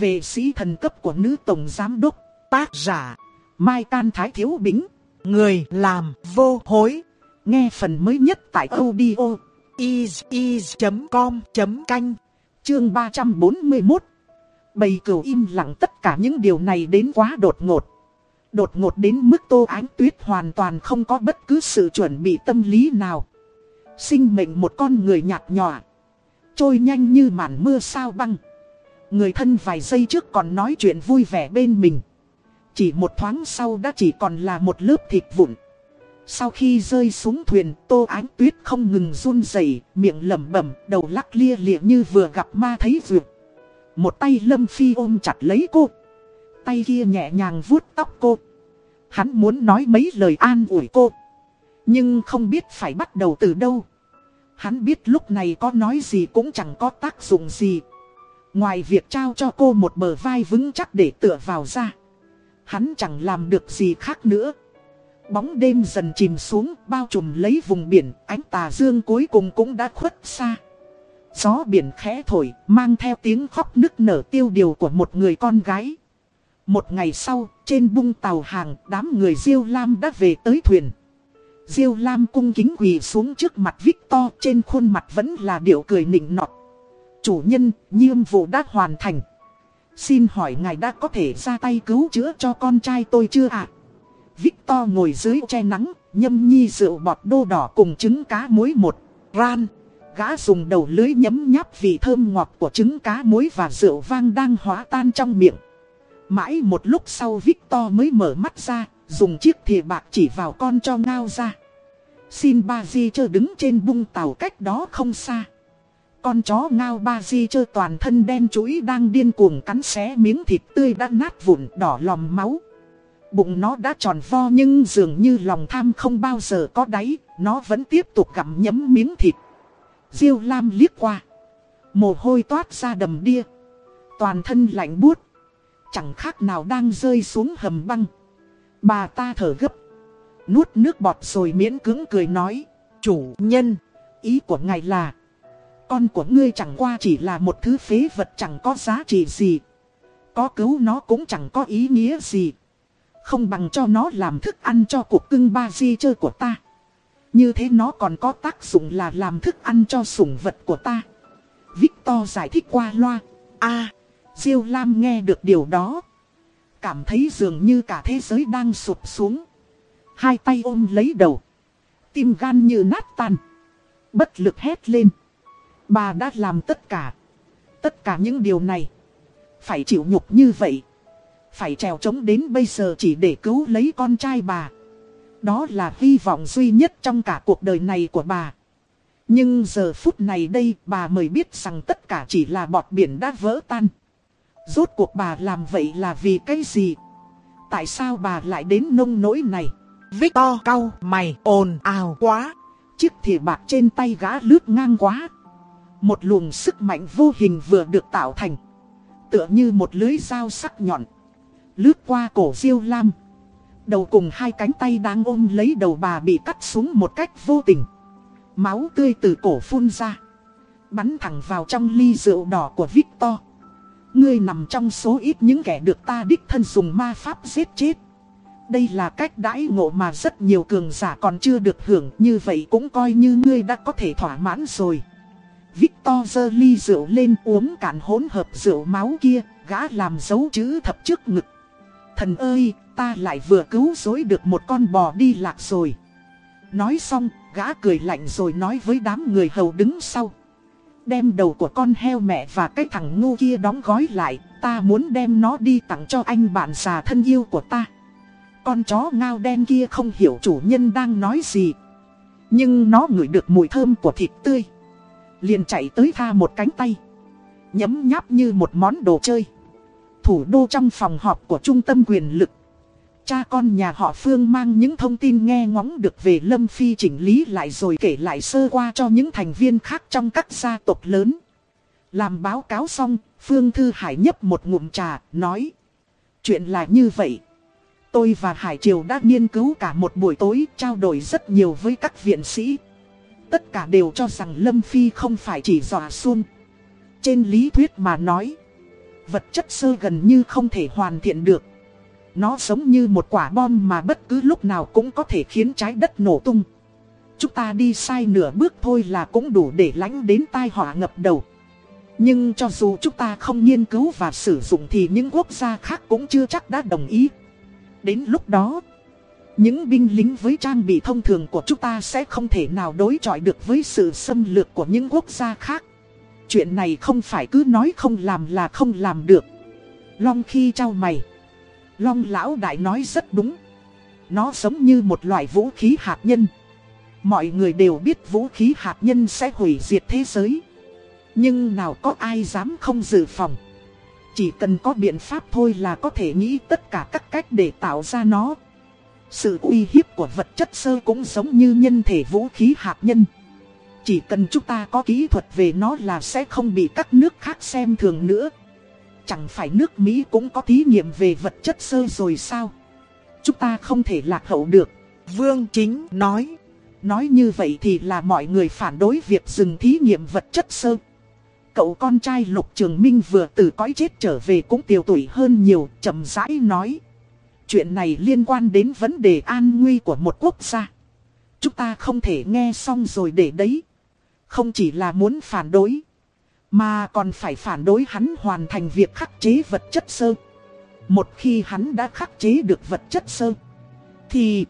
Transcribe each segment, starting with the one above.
về sĩ thần cấp của nữ tổng giám đốc, tác giả, Mai Can Thái Thiếu Bính, người làm vô hối. Nghe phần mới nhất tại audio is.com.canh, chương 341. Bầy cừu im lặng tất cả những điều này đến quá đột ngột. Đột ngột đến mức tô ánh tuyết hoàn toàn không có bất cứ sự chuẩn bị tâm lý nào. Sinh mệnh một con người nhạt nhòa. Trôi nhanh như màn mưa sao băng. Người thân vài giây trước còn nói chuyện vui vẻ bên mình. Chỉ một thoáng sau đã chỉ còn là một lớp thịt vụn. Sau khi rơi xuống thuyền, Tô Ánh Tuyết không ngừng run rẩy, miệng lẩm bẩm, đầu lắc lia lịa như vừa gặp ma thấy vượt. Một tay Lâm Phi ôm chặt lấy cô. Tay kia nhẹ nhàng vuốt tóc cô. Hắn muốn nói mấy lời an ủi cô. Nhưng không biết phải bắt đầu từ đâu. Hắn biết lúc này có nói gì cũng chẳng có tác dụng gì. Ngoài việc trao cho cô một bờ vai vững chắc để tựa vào ra. Hắn chẳng làm được gì khác nữa. Bóng đêm dần chìm xuống, bao trùm lấy vùng biển, ánh tà dương cuối cùng cũng đã khuất xa. Gió biển khẽ thổi, mang theo tiếng khóc nức nở tiêu điều của một người con gái. Một ngày sau, trên bung tàu hàng, đám người Diêu Lam đã về tới thuyền. Diêu Lam cung kính quỳ xuống trước mặt Victor, trên khuôn mặt vẫn là điệu cười nịnh nọt. Chủ nhân, nhiệm vụ đã hoàn thành. Xin hỏi ngài đã có thể ra tay cứu chữa cho con trai tôi chưa ạ? Victor ngồi dưới che nắng, nhâm nhi rượu bọt đô đỏ cùng trứng cá muối một, ran. Gã dùng đầu lưới nhấm nháp vị thơm ngọt của trứng cá muối và rượu vang đang hóa tan trong miệng. Mãi một lúc sau Victor mới mở mắt ra, dùng chiếc thìa bạc chỉ vào con cho ngao ra. Xin ba di chơ đứng trên bung tàu cách đó không xa. Con chó ngao ba di chơ toàn thân đen chuỗi đang điên cuồng cắn xé miếng thịt tươi đã nát vụn đỏ lòm máu. Bụng nó đã tròn vo nhưng dường như lòng tham không bao giờ có đáy, nó vẫn tiếp tục gặm nhấm miếng thịt. Diêu Lam liếc qua. Mồ hôi toát ra đầm đia. Toàn thân lạnh buốt. Chẳng khác nào đang rơi xuống hầm băng. Bà ta thở gấp. Nuốt nước bọt rồi miễn cứng cười nói. Chủ nhân, ý của ngài là. Con của ngươi chẳng qua chỉ là một thứ phế vật chẳng có giá trị gì. Có cứu nó cũng chẳng có ý nghĩa gì. Không bằng cho nó làm thức ăn cho cuộc cưng ba di chơi của ta. Như thế nó còn có tác dụng là làm thức ăn cho sủng vật của ta. Victor giải thích qua loa. a, Diêu Lam nghe được điều đó. Cảm thấy dường như cả thế giới đang sụp xuống. Hai tay ôm lấy đầu. Tim gan như nát tan. Bất lực hét lên. Bà đã làm tất cả. Tất cả những điều này. Phải chịu nhục như vậy. Phải trèo trống đến bây giờ chỉ để cứu lấy con trai bà. Đó là hy vọng duy nhất trong cả cuộc đời này của bà. Nhưng giờ phút này đây bà mới biết rằng tất cả chỉ là bọt biển đã vỡ tan. Rốt cuộc bà làm vậy là vì cái gì? Tại sao bà lại đến nông nỗi này? Victor cau mày ồn ào quá. Chiếc thìa bạc trên tay gã lướt ngang quá. Một luồng sức mạnh vô hình vừa được tạo thành. Tựa như một lưới dao sắc nhọn. Lướt qua cổ diêu lam. Đầu cùng hai cánh tay đang ôm lấy đầu bà bị cắt xuống một cách vô tình. Máu tươi từ cổ phun ra. Bắn thẳng vào trong ly rượu đỏ của Victor. Ngươi nằm trong số ít những kẻ được ta đích thân dùng ma pháp giết chết. Đây là cách đãi ngộ mà rất nhiều cường giả còn chưa được hưởng, như vậy cũng coi như ngươi đã có thể thỏa mãn rồi. Victor giơ ly rượu lên uống cạn hỗn hợp rượu máu kia, gã làm dấu chữ thập trước ngực. Thần ơi, ta lại vừa cứu dối được một con bò đi lạc rồi. Nói xong, gã cười lạnh rồi nói với đám người hầu đứng sau. Đem đầu của con heo mẹ và cái thằng ngu kia đóng gói lại, ta muốn đem nó đi tặng cho anh bạn già thân yêu của ta. Con chó ngao đen kia không hiểu chủ nhân đang nói gì. Nhưng nó ngửi được mùi thơm của thịt tươi. Liền chạy tới tha một cánh tay. Nhấm nháp như một món đồ chơi. Thủ đô trong phòng họp của trung tâm quyền lực. Cha con nhà họ Phương mang những thông tin nghe ngóng được về Lâm Phi chỉnh lý lại rồi kể lại sơ qua cho những thành viên khác trong các gia tộc lớn. Làm báo cáo xong, Phương Thư Hải nhấp một ngụm trà, nói. Chuyện là như vậy. Tôi và Hải Triều đã nghiên cứu cả một buổi tối trao đổi rất nhiều với các viện sĩ. Tất cả đều cho rằng Lâm Phi không phải chỉ dọa xuân. Trên lý thuyết mà nói, Vật chất sơ gần như không thể hoàn thiện được. Nó giống như một quả bom mà bất cứ lúc nào cũng có thể khiến trái đất nổ tung. Chúng ta đi sai nửa bước thôi là cũng đủ để lánh đến tai họa ngập đầu. Nhưng cho dù chúng ta không nghiên cứu và sử dụng thì những quốc gia khác cũng chưa chắc đã đồng ý. Đến lúc đó, những binh lính với trang bị thông thường của chúng ta sẽ không thể nào đối chọi được với sự xâm lược của những quốc gia khác. Chuyện này không phải cứ nói không làm là không làm được. Long khi trao mày. Long lão đại nói rất đúng. Nó giống như một loại vũ khí hạt nhân. Mọi người đều biết vũ khí hạt nhân sẽ hủy diệt thế giới. Nhưng nào có ai dám không dự phòng. Chỉ cần có biện pháp thôi là có thể nghĩ tất cả các cách để tạo ra nó. Sự uy hiếp của vật chất sơ cũng giống như nhân thể vũ khí hạt nhân. Chỉ cần chúng ta có kỹ thuật về nó là sẽ không bị các nước khác xem thường nữa. Chẳng phải nước Mỹ cũng có thí nghiệm về vật chất sơ rồi sao? Chúng ta không thể lạc hậu được. Vương Chính nói. Nói như vậy thì là mọi người phản đối việc dừng thí nghiệm vật chất sơ. Cậu con trai Lục Trường Minh vừa từ cõi chết trở về cũng tiêu tuổi hơn nhiều, chậm rãi nói. Chuyện này liên quan đến vấn đề an nguy của một quốc gia. Chúng ta không thể nghe xong rồi để đấy. Không chỉ là muốn phản đối. Mà còn phải phản đối hắn hoàn thành việc khắc chế vật chất sơ. Một khi hắn đã khắc chế được vật chất sơ. Thì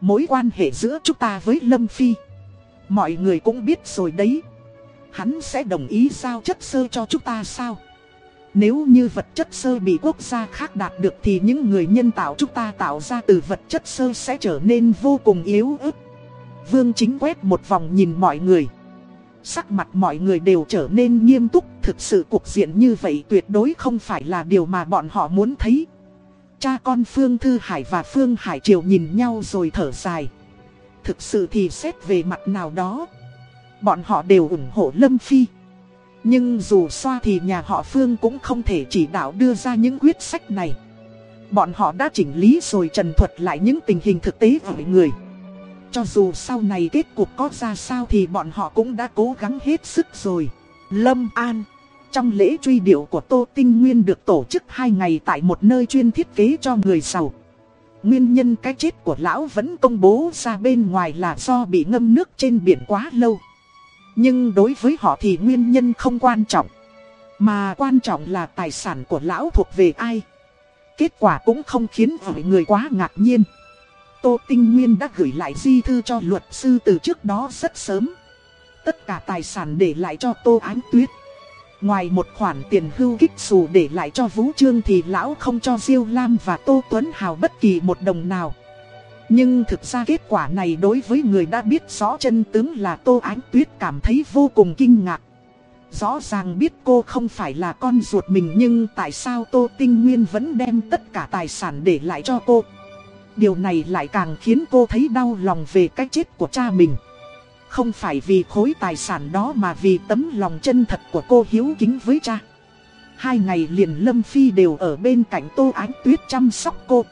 mối quan hệ giữa chúng ta với Lâm Phi. Mọi người cũng biết rồi đấy. Hắn sẽ đồng ý giao chất sơ cho chúng ta sao? Nếu như vật chất sơ bị quốc gia khác đạt được thì những người nhân tạo chúng ta tạo ra từ vật chất sơ sẽ trở nên vô cùng yếu ớt. Vương chính quét một vòng nhìn mọi người. Sắc mặt mọi người đều trở nên nghiêm túc, thực sự cuộc diện như vậy tuyệt đối không phải là điều mà bọn họ muốn thấy. Cha con Phương Thư Hải và Phương Hải Triều nhìn nhau rồi thở dài. Thực sự thì xét về mặt nào đó, bọn họ đều ủng hộ Lâm Phi. Nhưng dù xoa thì nhà họ Phương cũng không thể chỉ đạo đưa ra những quyết sách này. Bọn họ đã chỉnh lý rồi trần thuật lại những tình hình thực tế với người. Cho dù sau này kết cục có ra sao thì bọn họ cũng đã cố gắng hết sức rồi. Lâm An, Trong lễ truy điệu của Tô Tinh Nguyên được tổ chức 2 ngày tại một nơi chuyên thiết kế cho người giàu. Nguyên nhân cái chết của lão vẫn công bố ra bên ngoài là do bị ngâm nước trên biển quá lâu. Nhưng đối với họ thì nguyên nhân không quan trọng. Mà quan trọng là tài sản của lão thuộc về ai. Kết quả cũng không khiến mọi người quá ngạc nhiên. Tô Tinh Nguyên đã gửi lại di thư cho luật sư từ trước đó rất sớm. Tất cả tài sản để lại cho Tô Ánh Tuyết. Ngoài một khoản tiền hưu kích xù để lại cho Vũ Trương thì lão không cho Diêu Lam và Tô Tuấn Hào bất kỳ một đồng nào. Nhưng thực ra kết quả này đối với người đã biết rõ chân tướng là Tô Ánh Tuyết cảm thấy vô cùng kinh ngạc. Rõ ràng biết cô không phải là con ruột mình nhưng tại sao Tô Tinh Nguyên vẫn đem tất cả tài sản để lại cho cô. Điều này lại càng khiến cô thấy đau lòng về cái chết của cha mình. Không phải vì khối tài sản đó mà vì tấm lòng chân thật của cô hiếu kính với cha. Hai ngày liền Lâm Phi đều ở bên cạnh Tô Ánh Tuyết chăm sóc cô.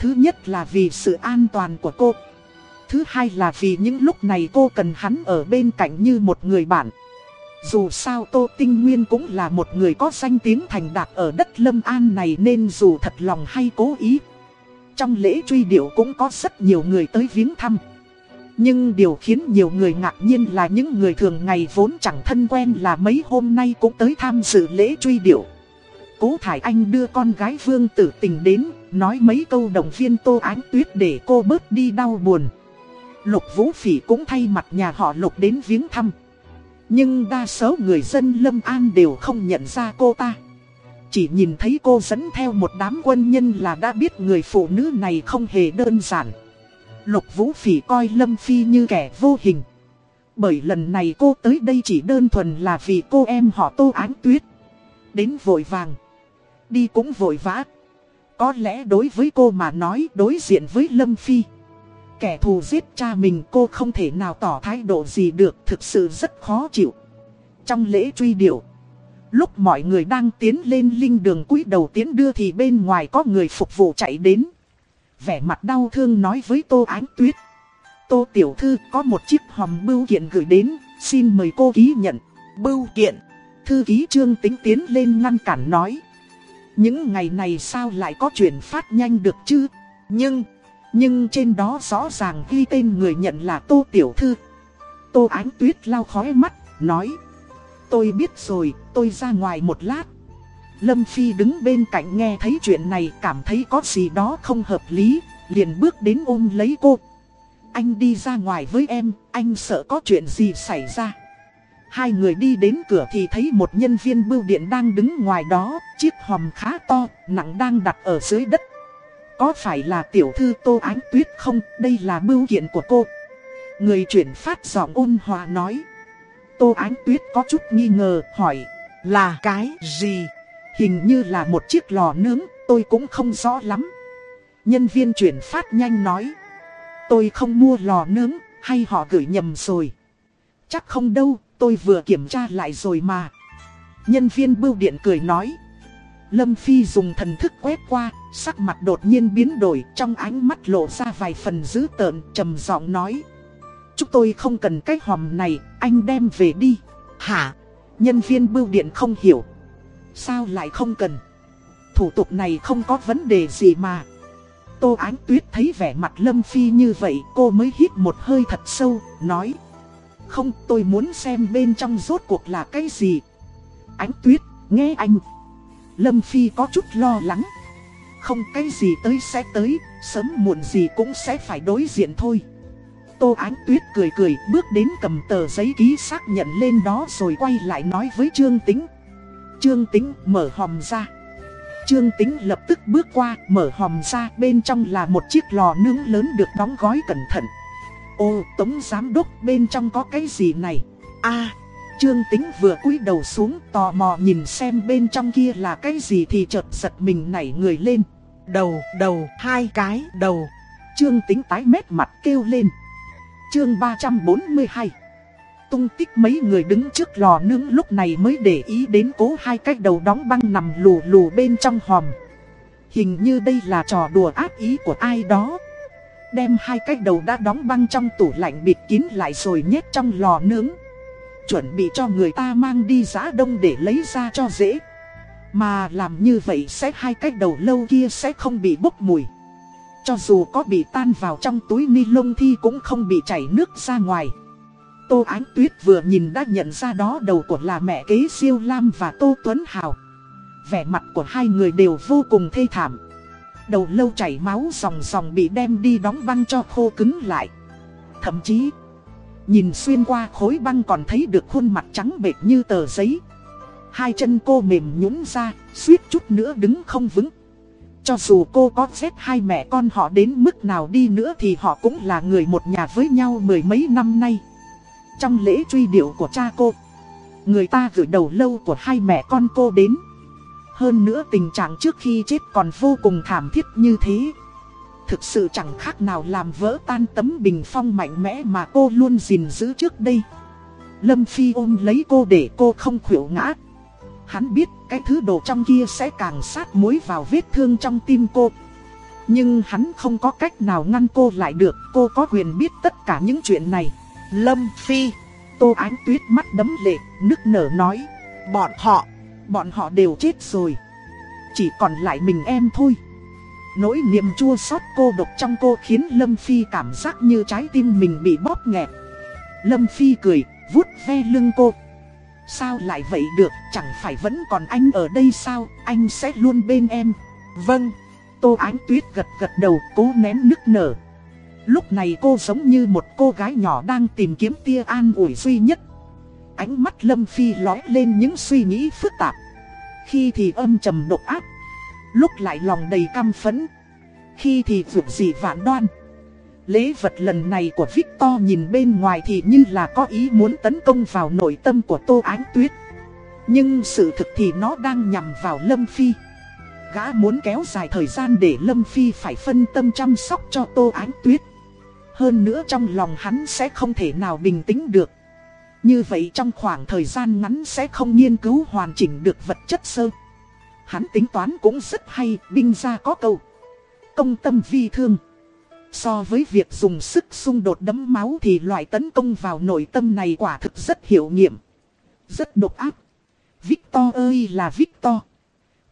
Thứ nhất là vì sự an toàn của cô. Thứ hai là vì những lúc này cô cần hắn ở bên cạnh như một người bạn. Dù sao Tô Tinh Nguyên cũng là một người có danh tiếng thành đạt ở đất Lâm An này nên dù thật lòng hay cố ý. Trong lễ truy điệu cũng có rất nhiều người tới viếng thăm. Nhưng điều khiến nhiều người ngạc nhiên là những người thường ngày vốn chẳng thân quen là mấy hôm nay cũng tới tham dự lễ truy điệu. Cố Thải Anh đưa con gái Vương Tử Tình đến, nói mấy câu động viên Tô Ánh Tuyết để cô bớt đi đau buồn. Lục Vũ Phỉ cũng thay mặt nhà họ Lục đến viếng thăm. Nhưng đa số người dân Lâm An đều không nhận ra cô ta. Chỉ nhìn thấy cô dẫn theo một đám quân nhân là đã biết người phụ nữ này không hề đơn giản. Lục Vũ Phỉ coi Lâm Phi như kẻ vô hình. Bởi lần này cô tới đây chỉ đơn thuần là vì cô em họ Tô Ánh Tuyết. Đến vội vàng. Đi cũng vội vã. Có lẽ đối với cô mà nói đối diện với Lâm Phi. Kẻ thù giết cha mình cô không thể nào tỏ thái độ gì được thực sự rất khó chịu. Trong lễ truy điệu. Lúc mọi người đang tiến lên linh đường cúi đầu tiến đưa thì bên ngoài có người phục vụ chạy đến. Vẻ mặt đau thương nói với Tô Ánh Tuyết. Tô Tiểu Thư có một chiếc hòm bưu kiện gửi đến, xin mời cô ký nhận. Bưu kiện. Thư ký trương tính tiến lên ngăn cản nói. Những ngày này sao lại có chuyện phát nhanh được chứ? Nhưng, nhưng trên đó rõ ràng ghi tên người nhận là Tô Tiểu Thư. Tô Ánh Tuyết lau khói mắt, nói. Tôi biết rồi, tôi ra ngoài một lát. Lâm Phi đứng bên cạnh nghe thấy chuyện này cảm thấy có gì đó không hợp lý, liền bước đến ôm lấy cô. Anh đi ra ngoài với em, anh sợ có chuyện gì xảy ra. Hai người đi đến cửa thì thấy một nhân viên bưu điện đang đứng ngoài đó, chiếc hòm khá to, nặng đang đặt ở dưới đất. Có phải là tiểu thư Tô Ánh Tuyết không? Đây là bưu kiện của cô. Người chuyển phát giọng ôn hòa nói. Tô Ánh Tuyết có chút nghi ngờ, hỏi. Là cái gì? Hình như là một chiếc lò nướng, tôi cũng không rõ lắm. Nhân viên chuyển phát nhanh nói. Tôi không mua lò nướng, hay họ gửi nhầm rồi. Chắc không đâu, tôi vừa kiểm tra lại rồi mà. Nhân viên bưu điện cười nói. Lâm Phi dùng thần thức quét qua, sắc mặt đột nhiên biến đổi trong ánh mắt lộ ra vài phần dữ tợn, trầm giọng nói. Chúng tôi không cần cái hòm này, anh đem về đi. Hả? Nhân viên bưu điện không hiểu. Sao lại không cần? Thủ tục này không có vấn đề gì mà. Tô Ánh Tuyết thấy vẻ mặt Lâm Phi như vậy cô mới hít một hơi thật sâu, nói không tôi muốn xem bên trong rốt cuộc là cái gì. Ánh Tuyết, nghe anh. Lâm Phi có chút lo lắng. Không cái gì tới sẽ tới, sớm muộn gì cũng sẽ phải đối diện thôi. Tô Ánh Tuyết cười cười bước đến cầm tờ giấy ký xác nhận lên đó rồi quay lại nói với Trương Tính Trương Tính mở hòm ra. Trương Tính lập tức bước qua, mở hòm ra, bên trong là một chiếc lò nướng lớn được đóng gói cẩn thận. Ô, Tống Giám Đốc, bên trong có cái gì này? a Trương Tính vừa cúi đầu xuống, tò mò nhìn xem bên trong kia là cái gì thì chợt giật mình nảy người lên. Đầu, đầu, hai cái đầu. Trương Tính tái mét mặt kêu lên. Chương 342 tung tích mấy người đứng trước lò nướng lúc này mới để ý đến cố hai cái đầu đóng băng nằm lù lù bên trong hòm. Hình như đây là trò đùa ác ý của ai đó. Đem hai cái đầu đã đóng băng trong tủ lạnh bịt kín lại rồi nhét trong lò nướng. Chuẩn bị cho người ta mang đi giá đông để lấy ra cho dễ. Mà làm như vậy sẽ hai cái đầu lâu kia sẽ không bị bốc mùi. Cho dù có bị tan vào trong túi ni lông thì cũng không bị chảy nước ra ngoài. Tô Ánh Tuyết vừa nhìn đã nhận ra đó đầu của là mẹ kế Siêu Lam và Tô Tuấn Hào. Vẻ mặt của hai người đều vô cùng thê thảm. Đầu lâu chảy máu dòng dòng bị đem đi đóng băng cho khô cứng lại. Thậm chí, nhìn xuyên qua khối băng còn thấy được khuôn mặt trắng bệt như tờ giấy. Hai chân cô mềm nhũn ra, suýt chút nữa đứng không vững. Cho dù cô có xếp hai mẹ con họ đến mức nào đi nữa thì họ cũng là người một nhà với nhau mười mấy năm nay. Trong lễ truy điệu của cha cô Người ta gửi đầu lâu của hai mẹ con cô đến hơn nữa tình trạng trước khi chết còn vô cùng thảm thiết như thế Thực sự chẳng khác nào làm vỡ tan tấm bình phong mạnh mẽ mà cô luôn gìn giữ trước đây Lâm Phi ôm lấy cô để cô không khuỷu ngã Hắn biết cái thứ đồ trong kia sẽ càng sát muối vào vết thương trong tim cô Nhưng hắn không có cách nào ngăn cô lại được Cô có quyền biết tất cả những chuyện này Lâm Phi. Tô Ánh Tuyết mắt đấm lệ, nức nở nói. Bọn họ, bọn họ đều chết rồi. Chỉ còn lại mình em thôi. Nỗi niềm chua xót cô độc trong cô khiến Lâm Phi cảm giác như trái tim mình bị bóp nghẹt. Lâm Phi cười, vuốt ve lưng cô. Sao lại vậy được, chẳng phải vẫn còn anh ở đây sao, anh sẽ luôn bên em. Vâng, Tô Ánh Tuyết gật gật đầu, cố nén nức nở. Lúc này cô giống như một cô gái nhỏ đang tìm kiếm tia an ủi duy nhất. Ánh mắt Lâm Phi lói lên những suy nghĩ phức tạp. Khi thì âm trầm độc ác. Lúc lại lòng đầy căm phẫn. Khi thì vượt dị vạn đoan. Lễ vật lần này của Victor nhìn bên ngoài thì như là có ý muốn tấn công vào nội tâm của Tô Ánh Tuyết. Nhưng sự thực thì nó đang nhằm vào Lâm Phi. Gã muốn kéo dài thời gian để Lâm Phi phải phân tâm chăm sóc cho Tô Ánh Tuyết. Hơn nữa trong lòng hắn sẽ không thể nào bình tĩnh được. Như vậy trong khoảng thời gian ngắn sẽ không nghiên cứu hoàn chỉnh được vật chất sơ. Hắn tính toán cũng rất hay, binh ra có câu. Công tâm vi thương. So với việc dùng sức xung đột đấm máu thì loại tấn công vào nội tâm này quả thực rất hiệu nghiệm. Rất độc ác. Victor ơi là Victor.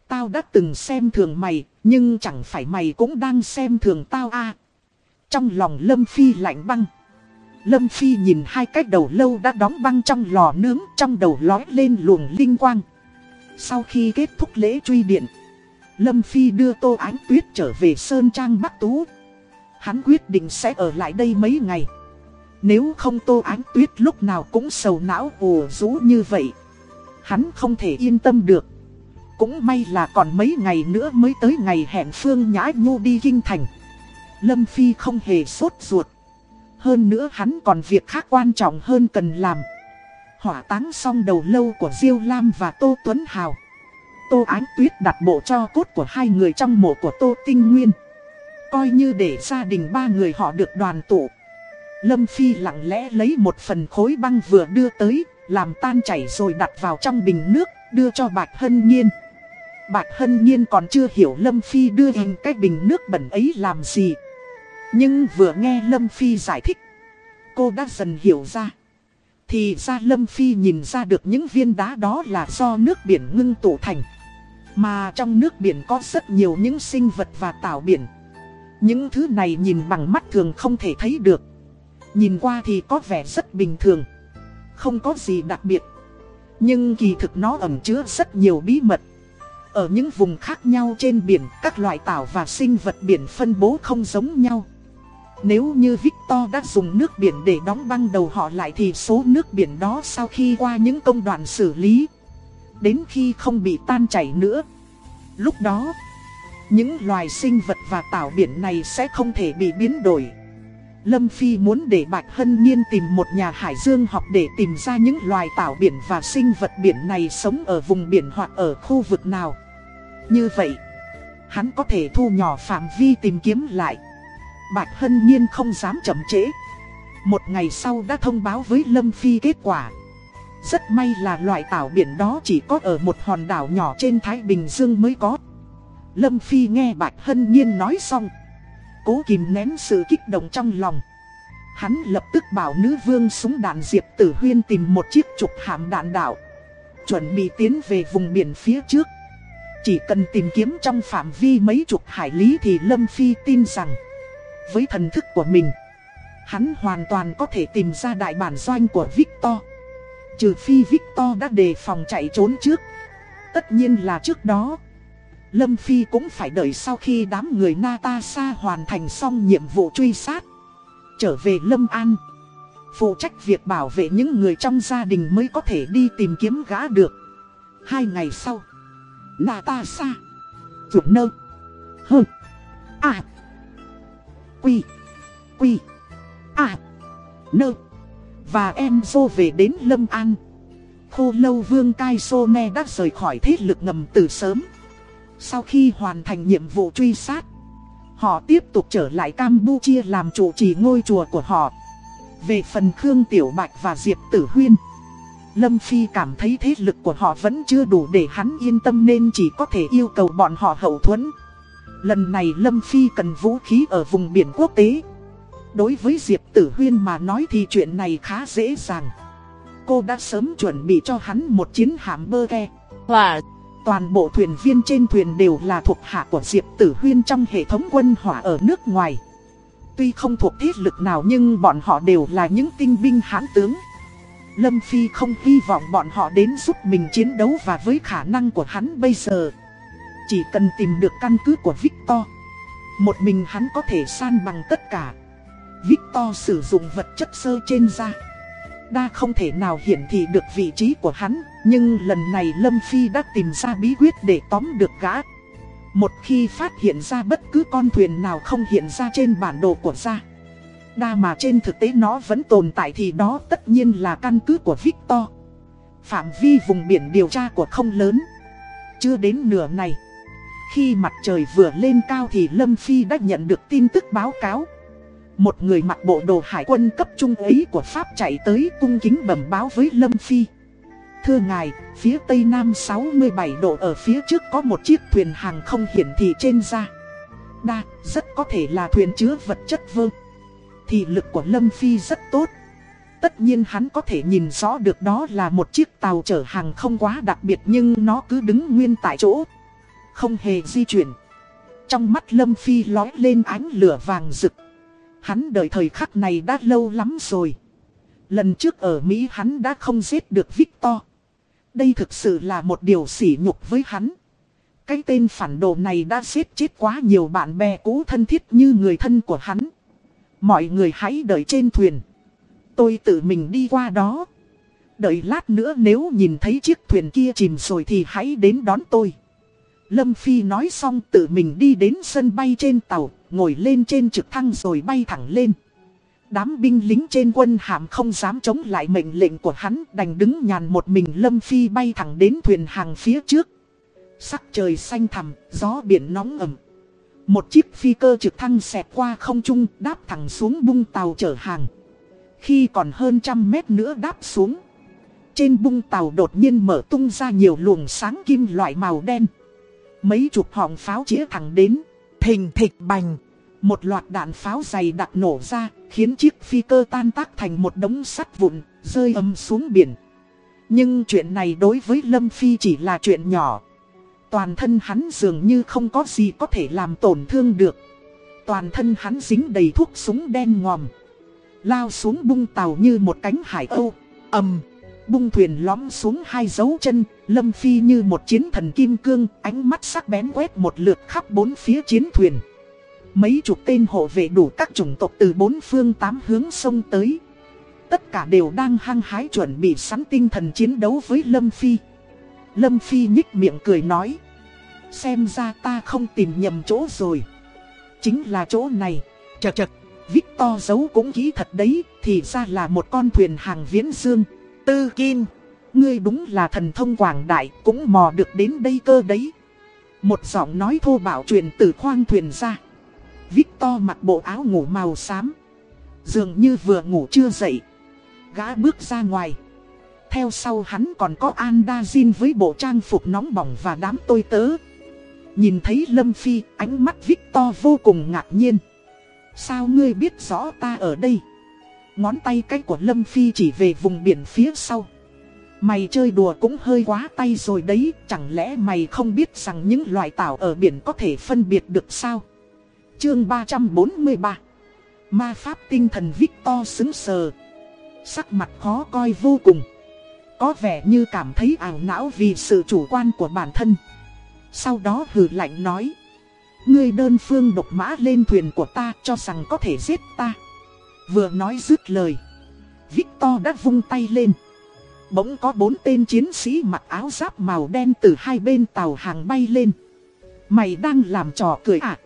Tao đã từng xem thường mày, nhưng chẳng phải mày cũng đang xem thường tao à. Trong lòng Lâm Phi lạnh băng. Lâm Phi nhìn hai cái đầu lâu đã đóng băng trong lò nướng, trong đầu lói lên luồng linh quang. Sau khi kết thúc lễ truy điện, Lâm Phi đưa Tô Ánh Tuyết trở về Sơn Trang Bắc Tú. Hắn quyết định sẽ ở lại đây mấy ngày. Nếu không Tô Ánh Tuyết lúc nào cũng sầu não ủ rú như vậy. Hắn không thể yên tâm được. Cũng may là còn mấy ngày nữa mới tới ngày hẹn Phương Nhã Nhu đi Kinh Thành. Lâm Phi không hề sốt ruột. Hơn nữa hắn còn việc khác quan trọng hơn cần làm. Hỏa táng xong đầu lâu của Diêu Lam và Tô Tuấn Hào. Tô Ánh Tuyết đặt bộ cho cốt của hai người trong mộ của Tô Tinh Nguyên. Coi như để gia đình ba người họ được đoàn tụ. Lâm Phi lặng lẽ lấy một phần khối băng vừa đưa tới, làm tan chảy rồi đặt vào trong bình nước, đưa cho Bạch Hân Nhiên. Bạch Hân Nhiên còn chưa hiểu Lâm Phi đưa hình cái bình nước bẩn ấy làm gì. Nhưng vừa nghe Lâm Phi giải thích, cô đã dần hiểu ra. Thì ra Lâm Phi nhìn ra được những viên đá đó là do nước biển ngưng tụ thành. Mà trong nước biển có rất nhiều những sinh vật và tảo biển. Những thứ này nhìn bằng mắt thường không thể thấy được. Nhìn qua thì có vẻ rất bình thường. Không có gì đặc biệt. Nhưng kỳ thực nó ẩn chứa rất nhiều bí mật. Ở những vùng khác nhau trên biển, các loại tảo và sinh vật biển phân bố không giống nhau. Nếu như Victor đã dùng nước biển để đóng băng đầu họ lại thì số nước biển đó sau khi qua những công đoạn xử lý, đến khi không bị tan chảy nữa. Lúc đó, những loài sinh vật và tảo biển này sẽ không thể bị biến đổi. Lâm Phi muốn để Bạch Hân Nhiên tìm một nhà hải dương học để tìm ra những loài tảo biển và sinh vật biển này sống ở vùng biển hoặc ở khu vực nào. Như vậy, hắn có thể thu nhỏ phạm vi tìm kiếm lại. Bạch Hân Nhiên không dám chậm trễ. Một ngày sau đã thông báo với Lâm Phi kết quả. Rất may là loại tảo biển đó chỉ có ở một hòn đảo nhỏ trên Thái Bình Dương mới có. Lâm Phi nghe Bạch Hân Nhiên nói xong. Cố kìm nén sự kích động trong lòng. Hắn lập tức bảo nữ vương súng đạn Diệp Tử Huyên tìm một chiếc trục hạm đạn đảo. Chuẩn bị tiến về vùng biển phía trước. Chỉ cần tìm kiếm trong phạm vi mấy chục hải lý thì Lâm Phi tin rằng với thần thức của mình. Hắn hoàn toàn có thể tìm ra đại bản doanh của Victor. Trừ phi Victor đã đề phòng chạy trốn trước. Tất nhiên là trước đó. Lâm Phi cũng phải đợi sau khi đám người Natasha hoàn thành xong nhiệm vụ truy sát. Trở về Lâm An. Phụ trách việc bảo vệ những người trong gia đình mới có thể đi tìm kiếm gã được. Hai ngày sau Natasha Vượt nơ. Hơ. À Quy. Quy. À. Nơ. Và Enzo về đến Lâm An. Khô lâu vương Cai Sô Ne đã rời khỏi thế lực ngầm từ sớm. Sau khi hoàn thành nhiệm vụ truy sát, họ tiếp tục trở lại Campuchia làm chủ trì ngôi chùa của họ. Về phần Khương Tiểu Bạch và Diệp Tử Huyên, Lâm Phi cảm thấy thế lực của họ vẫn chưa đủ để hắn yên tâm nên chỉ có thể yêu cầu bọn họ hậu thuẫn. Lần này Lâm Phi cần vũ khí ở vùng biển quốc tế. Đối với Diệp Tử Huyên mà nói thì chuyện này khá dễ dàng. Cô đã sớm chuẩn bị cho hắn một chiến hạm bơ ghe. Hỏa, toàn bộ thuyền viên trên thuyền đều là thuộc hạ của Diệp Tử Huyên trong hệ thống quân hỏa ở nước ngoài. Tuy không thuộc thiết lực nào nhưng bọn họ đều là những tinh binh hãn tướng. Lâm Phi không hy vọng bọn họ đến giúp mình chiến đấu và với khả năng của hắn bây giờ. Chỉ cần tìm được căn cứ của Victor. Một mình hắn có thể san bằng tất cả. Victor sử dụng vật chất sơ trên da. Đa không thể nào hiển thị được vị trí của hắn, Nhưng lần này Lâm Phi đã tìm ra bí quyết để tóm được gã. Một khi phát hiện ra bất cứ con thuyền nào không hiện ra trên bản đồ của da, Đa mà trên thực tế nó vẫn tồn tại thì đó tất nhiên là căn cứ của Victor. Phạm vi vùng biển điều tra của không lớn. Chưa đến nửa này khi mặt trời vừa lên cao thì Lâm Phi đã nhận được tin tức báo cáo. Một người mặc bộ đồ hải quân cấp trung ấy của Pháp chạy tới cung kính bẩm báo với Lâm Phi. Thưa ngài, phía tây nam 67 độ ở phía trước có một chiếc thuyền hàng không hiển thị trên da. Đa, rất có thể là thuyền chứa vật chất vơ. Thị lực của Lâm Phi rất tốt. Tất nhiên hắn có thể nhìn rõ được đó là một chiếc tàu chở hàng không quá đặc biệt nhưng nó cứ đứng nguyên tại chỗ. Không hề di chuyển. Trong mắt Lâm Phi lói lên ánh lửa vàng rực. Hắn đợi thời khắc này đã lâu lắm rồi. Lần trước ở Mỹ hắn đã không giết được Victor. Đây thực sự là một điều sỉ nhục với hắn. Cái tên phản đồ này đã giết chết quá nhiều bạn bè cũ thân thiết như người thân của hắn. Mọi người hãy đợi trên thuyền. Tôi tự mình đi qua đó. Đợi lát nữa nếu nhìn thấy chiếc thuyền kia chìm rồi thì hãy đến đón tôi. Lâm Phi nói xong tự mình đi đến sân bay trên tàu, ngồi lên trên trực thăng rồi bay thẳng lên. Đám binh lính trên quân hàm không dám chống lại mệnh lệnh của hắn đành đứng nhàn một mình Lâm Phi bay thẳng đến thuyền hàng phía trước. Sắc trời xanh thẳm, gió biển nóng ẩm. Một chiếc phi cơ trực thăng xẹt qua không trung đáp thẳng xuống bung tàu chở hàng. Khi còn hơn trăm mét nữa đáp xuống. Trên bung tàu đột nhiên mở tung ra nhiều luồng sáng kim loại màu đen. Mấy chục họng pháo chĩa thẳng đến. Thình thịch bành. Một loạt đạn pháo dày đặc nổ ra, khiến chiếc phi cơ tan tác thành một đống sắt vụn, rơi âm xuống biển. Nhưng chuyện này đối với Lâm Phi chỉ là chuyện nhỏ. Toàn thân hắn dường như không có gì có thể làm tổn thương được. Toàn thân hắn dính đầy thuốc súng đen ngòm. Lao xuống bung tàu như một cánh hải âu. ầm Bung thuyền lõm xuống hai dấu chân, Lâm Phi như một chiến thần kim cương, ánh mắt sắc bén quét một lượt khắp bốn phía chiến thuyền. Mấy chục tên hộ vệ đủ các chủng tộc từ bốn phương tám hướng sông tới. Tất cả đều đang hăng hái chuẩn bị sẵn tinh thần chiến đấu với Lâm Phi. Lâm Phi nhích miệng cười nói. Xem ra ta không tìm nhầm chỗ rồi. Chính là chỗ này. Chật chật, Victor giấu cũng kỹ thật đấy, thì ra là một con thuyền hàng viễn dương. Tư Kim, ngươi đúng là thần thông quảng đại, cũng mò được đến đây cơ đấy. Một giọng nói thô bạo truyền từ khoang thuyền ra. Victor mặc bộ áo ngủ màu xám. Dường như vừa ngủ chưa dậy. Gã bước ra ngoài. Theo sau hắn còn có Andazin với bộ trang phục nóng bỏng và đám tôi tớ. Nhìn thấy Lâm Phi, ánh mắt Victor vô cùng ngạc nhiên. Sao ngươi biết rõ ta ở đây? Ngón tay cách của Lâm Phi chỉ về vùng biển phía sau. Mày chơi đùa cũng hơi quá tay rồi đấy, chẳng lẽ mày không biết rằng những loài tảo ở biển có thể phân biệt được sao? Chương 343 Ma pháp tinh thần Victor xứng sờ. Sắc mặt khó coi vô cùng. Có vẻ như cảm thấy ảo não vì sự chủ quan của bản thân. Sau đó hừ lạnh nói. Ngươi đơn phương độc mã lên thuyền của ta cho rằng có thể giết ta. Vừa nói dứt lời. Victor đã vung tay lên. Bỗng có bốn tên chiến sĩ mặc áo giáp màu đen từ hai bên tàu hàng bay lên. Mày đang làm trò cười à?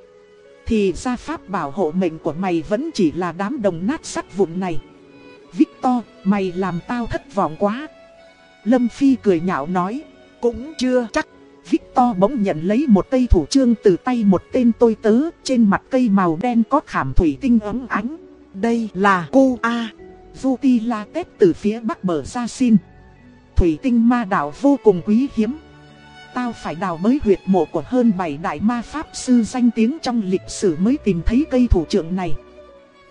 Thì ra pháp bảo hộ mệnh của mày vẫn chỉ là đám đồng nát sắt vụn này. Victor, mày làm tao thất vọng quá. Lâm Phi cười nhạo nói, cũng chưa chắc. Victor bỗng nhận lấy một cây thủ trương từ tay một tên tôi tớ, trên mặt cây màu đen có khảm thủy tinh ấm ánh. Đây là cô A. Zuti La Tết từ phía bắc bờ ra xin. Thủy tinh ma đảo vô cùng quý hiếm. Tao phải đào mới huyệt mộ của hơn 7 đại ma pháp sư danh tiếng trong lịch sử mới tìm thấy cây thủ trưởng này.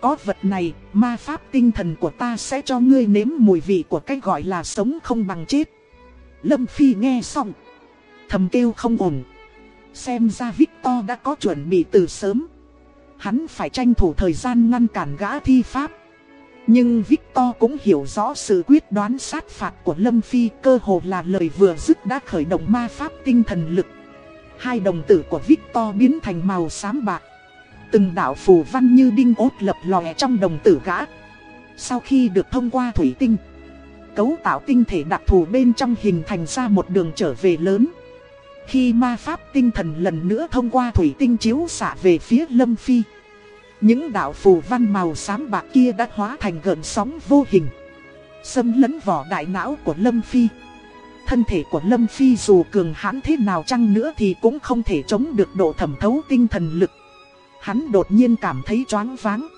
Có vật này, ma pháp tinh thần của ta sẽ cho ngươi nếm mùi vị của cái gọi là sống không bằng chết. Lâm Phi nghe xong. Thầm kêu không ổn. Xem ra Victor đã có chuẩn bị từ sớm. Hắn phải tranh thủ thời gian ngăn cản gã thi pháp. Nhưng Victor cũng hiểu rõ sự quyết đoán sát phạt của Lâm Phi cơ hồ là lời vừa dứt đã khởi động ma pháp tinh thần lực. Hai đồng tử của Victor biến thành màu xám bạc. Từng đạo phù văn như đinh ốt lập lòe trong đồng tử gã. Sau khi được thông qua thủy tinh, cấu tạo tinh thể đặc thù bên trong hình thành ra một đường trở về lớn. Khi ma pháp tinh thần lần nữa thông qua thủy tinh chiếu xạ về phía Lâm Phi. Những đạo phù văn màu xám bạc kia đã hóa thành gợn sóng vô hình. Xâm lấn vỏ đại não của Lâm Phi. Thân thể của Lâm Phi dù cường hãn thế nào chăng nữa thì cũng không thể chống được độ thẩm thấu tinh thần lực. Hắn đột nhiên cảm thấy choáng váng.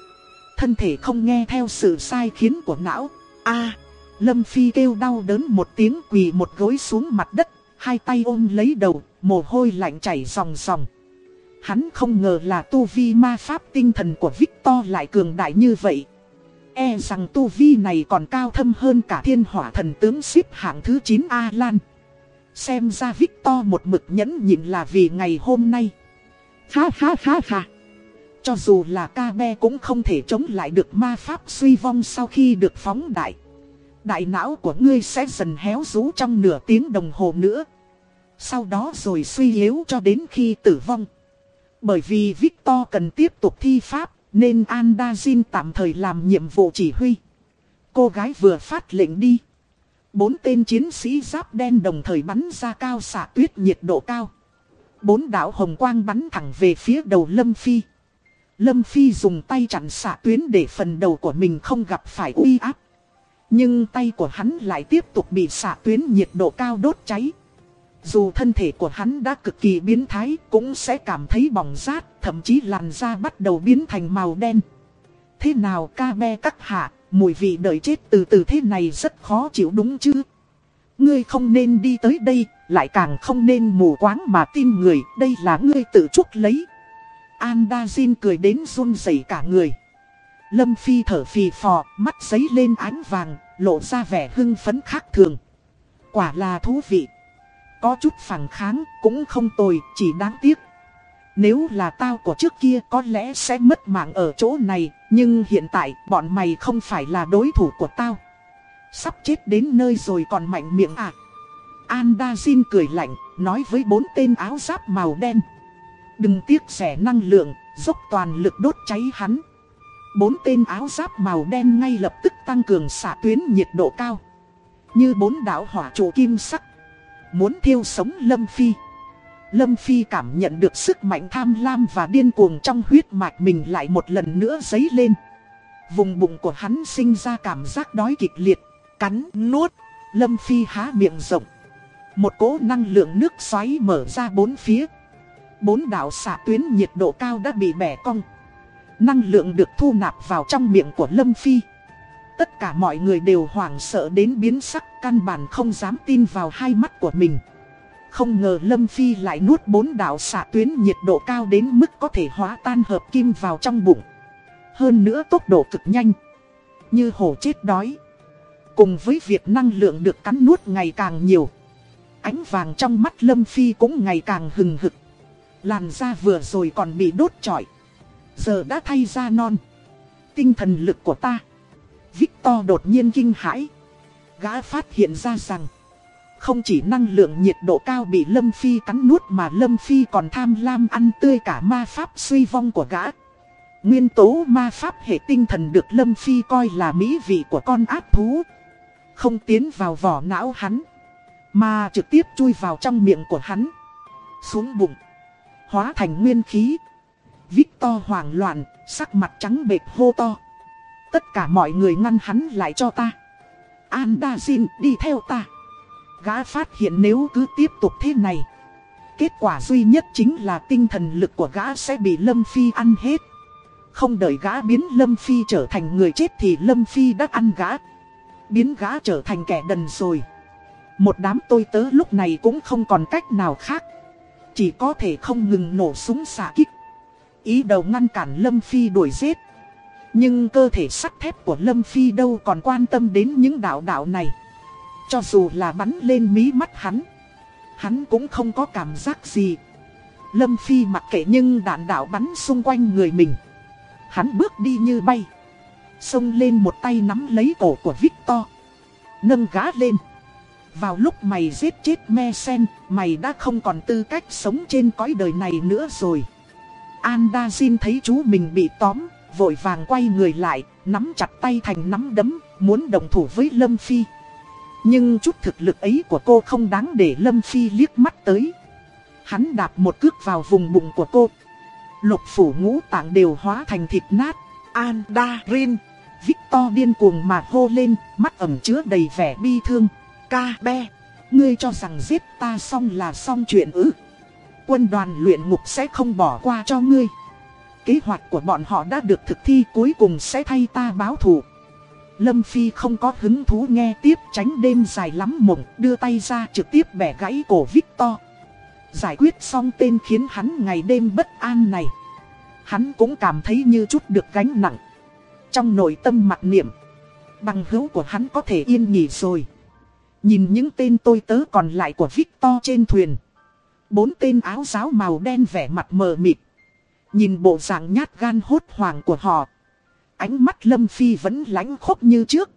Thân thể không nghe theo sự sai khiến của não. a Lâm Phi kêu đau đớn một tiếng quỳ một gối xuống mặt đất, hai tay ôm lấy đầu, mồ hôi lạnh chảy ròng ròng. Hắn không ngờ là tu vi ma pháp tinh thần của Victor lại cường đại như vậy. E rằng tu vi này còn cao thâm hơn cả thiên hỏa thần tướng xếp hạng thứ 9 A-Lan. Xem ra Victor một mực nhẫn nhịn là vì ngày hôm nay. Ha ha ha ha. Cho dù là ca be cũng không thể chống lại được ma pháp suy vong sau khi được phóng đại. Đại não của ngươi sẽ dần héo rú trong nửa tiếng đồng hồ nữa. Sau đó rồi suy yếu cho đến khi tử vong. Bởi vì Victor cần tiếp tục thi pháp, nên Andazin tạm thời làm nhiệm vụ chỉ huy. Cô gái vừa phát lệnh đi. Bốn tên chiến sĩ giáp đen đồng thời bắn ra cao xạ tuyết nhiệt độ cao. Bốn đạo hồng quang bắn thẳng về phía đầu Lâm Phi. Lâm Phi dùng tay chặn xạ tuyến để phần đầu của mình không gặp phải uy áp. Nhưng tay của hắn lại tiếp tục bị xạ tuyến nhiệt độ cao đốt cháy. Dù thân thể của hắn đã cực kỳ biến thái cũng sẽ cảm thấy bỏng rát, thậm chí làn da bắt đầu biến thành màu đen. Thế nào ca be các hạ, mùi vị đợi chết từ từ thế này rất khó chịu đúng chứ? Ngươi không nên đi tới đây, lại càng không nên mù quáng mà tin người, đây là ngươi tự chuốc lấy. Andazin cười đến run rẩy cả người. Lâm Phi thở phì phò, mắt giấy lên ánh vàng, lộ ra vẻ hưng phấn khác thường. Quả là thú vị. Có chút phản kháng, cũng không tồi, chỉ đáng tiếc. Nếu là tao của trước kia có lẽ sẽ mất mạng ở chỗ này, nhưng hiện tại bọn mày không phải là đối thủ của tao. Sắp chết đến nơi rồi còn mạnh miệng à. Andazin cười lạnh, nói với bốn tên áo giáp màu đen. Đừng tiếc rẻ năng lượng, dốc toàn lực đốt cháy hắn. Bốn tên áo giáp màu đen ngay lập tức tăng cường xạ tuyến nhiệt độ cao. Như bốn đảo hỏa trụ kim sắc. Muốn thiêu sống Lâm Phi. Lâm Phi cảm nhận được sức mạnh tham lam và điên cuồng trong huyết mạch mình lại một lần nữa dấy lên. Vùng bụng của hắn sinh ra cảm giác đói kịch liệt, cắn, nuốt. Lâm Phi há miệng rộng. Một cỗ năng lượng nước xoáy mở ra bốn phía. Bốn đảo xạ tuyến nhiệt độ cao đã bị bẻ cong. Năng lượng được thu nạp vào trong miệng của Lâm Phi. Tất cả mọi người đều hoảng sợ đến biến sắc, căn bản không dám tin vào hai mắt của mình. Không ngờ Lâm Phi lại nuốt bốn đạo xạ tuyến nhiệt độ cao đến mức có thể hóa tan hợp kim vào trong bụng. Hơn nữa tốc độ cực nhanh. Như hổ chết đói. Cùng với việc năng lượng được cắn nuốt ngày càng nhiều. Ánh vàng trong mắt Lâm Phi cũng ngày càng hừng hực. Làn da vừa rồi còn bị đốt trọi. Giờ đã thay da non. Tinh thần lực của ta. Victor đột nhiên kinh hãi. Gã phát hiện ra rằng. Không chỉ năng lượng nhiệt độ cao bị Lâm Phi cắn nuốt mà Lâm Phi còn tham lam ăn tươi cả ma pháp suy vong của gã. Nguyên tố ma pháp hệ tinh thần được Lâm Phi coi là mỹ vị của con ác thú. Không tiến vào vỏ não hắn. Mà trực tiếp chui vào trong miệng của hắn. Xuống bụng. Hóa thành nguyên khí. Victor hoảng loạn, sắc mặt trắng bệch hô to. Tất cả mọi người ngăn hắn lại cho ta. Andazin, đi theo ta. Gã phát hiện nếu cứ tiếp tục thế này. Kết quả duy nhất chính là tinh thần lực của gã sẽ bị Lâm Phi ăn hết. Không đợi gã biến Lâm Phi trở thành người chết thì Lâm Phi đã ăn gã. Biến gã trở thành kẻ đần rồi. Một đám tôi tớ lúc này cũng không còn cách nào khác. Chỉ có thể không ngừng nổ súng xạ kích. Ý đầu ngăn cản Lâm Phi đuổi giết. Nhưng cơ thể sắt thép của Lâm Phi đâu còn quan tâm đến những đạo đạo này. Cho dù là bắn lên mí mắt hắn, hắn cũng không có cảm giác gì. Lâm Phi mặc kệ nhưng đạn đạo bắn xung quanh người mình. Hắn bước đi như bay. Xông lên một tay nắm lấy cổ của Victor. Nâng gá lên. Vào lúc mày giết chết me sen, mày đã không còn tư cách sống trên cõi đời này nữa rồi. Andazin thấy chú mình bị tóm, vội vàng quay người lại, nắm chặt tay thành nắm đấm, muốn đồng thủ với Lâm Phi. Nhưng chút thực lực ấy của cô không đáng để Lâm Phi liếc mắt tới. Hắn đạp một cước vào vùng bụng của cô. Lục phủ ngũ tạng đều hóa thành thịt nát. Andarin. Victor điên cuồng mà hô lên, mắt ẩm chứa đầy vẻ bi thương. Ca be, ngươi cho rằng giết ta xong là xong chuyện ư. Quân đoàn luyện ngục sẽ không bỏ qua cho ngươi. Kế hoạch của bọn họ đã được thực thi cuối cùng sẽ thay ta báo thù. Lâm Phi không có hứng thú nghe tiếp tránh đêm dài lắm mộng đưa tay ra trực tiếp bẻ gãy cổ Victor. Giải quyết xong tên khiến hắn ngày đêm bất an này. Hắn cũng cảm thấy như chút được gánh nặng. Trong nội tâm mặc niệm, bằng hữu của hắn có thể yên nghỉ rồi. Nhìn những tên tôi tớ còn lại của Victor trên thuyền. Bốn tên áo giáo màu đen vẻ mặt mờ mịt. Nhìn bộ dạng nhát gan hốt hoảng của họ. Ánh mắt Lâm Phi vẫn lánh khốc như trước.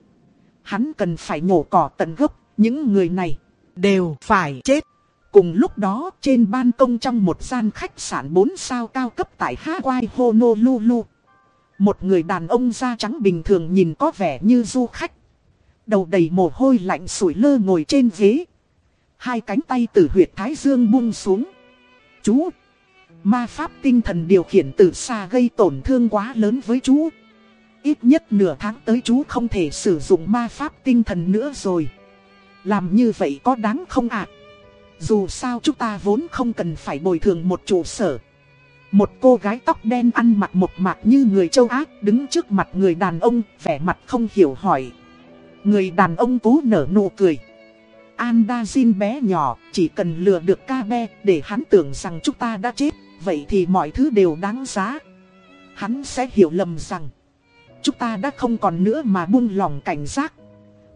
Hắn cần phải nhổ cỏ tận gốc, những người này đều phải chết. Cùng lúc đó, trên ban công trong một gian khách sạn 4 sao cao cấp tại Hawaii Honolulu. Một người đàn ông da trắng bình thường nhìn có vẻ như du khách. Đầu đầy mồ hôi lạnh sủi lơ ngồi trên ghế. Hai cánh tay từ huyệt thái dương buông xuống. Chú! Ma pháp tinh thần điều khiển từ xa gây tổn thương quá lớn với chú. Ít nhất nửa tháng tới chú không thể sử dụng ma pháp tinh thần nữa rồi. Làm như vậy có đáng không ạ? Dù sao chúng ta vốn không cần phải bồi thường một trụ sở. Một cô gái tóc đen ăn mặc một mạc như người châu Á đứng trước mặt người đàn ông, vẻ mặt không hiểu hỏi. Người đàn ông cố nở nụ cười. Andazin bé nhỏ, chỉ cần lừa được ca be để hắn tưởng rằng chúng ta đã chết, vậy thì mọi thứ đều đáng giá. Hắn sẽ hiểu lầm rằng, chúng ta đã không còn nữa mà buông lòng cảnh giác.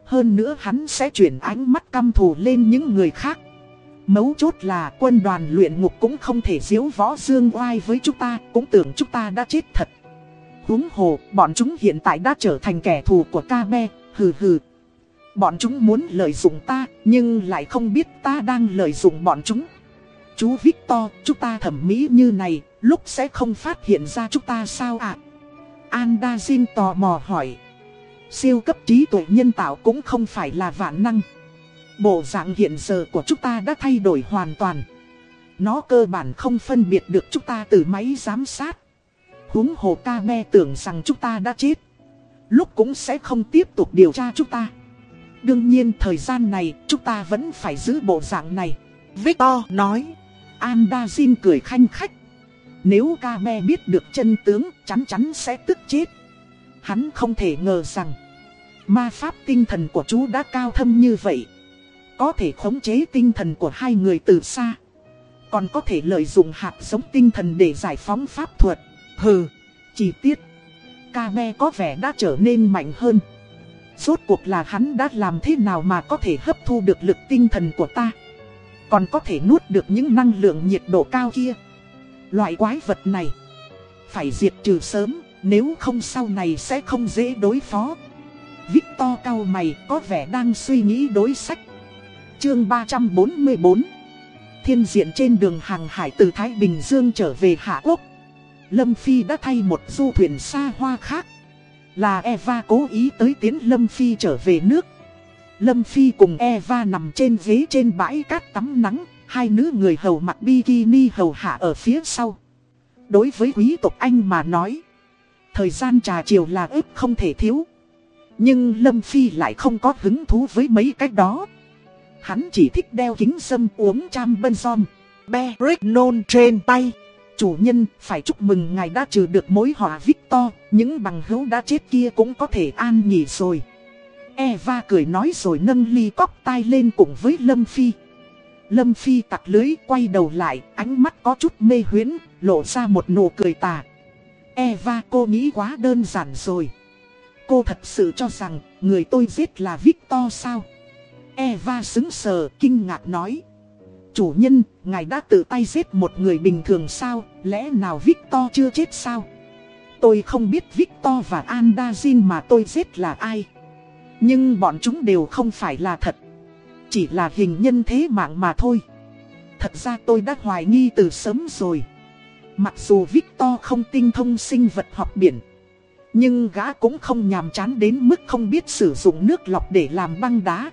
Hơn nữa hắn sẽ chuyển ánh mắt căm thù lên những người khác. Mấu chốt là quân đoàn luyện ngục cũng không thể diếu võ dương oai với chúng ta, cũng tưởng chúng ta đã chết thật. huống hồ, bọn chúng hiện tại đã trở thành kẻ thù của ca me hừ hừ. Bọn chúng muốn lợi dụng ta, nhưng lại không biết ta đang lợi dụng bọn chúng. Chú Victor, chúng ta thẩm mỹ như này, lúc sẽ không phát hiện ra chúng ta sao ạ? À? Andazin tò mò hỏi. Siêu cấp trí tuệ nhân tạo cũng không phải là vạn năng. Bộ dạng hiện giờ của chúng ta đã thay đổi hoàn toàn. Nó cơ bản không phân biệt được chúng ta từ máy giám sát. Húng hồ ca me tưởng rằng chúng ta đã chết. Lúc cũng sẽ không tiếp tục điều tra chúng ta. Đương nhiên thời gian này chúng ta vẫn phải giữ bộ dạng này. Victor nói. Andazin cười khanh khách. Nếu ca me biết được chân tướng chắn chắn sẽ tức chết. Hắn không thể ngờ rằng ma pháp tinh thần của chú đã cao thâm như vậy. Có thể khống chế tinh thần của hai người từ xa. Còn có thể lợi dụng hạt giống tinh thần để giải phóng pháp thuật. Hừ, chi tiết. Kabe có vẻ đã trở nên mạnh hơn. Rốt cuộc là hắn đã làm thế nào mà có thể hấp thu được lực tinh thần của ta. Còn có thể nuốt được những năng lượng nhiệt độ cao kia. Loại quái vật này. Phải diệt trừ sớm, nếu không sau này sẽ không dễ đối phó. Victor cao mày có vẻ đang suy nghĩ đối sách. Chương 344 Thiên diện trên đường hàng hải từ Thái Bình Dương trở về Hạ Quốc. Lâm Phi đã thay một du thuyền xa hoa khác. Là Eva cố ý tới tiến Lâm Phi trở về nước. Lâm Phi cùng Eva nằm trên ghế trên bãi cát tắm nắng. Hai nữ người hầu mặc bikini hầu hạ ở phía sau. Đối với quý tộc Anh mà nói. Thời gian trà chiều là ếp không thể thiếu. Nhưng Lâm Phi lại không có hứng thú với mấy cách đó. Hắn chỉ thích đeo kính sâm uống cham bân son. Beric nôn trên tay. Chủ nhân, phải chúc mừng ngài đã trừ được mối họa Victor. Những bằng hữu đã chết kia cũng có thể an nghỉ rồi. Eva cười nói rồi nâng ly cóc tai lên cùng với Lâm Phi. Lâm Phi tặc lưới quay đầu lại, ánh mắt có chút mê huyến, lộ ra một nụ cười tà. Eva cô nghĩ quá đơn giản rồi. Cô thật sự cho rằng người tôi giết là Victor sao? Eva xứng sờ, kinh ngạc nói. Chủ nhân, ngài đã tự tay giết một người bình thường sao, lẽ nào Victor chưa chết sao? Tôi không biết Victor và Andazin mà tôi giết là ai. Nhưng bọn chúng đều không phải là thật. Chỉ là hình nhân thế mạng mà thôi. Thật ra tôi đã hoài nghi từ sớm rồi. Mặc dù Victor không tinh thông sinh vật học biển. Nhưng gã cũng không nhàm chán đến mức không biết sử dụng nước lọc để làm băng đá.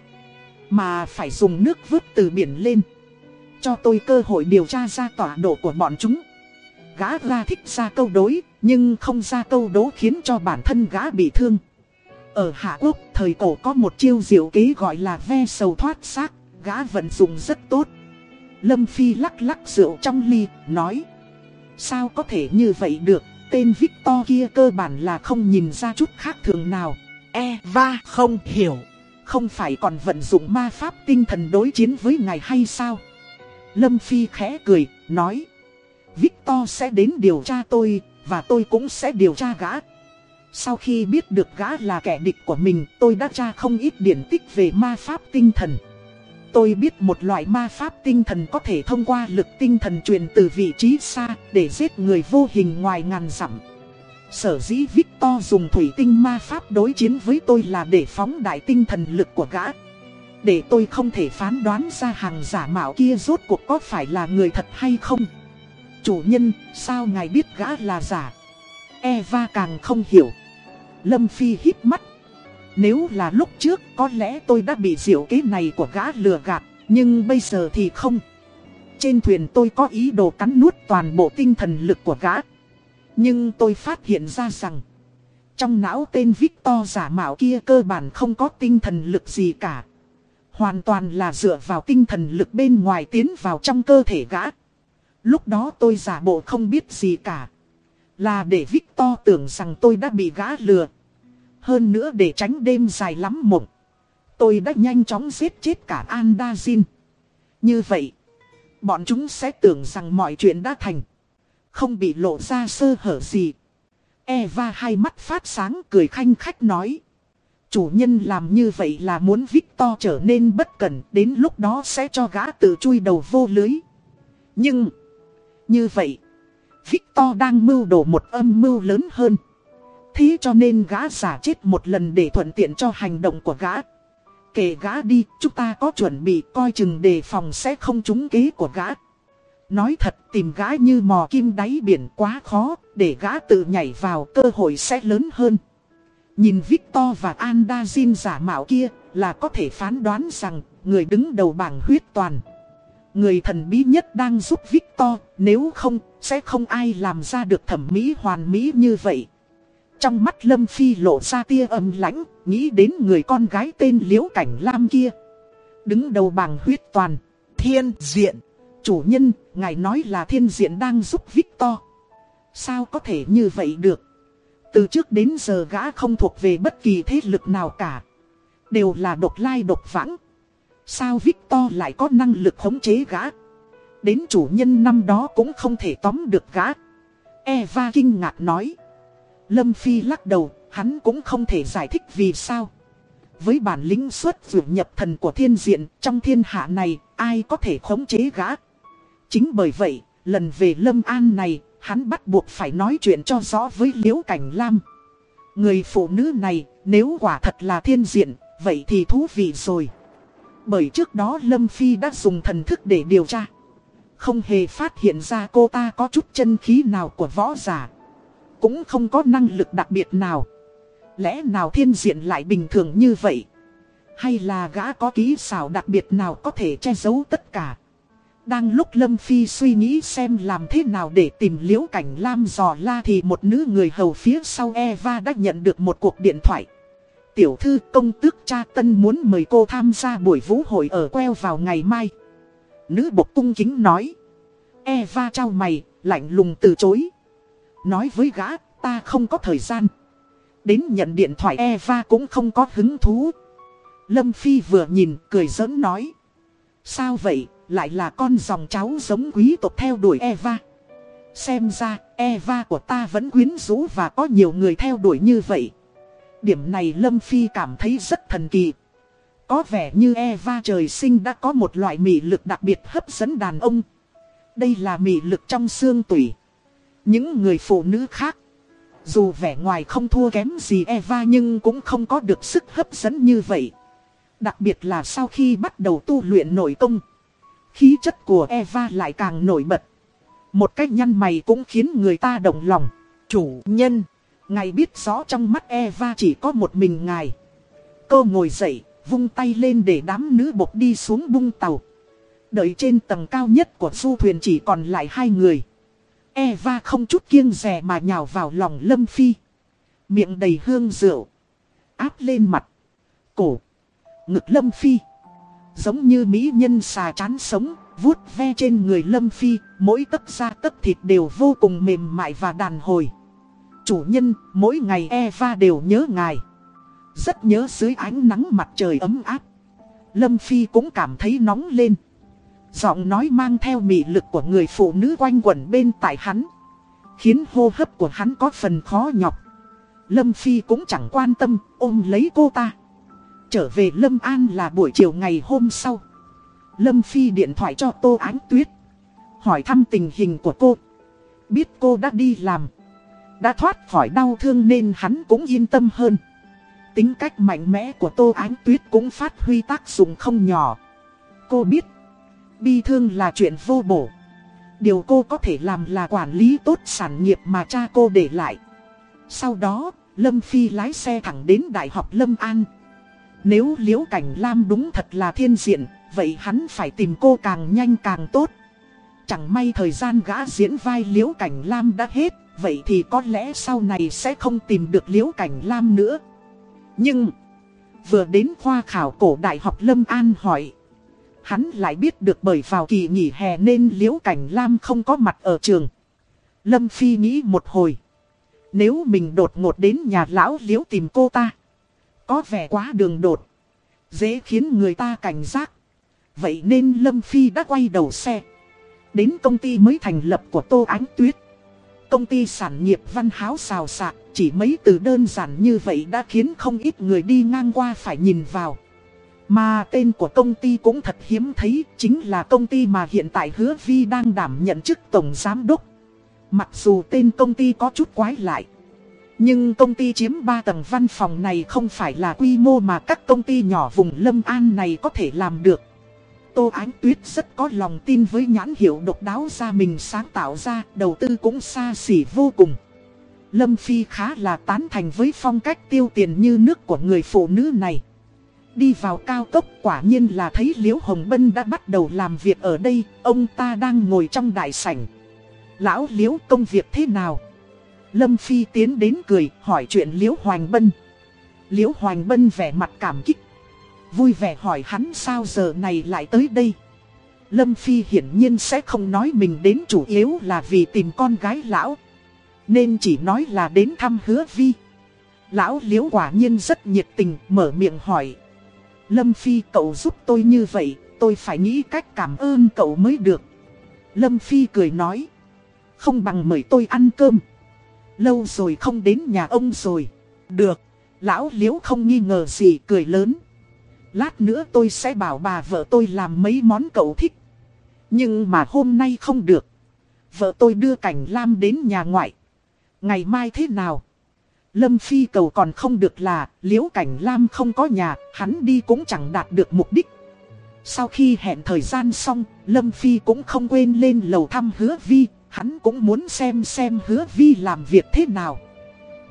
Mà phải dùng nước vớt từ biển lên Cho tôi cơ hội điều tra ra tọa độ của bọn chúng Gã ra thích ra câu đối, Nhưng không ra câu đố khiến cho bản thân gã bị thương ở Hạ Quốc thời cổ có một chiêu diệu kế gọi là ve sầu thoát xác Gã vận dụng rất tốt. Lâm Phi lắc lắc rượu trong ly Nói Sao có thể như vậy được? Tên Victor kia cơ bản là không nhìn ra chút khác thường nào. Eva không hiểu. Không phải còn vận dụng ma pháp tinh thần đối chiến với ngài hay sao? Lâm Phi khẽ cười, nói Victor sẽ đến điều tra tôi, và tôi cũng sẽ điều tra gã. Sau khi biết được gã là kẻ địch của mình, tôi đã tra không ít điển tích về ma pháp tinh thần. Tôi biết một loại ma pháp tinh thần có thể thông qua lực tinh thần truyền từ vị trí xa để giết người vô hình ngoài ngàn dặm. Sở dĩ Victor dùng thủy tinh ma pháp đối chiến với tôi là để phóng đại tinh thần lực của gã. Để tôi không thể phán đoán ra hàng giả mạo kia rốt cuộc có phải là người thật hay không. Chủ nhân, sao ngài biết gã là giả? Eva càng không hiểu. Lâm Phi hít mắt. Nếu là lúc trước có lẽ tôi đã bị diệu kế này của gã lừa gạt, nhưng bây giờ thì không. Trên thuyền tôi có ý đồ cắn nuốt toàn bộ tinh thần lực của gã. Nhưng tôi phát hiện ra rằng, trong não tên Victor giả mạo kia cơ bản không có tinh thần lực gì cả. Hoàn toàn là dựa vào tinh thần lực bên ngoài tiến vào trong cơ thể gã. Lúc đó tôi giả bộ không biết gì cả. Là để Victor tưởng rằng tôi đã bị gã lừa. Hơn nữa để tránh đêm dài lắm mộng. Tôi đã nhanh chóng giết chết cả Andazin. Như vậy, bọn chúng sẽ tưởng rằng mọi chuyện đã thành. Không bị lộ ra sơ hở gì. Eva hai mắt phát sáng cười khanh khách nói. Chủ nhân làm như vậy là muốn Victor trở nên bất cẩn, đến lúc đó sẽ cho gã tự chui đầu vô lưới. Nhưng, như vậy, Victor đang mưu đổ một âm mưu lớn hơn. Thế cho nên gã giả chết một lần để thuận tiện cho hành động của gã. Kể gã đi, chúng ta có chuẩn bị coi chừng đề phòng sẽ không trúng kế của gã. Nói thật tìm gã như mò kim đáy biển quá khó, để gã tự nhảy vào cơ hội sẽ lớn hơn. Nhìn Victor và Andazin giả mạo kia là có thể phán đoán rằng người đứng đầu bảng huyết toàn. Người thần bí nhất đang giúp Victor, nếu không, sẽ không ai làm ra được thẩm mỹ hoàn mỹ như vậy. Trong mắt Lâm Phi lộ ra tia âm lãnh, nghĩ đến người con gái tên Liễu Cảnh Lam kia. Đứng đầu bảng huyết toàn, thiên diện. Chủ nhân, ngài nói là thiên diện đang giúp Victor. Sao có thể như vậy được? Từ trước đến giờ gã không thuộc về bất kỳ thế lực nào cả. Đều là độc lai độc vãng. Sao Victor lại có năng lực khống chế gã? Đến chủ nhân năm đó cũng không thể tóm được gã. Eva kinh ngạc nói. Lâm Phi lắc đầu, hắn cũng không thể giải thích vì sao. Với bản lĩnh xuất vượt nhập thần của thiên diện, trong thiên hạ này, ai có thể khống chế gã? Chính bởi vậy, lần về Lâm An này, hắn bắt buộc phải nói chuyện cho rõ với Liễu Cảnh Lam. Người phụ nữ này, nếu quả thật là thiên diện, vậy thì thú vị rồi. Bởi trước đó Lâm Phi đã dùng thần thức để điều tra. Không hề phát hiện ra cô ta có chút chân khí nào của võ giả. Cũng không có năng lực đặc biệt nào. Lẽ nào thiên diện lại bình thường như vậy? Hay là gã có ký xảo đặc biệt nào có thể che giấu tất cả? Đang lúc Lâm Phi suy nghĩ xem làm thế nào để tìm liễu cảnh Lam dò la thì một nữ người hầu phía sau Eva đã nhận được một cuộc điện thoại. Tiểu thư công tước cha tân muốn mời cô tham gia buổi vũ hội ở queo vào ngày mai. Nữ bộc cung kính nói. Eva trao mày, lạnh lùng từ chối. Nói với gã, ta không có thời gian. Đến nhận điện thoại Eva cũng không có hứng thú. Lâm Phi vừa nhìn, cười giỡn nói. Sao vậy, lại là con dòng cháu giống quý tộc theo đuổi Eva. Xem ra, Eva của ta vẫn quyến rũ và có nhiều người theo đuổi như vậy. Điểm này Lâm Phi cảm thấy rất thần kỳ. Có vẻ như Eva trời sinh đã có một loại mị lực đặc biệt hấp dẫn đàn ông. Đây là mị lực trong xương tủy. Những người phụ nữ khác, dù vẻ ngoài không thua kém gì Eva nhưng cũng không có được sức hấp dẫn như vậy. Đặc biệt là sau khi bắt đầu tu luyện nội công. Khí chất của Eva lại càng nổi bật. Một cách nhăn mày cũng khiến người ta động lòng. Chủ nhân, ngài biết rõ trong mắt Eva chỉ có một mình ngài. Cô ngồi dậy, vung tay lên để đám nữ bột đi xuống bung tàu. Đợi trên tầng cao nhất của du thuyền chỉ còn lại hai người. Eva không chút kiêng rè mà nhào vào lòng Lâm Phi. Miệng đầy hương rượu. Áp lên mặt. Cổ. Ngực Lâm Phi. Giống như mỹ nhân xà chán sống, vuốt ve trên người Lâm Phi, mỗi tấc da tấc thịt đều vô cùng mềm mại và đàn hồi. Chủ nhân, mỗi ngày Eva đều nhớ ngài. Rất nhớ dưới ánh nắng mặt trời ấm áp. Lâm Phi cũng cảm thấy nóng lên. Giọng nói mang theo mị lực của người phụ nữ quanh quẩn bên tại hắn. Khiến hô hấp của hắn có phần khó nhọc. Lâm Phi cũng chẳng quan tâm, ôm lấy cô ta. Trở về Lâm An là buổi chiều ngày hôm sau. Lâm Phi điện thoại cho Tô Ánh Tuyết. Hỏi thăm tình hình của cô. Biết cô đã đi làm. Đã thoát khỏi đau thương nên hắn cũng yên tâm hơn. Tính cách mạnh mẽ của Tô Ánh Tuyết cũng phát huy tác dụng không nhỏ. Cô biết, bi thương là chuyện vô bổ. Điều cô có thể làm là quản lý tốt sản nghiệp mà cha cô để lại. Sau đó, Lâm Phi lái xe thẳng đến Đại học Lâm An. Nếu Liễu Cảnh Lam đúng thật là thiên diện, vậy hắn phải tìm cô càng nhanh càng tốt. Chẳng may thời gian gã diễn vai Liễu Cảnh Lam đã hết, vậy thì có lẽ sau này sẽ không tìm được Liễu Cảnh Lam nữa. Nhưng, vừa đến khoa khảo cổ Đại học Lâm An hỏi, hắn lại biết được bởi vào kỳ nghỉ hè nên Liễu Cảnh Lam không có mặt ở trường. Lâm Phi nghĩ một hồi. Nếu mình đột ngột đến nhà lão Liễu tìm cô ta, có vẻ quá đường đột, dễ khiến người ta cảnh giác. Vậy nên Lâm Phi đã quay đầu xe. Đến công ty mới thành lập của Tô Ánh Tuyết. Công ty sản nghiệp văn háo xào xạc, chỉ mấy từ đơn giản như vậy đã khiến không ít người đi ngang qua phải nhìn vào. Mà tên của công ty cũng thật hiếm thấy, chính là công ty mà hiện tại Hứa Vi đang đảm nhận chức Tổng Giám Đốc. Mặc dù tên công ty có chút quái lại. Nhưng công ty chiếm 3 tầng văn phòng này không phải là quy mô mà các công ty nhỏ vùng Lâm An này có thể làm được. Tô Ánh Tuyết rất có lòng tin với nhãn hiệu độc đáo ra mình sáng tạo ra, đầu tư cũng xa xỉ vô cùng. Lâm Phi khá là tán thành với phong cách tiêu tiền như nước của người phụ nữ này. Đi vào cao tốc quả nhiên là thấy Liễu Hồng Bân đã bắt đầu làm việc ở đây, ông ta đang ngồi trong đại sảnh. Lão Liễu công việc thế nào? Lâm Phi tiến đến cười hỏi chuyện Liễu Hoành Bân. Liễu Hoành Bân vẻ mặt cảm kích Vui vẻ hỏi hắn sao giờ này lại tới đây Lâm Phi hiển nhiên sẽ không nói mình đến chủ yếu là vì tìm con gái lão Nên chỉ nói là đến thăm hứa vi Lão liễu quả nhiên rất nhiệt tình mở miệng hỏi Lâm Phi cậu giúp tôi như vậy, Tôi phải nghĩ cách cảm ơn cậu mới được Lâm Phi cười nói, Không bằng mời tôi ăn cơm Lâu rồi không đến nhà ông rồi Được, Lão liễu không nghi ngờ gì, cười lớn Lát nữa tôi sẽ bảo bà vợ tôi làm mấy món cậu thích. Nhưng mà hôm nay không được. Vợ tôi đưa cảnh Lam đến nhà ngoại. Ngày mai thế nào? Lâm Phi cầu còn không được là liễu cảnh Lam không có nhà, hắn đi cũng chẳng đạt được mục đích. Sau khi hẹn thời gian xong, Lâm Phi cũng không quên lên lầu thăm hứa vi, hắn cũng muốn xem xem hứa vi làm việc thế nào.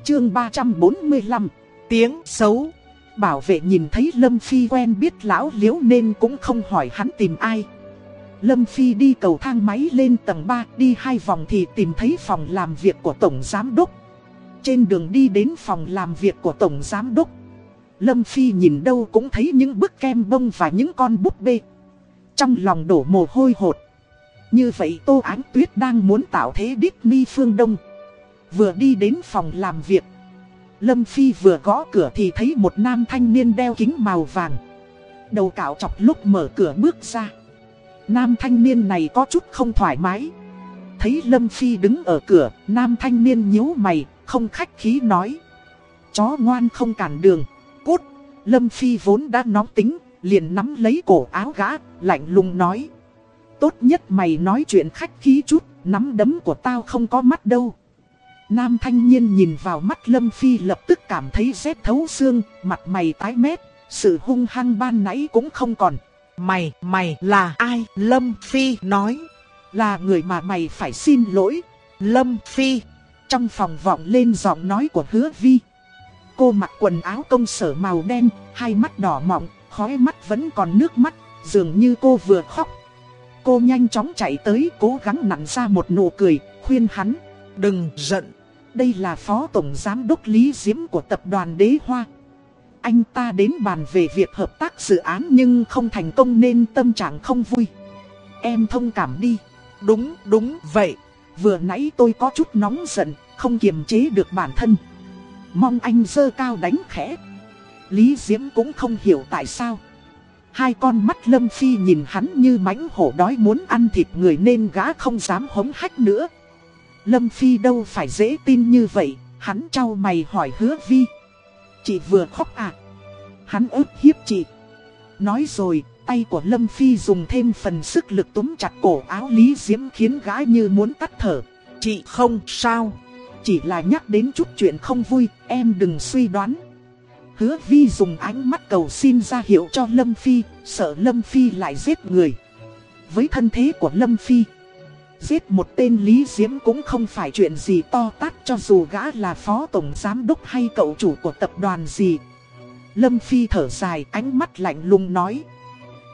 Chương 345 Tiếng xấu Bảo vệ nhìn thấy Lâm Phi quen biết lão liễu nên cũng không hỏi hắn tìm ai. Lâm Phi đi cầu thang máy lên tầng 3 đi hai vòng thì tìm thấy phòng làm việc của Tổng Giám Đốc. Trên đường đi đến phòng làm việc của Tổng Giám Đốc. Lâm Phi nhìn đâu cũng thấy những bức kem bông và những con búp bê. Trong lòng đổ mồ hôi hột. Như vậy Tô Ánh Tuyết đang muốn tạo thế đít mi phương Đông. Vừa đi đến phòng làm việc Lâm Phi vừa gõ cửa thì thấy một nam thanh niên đeo kính màu vàng. Đầu cạo chọc lúc mở cửa bước ra. Nam thanh niên này có chút không thoải mái. Thấy Lâm Phi đứng ở cửa, nam thanh niên nhíu mày, không khách khí nói. Chó ngoan không cản đường, cút. Lâm Phi vốn đã nóng tính, liền nắm lấy cổ áo gã, lạnh lùng nói. Tốt nhất mày nói chuyện khách khí chút, nắm đấm của tao không có mắt đâu. Nam thanh niên nhìn vào mắt Lâm Phi lập tức cảm thấy rét thấu xương, mặt mày tái mét, sự hung hăng ban nãy cũng không còn. Mày, mày là ai? Lâm Phi nói. Là người mà mày phải xin lỗi. Lâm Phi. Trong phòng vọng lên giọng nói của hứa vi. Cô mặc quần áo công sở màu đen, hai mắt đỏ mọng, khói mắt vẫn còn nước mắt, dường như cô vừa khóc. Cô nhanh chóng chạy tới cố gắng nặn ra một nụ cười, khuyên hắn. Đừng giận, đây là Phó Tổng Giám đốc Lý Diễm của Tập đoàn Đế Hoa. Anh ta đến bàn về việc hợp tác dự án nhưng không thành công nên tâm trạng không vui. Em thông cảm đi. Đúng, đúng, vậy. Vừa nãy tôi có chút nóng giận, không kiềm chế được bản thân. Mong anh dơ cao đánh khẽ. Lý Diễm cũng không hiểu tại sao. Hai con mắt Lâm Phi nhìn hắn như mãnh hổ đói muốn ăn thịt người nên gã không dám hống hách nữa. Lâm Phi đâu phải dễ tin như vậy, Hắn trao mày hỏi hứa vi. Chị vừa khóc à? Hắn ức hiếp chị. Nói rồi, tay của Lâm Phi dùng thêm phần sức lực túm chặt cổ áo Lý Diễm khiến gái như muốn tắt thở. Chị không sao. Chỉ là nhắc đến chút chuyện không vui, em đừng suy đoán. Hứa Vi dùng ánh mắt cầu xin ra hiệu cho Lâm Phi, sợ Lâm Phi lại giết người. Với thân thế của Lâm Phi, giết một tên Lý Diễm cũng không phải chuyện gì to tát cho dù gã là phó tổng giám đốc hay cậu chủ của tập đoàn gì. Lâm Phi thở dài ánh mắt lạnh lùng nói.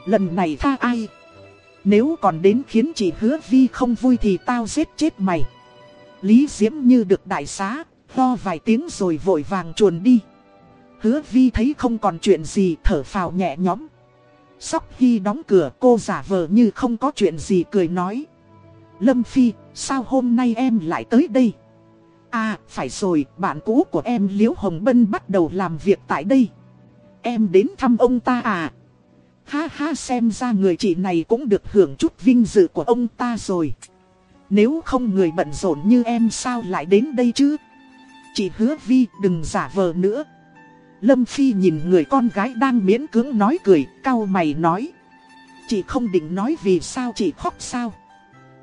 Lần này tha ai? Nếu còn đến khiến chị hứa Vi không vui thì tao giết chết mày. Lý Diễm như được đại xá, lo vài tiếng rồi vội vàng chuồn đi. Hứa Vi thấy không còn chuyện gì thở phào nhẹ nhõm. Sóc Hy đóng cửa cô giả vờ như không có chuyện gì cười nói. Lâm Phi, sao hôm nay em lại tới đây? À, phải rồi, bạn cũ của em Liễu Hồng Bân bắt đầu làm việc tại đây. Em đến thăm ông ta à? Ha ha xem ra người chị này cũng được hưởng chút vinh dự của ông ta rồi. Nếu không người bận rộn như em sao lại đến đây chứ? Chị hứa Vi đừng giả vờ nữa. Lâm Phi nhìn người con gái đang miễn cưỡng nói cười, cao mày nói. Chị không định nói vì sao chị khóc sao?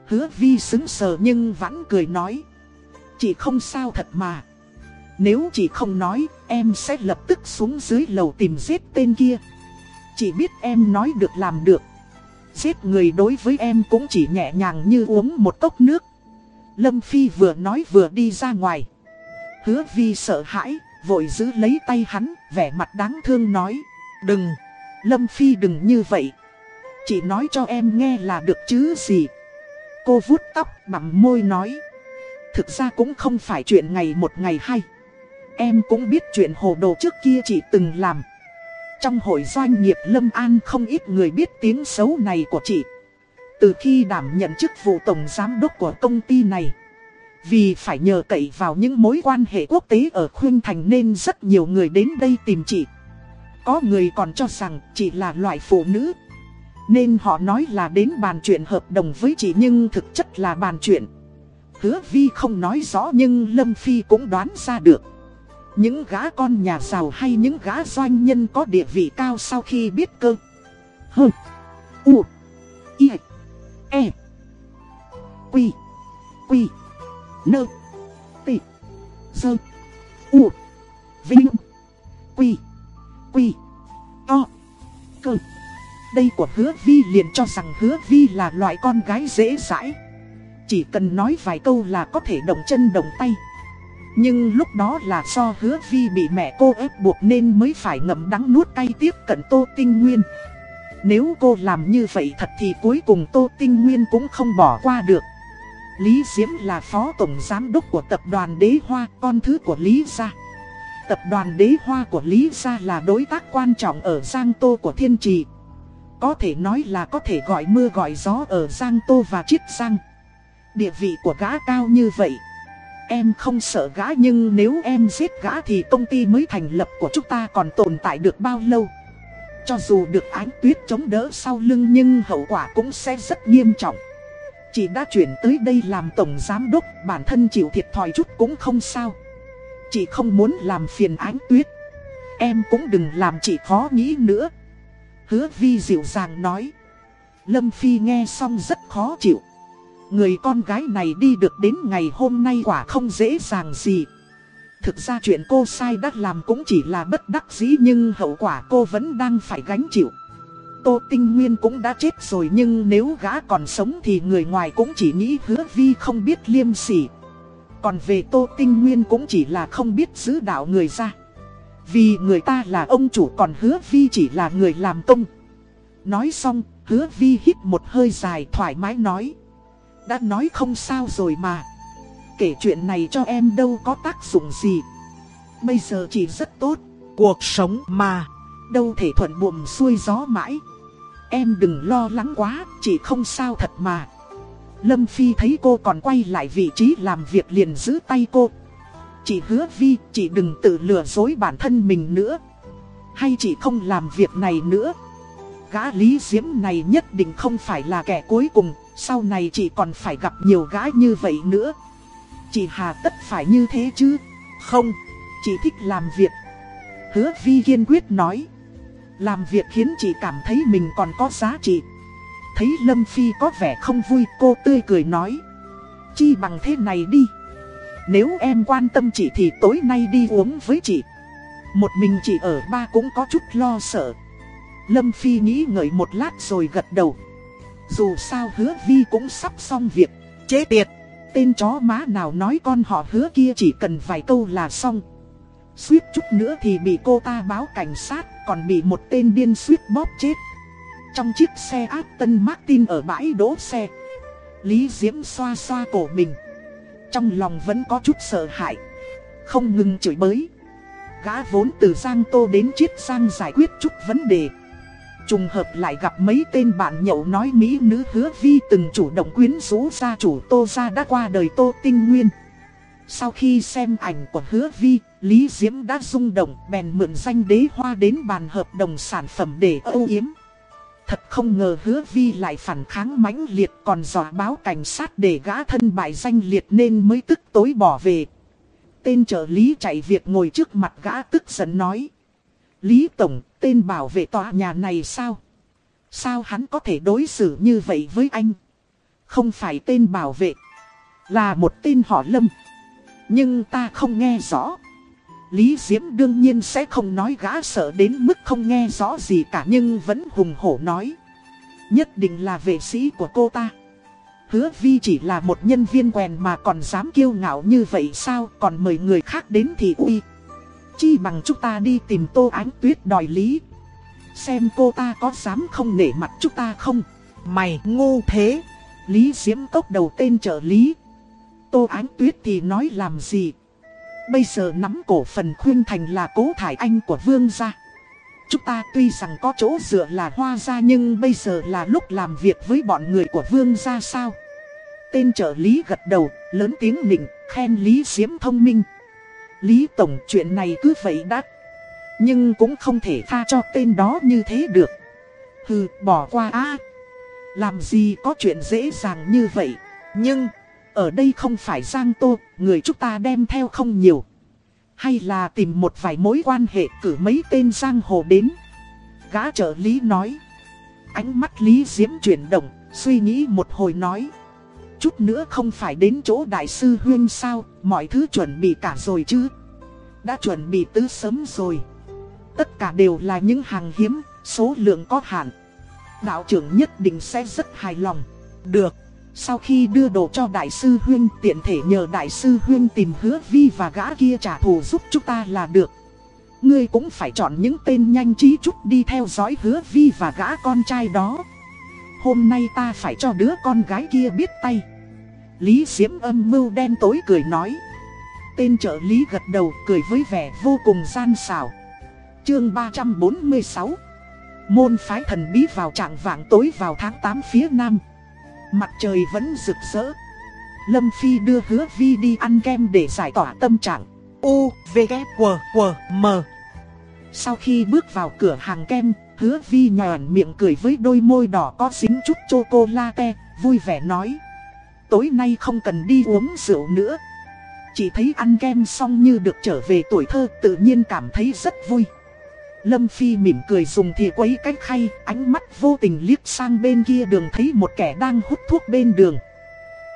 Hứa Vi xứng sờ nhưng vẫn cười nói. Chị không sao thật mà. Nếu chị không nói, em sẽ lập tức xuống dưới lầu tìm giết tên kia chỉ biết em nói được làm được. Giết người đối với em cũng chỉ nhẹ nhàng như uống một cốc nước. Lâm Phi vừa nói vừa đi ra ngoài. Hứa Vi sợ hãi, vội giữ lấy tay hắn, vẻ mặt đáng thương nói. Đừng, Lâm Phi đừng như vậy. Chị nói cho em nghe là được chứ gì. Cô vuốt tóc, bặm môi nói. Thực ra cũng không phải chuyện ngày một ngày hai. Em cũng biết chuyện hồ đồ trước kia chị từng làm. Trong hội doanh nghiệp Lâm An không ít người biết tiếng xấu này của chị. Từ khi đảm nhận chức vụ tổng giám đốc của công ty này. Vì phải nhờ cậy vào những mối quan hệ quốc tế ở Khuyên Thành nên rất nhiều người đến đây tìm chị. Có người còn cho rằng chị là loại phụ nữ. Nên họ nói là đến bàn chuyện hợp đồng với chị nhưng thực chất là bàn chuyện. Hứa Vi không nói rõ nhưng Lâm Phi cũng đoán ra được. Những gã con nhà giàu hay những gã doanh nhân có địa vị cao sau khi biết cơ. h U. I. E. Quy. Quy. Nơ. T Sơ U. Vinh. Quy. Quy. To. Cơ. Đây của hứa vi liền cho rằng hứa vi là loại con gái dễ dãi. Chỉ cần nói vài câu là có thể động chân động tay. Nhưng lúc đó là do hứa vi bị mẹ cô ép buộc nên mới phải ngậm đắng nuốt cay tiếp cận Tô Tinh Nguyên. Nếu cô làm như vậy thật thì cuối cùng Tô Tinh Nguyên cũng không bỏ qua được. Lý Diễm là phó tổng giám đốc của tập đoàn Đế Hoa, con thứ của Lý Gia. Tập đoàn Đế Hoa của Lý Gia là đối tác quan trọng ở Giang Tô của Thiên Trì. Có thể nói là có thể gọi mưa gọi gió ở Giang Tô và Chiết Giang. Địa vị của gã cao như vậy. Em không sợ gã nhưng nếu em giết gã thì công ty mới thành lập của chúng ta còn tồn tại được bao lâu. Cho dù được ánh tuyết chống đỡ sau lưng nhưng hậu quả cũng sẽ rất nghiêm trọng. Chị đã chuyển tới đây làm tổng giám đốc, bản thân chịu thiệt thòi chút cũng không sao. Chị không muốn làm phiền ánh tuyết. Em cũng đừng làm chị khó nghĩ nữa. Hứa vi dịu dàng nói. Lâm Phi nghe xong rất khó chịu. Người con gái này đi được đến ngày hôm nay quả không dễ dàng gì. Thực ra chuyện cô sai đã làm cũng chỉ là bất đắc dĩ nhưng hậu quả cô vẫn đang phải gánh chịu. Tô Tinh Nguyên cũng đã chết rồi nhưng nếu gã còn sống thì người ngoài cũng chỉ nghĩ hứa vi không biết liêm sỉ. Còn về Tô Tinh Nguyên cũng chỉ là không biết giữ đạo người ra. Vì người ta là ông chủ còn hứa vi chỉ là người làm công. Nói xong, hứa vi hít một hơi dài thoải mái nói. Đã nói không sao rồi mà. Kể chuyện này cho em đâu có tác dụng gì. Bây giờ chỉ rất tốt. Cuộc sống mà. Đâu thể thuận buồm xuôi gió mãi. Em đừng lo lắng quá, chỉ không sao thật mà. Lâm Phi thấy cô còn quay lại vị trí làm việc liền giữ tay cô. Chị hứa Vi, chị đừng tự lừa dối bản thân mình nữa. Hay chị không làm việc này nữa. Gã Lý Diễm này nhất định không phải là kẻ cuối cùng, sau này chị còn phải gặp nhiều gái như vậy nữa Chị hà tất phải như thế chứ Không, Chị thích làm việc. Hứa Vi kiên quyết nói. Làm việc khiến chị cảm thấy mình còn có giá trị. Thấy Lâm Phi có vẻ không vui cô tươi cười nói. Chi bằng thế này đi. Nếu em quan tâm chị thì tối nay đi uống với chị. Một mình chị ở ba cũng có chút lo sợ. Lâm Phi nghĩ ngợi một lát rồi gật đầu. Dù sao hứa Vi cũng sắp xong việc. chế tiệt. Tên chó má nào nói con họ hứa kia chỉ cần vài câu là xong. Suýt chút nữa thì bị cô ta báo cảnh sát, còn bị một tên điên suýt bóp chết. Trong chiếc xe Aston Martin ở bãi đỗ xe, Lý Diễm xoa xoa cổ mình. Trong lòng vẫn có chút sợ hãi, không ngừng chửi bới. Gã vốn từ Giang Tô đến Chiết Giang giải quyết chút vấn đề. Trùng hợp lại gặp mấy tên bạn nhậu nói Mỹ nữ hứa vi từng chủ động quyến rũ gia chủ Tô Gia đã qua đời Tô Tinh Nguyên. Sau khi xem ảnh của hứa vi, Lý Diễm đã rung động bèn mượn danh đế hoa đến bàn hợp đồng sản phẩm để âu yếm. Thật không ngờ hứa vi lại phản kháng mãnh liệt còn dọa báo cảnh sát để gã thân bại danh liệt nên mới tức tối bỏ về. Tên trợ lý chạy việc ngồi trước mặt gã tức giận nói. Lý Tổng, tên bảo vệ tòa nhà này sao? Sao hắn có thể đối xử như vậy với anh? Không phải tên bảo vệ, là một tên họ Lâm. Nhưng ta không nghe rõ. Lý Diễm đương nhiên sẽ không nói gã sợ đến mức không nghe rõ gì cả nhưng vẫn hùng hổ nói. Nhất định là vệ sĩ của cô ta. Hứa Vi chỉ là một nhân viên quèn mà còn dám kiêu ngạo như vậy sao còn mời người khác đến thì uy. Chi bằng chúng ta đi tìm Tô Ánh Tuyết đòi lý. Xem cô ta có dám không nể mặt chúng ta không. Mày ngu thế. Lý Diễm cốc đầu tên trợ lý. Tô Ánh Tuyết thì nói làm gì. Bây giờ nắm cổ phần khuyên thành là cố thải anh của vương gia. Chúng ta tuy rằng có chỗ dựa là hoa gia nhưng bây giờ là lúc làm việc với bọn người của vương gia sao. Tên trợ lý gật đầu, lớn tiếng nịnh, khen Lý Diễm thông minh. Lý Tổng chuyện này cứ vậy đã. Nhưng cũng không thể tha cho tên đó như thế được. Hừ, bỏ qua a Làm gì có chuyện dễ dàng như vậy. Nhưng... Ở đây không phải Giang Tô, người chúng ta đem theo không nhiều. Hay là tìm một vài mối quan hệ cử mấy tên Giang Hồ đến. Gã trợ lý nói. Ánh mắt Lý Diễm chuyển động, suy nghĩ một hồi nói. Chút nữa không phải đến chỗ đại sư Huyên sao, mọi thứ chuẩn bị cả rồi chứ. Đã chuẩn bị từ sớm rồi. Tất cả đều là những hàng hiếm, số lượng có hạn. Đạo trưởng nhất định sẽ rất hài lòng. Được. Sau khi đưa đồ cho Đại sư Huyên tiện thể nhờ Đại sư Huyên tìm hứa vi và gã kia trả thù giúp chúng ta là được. Ngươi cũng phải chọn những tên nhanh trí chút đi theo dõi hứa vi và gã con trai đó. Hôm nay ta phải cho đứa con gái kia biết tay. Lý Diễm âm mưu đen tối cười nói. Tên trợ lý gật đầu cười với vẻ vô cùng gian xảo. Chương 346 Môn phái thần bí vào trạng vạng tối vào tháng 8 phía nam. Mặt trời vẫn rực rỡ. Lâm Phi đưa hứa Vi đi ăn kem để giải tỏa tâm trạng. U, V, K, W, W, M. Sau khi bước vào cửa hàng kem, hứa Vi nhòn miệng cười với đôi môi đỏ có dính chút chocolate, vui vẻ nói. Tối nay không cần đi uống rượu nữa. Chỉ thấy ăn kem xong như được trở về tuổi thơ tự nhiên cảm thấy rất vui. Lâm Phi mỉm cười dùng thìa quấy cách khay, ánh mắt vô tình liếc sang bên kia đường thấy một kẻ đang hút thuốc bên đường.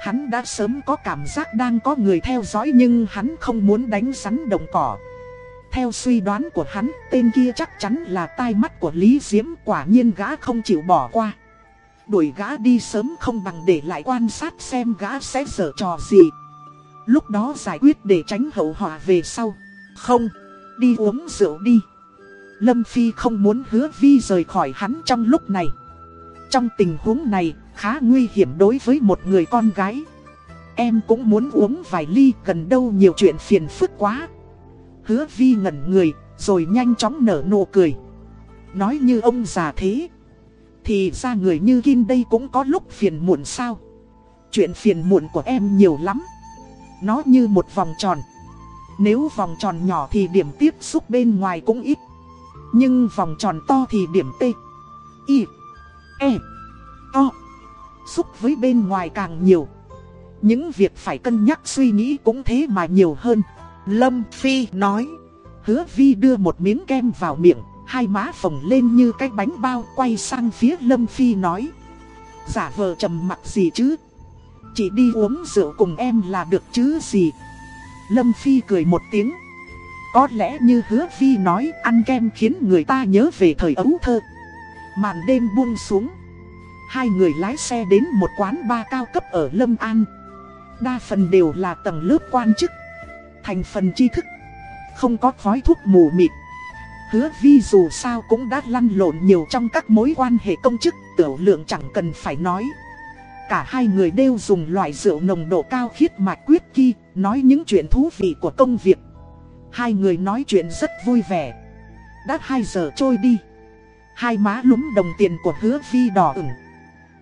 Hắn đã sớm có cảm giác đang có người theo dõi nhưng hắn không muốn đánh rắn đồng cỏ. Theo suy đoán của hắn, tên kia chắc chắn là tai mắt của Lý Diễm quả nhiên gã không chịu bỏ qua. Đuổi gã đi sớm không bằng để lại quan sát xem gã sẽ dở trò gì. Lúc đó giải quyết để tránh hậu họa về sau. Không, đi uống rượu đi. Lâm Phi không muốn hứa vi rời khỏi hắn trong lúc này. Trong tình huống này, khá nguy hiểm đối với một người con gái. Em cũng muốn uống vài ly gần đâu nhiều chuyện phiền phức quá. Hứa vi ngẩn người, rồi nhanh chóng nở nụ cười. Nói như ông già thế. Thì ra người như Kim đây cũng có lúc phiền muộn sao. Chuyện phiền muộn của em nhiều lắm. Nó như một vòng tròn. Nếu vòng tròn nhỏ thì điểm tiếp xúc bên ngoài cũng ít. Nhưng vòng tròn to thì điểm T, I, E, O. Xúc với bên ngoài càng nhiều. Những việc phải cân nhắc suy nghĩ cũng thế mà nhiều hơn. Lâm Phi nói. Hứa Vi đưa một miếng kem vào miệng, hai má phồng lên như cái bánh bao quay sang phía Lâm Phi nói. Giả vờ trầm mặt gì chứ? Chỉ đi uống rượu cùng em là được chứ gì? Lâm Phi cười một tiếng. Có lẽ như hứa Phi nói, ăn kem khiến người ta nhớ về thời ấu thơ. Màn đêm buông xuống. Hai người lái xe đến một quán bar cao cấp ở Lâm An. Đa phần đều là tầng lớp quan chức. Thành phần tri thức. Không có khói thuốc mù mịt. Hứa vi dù sao cũng đã lăn lộn nhiều trong các mối quan hệ công chức, tiểu lượng chẳng cần phải nói. Cả hai người đều dùng loại rượu nồng độ cao khiết mạch quyết kỳ, nói những chuyện thú vị của công việc. Hai người nói chuyện rất vui vẻ. Đã hai giờ trôi đi. Hai má lúm đồng tiền của hứa vi đỏ ửng.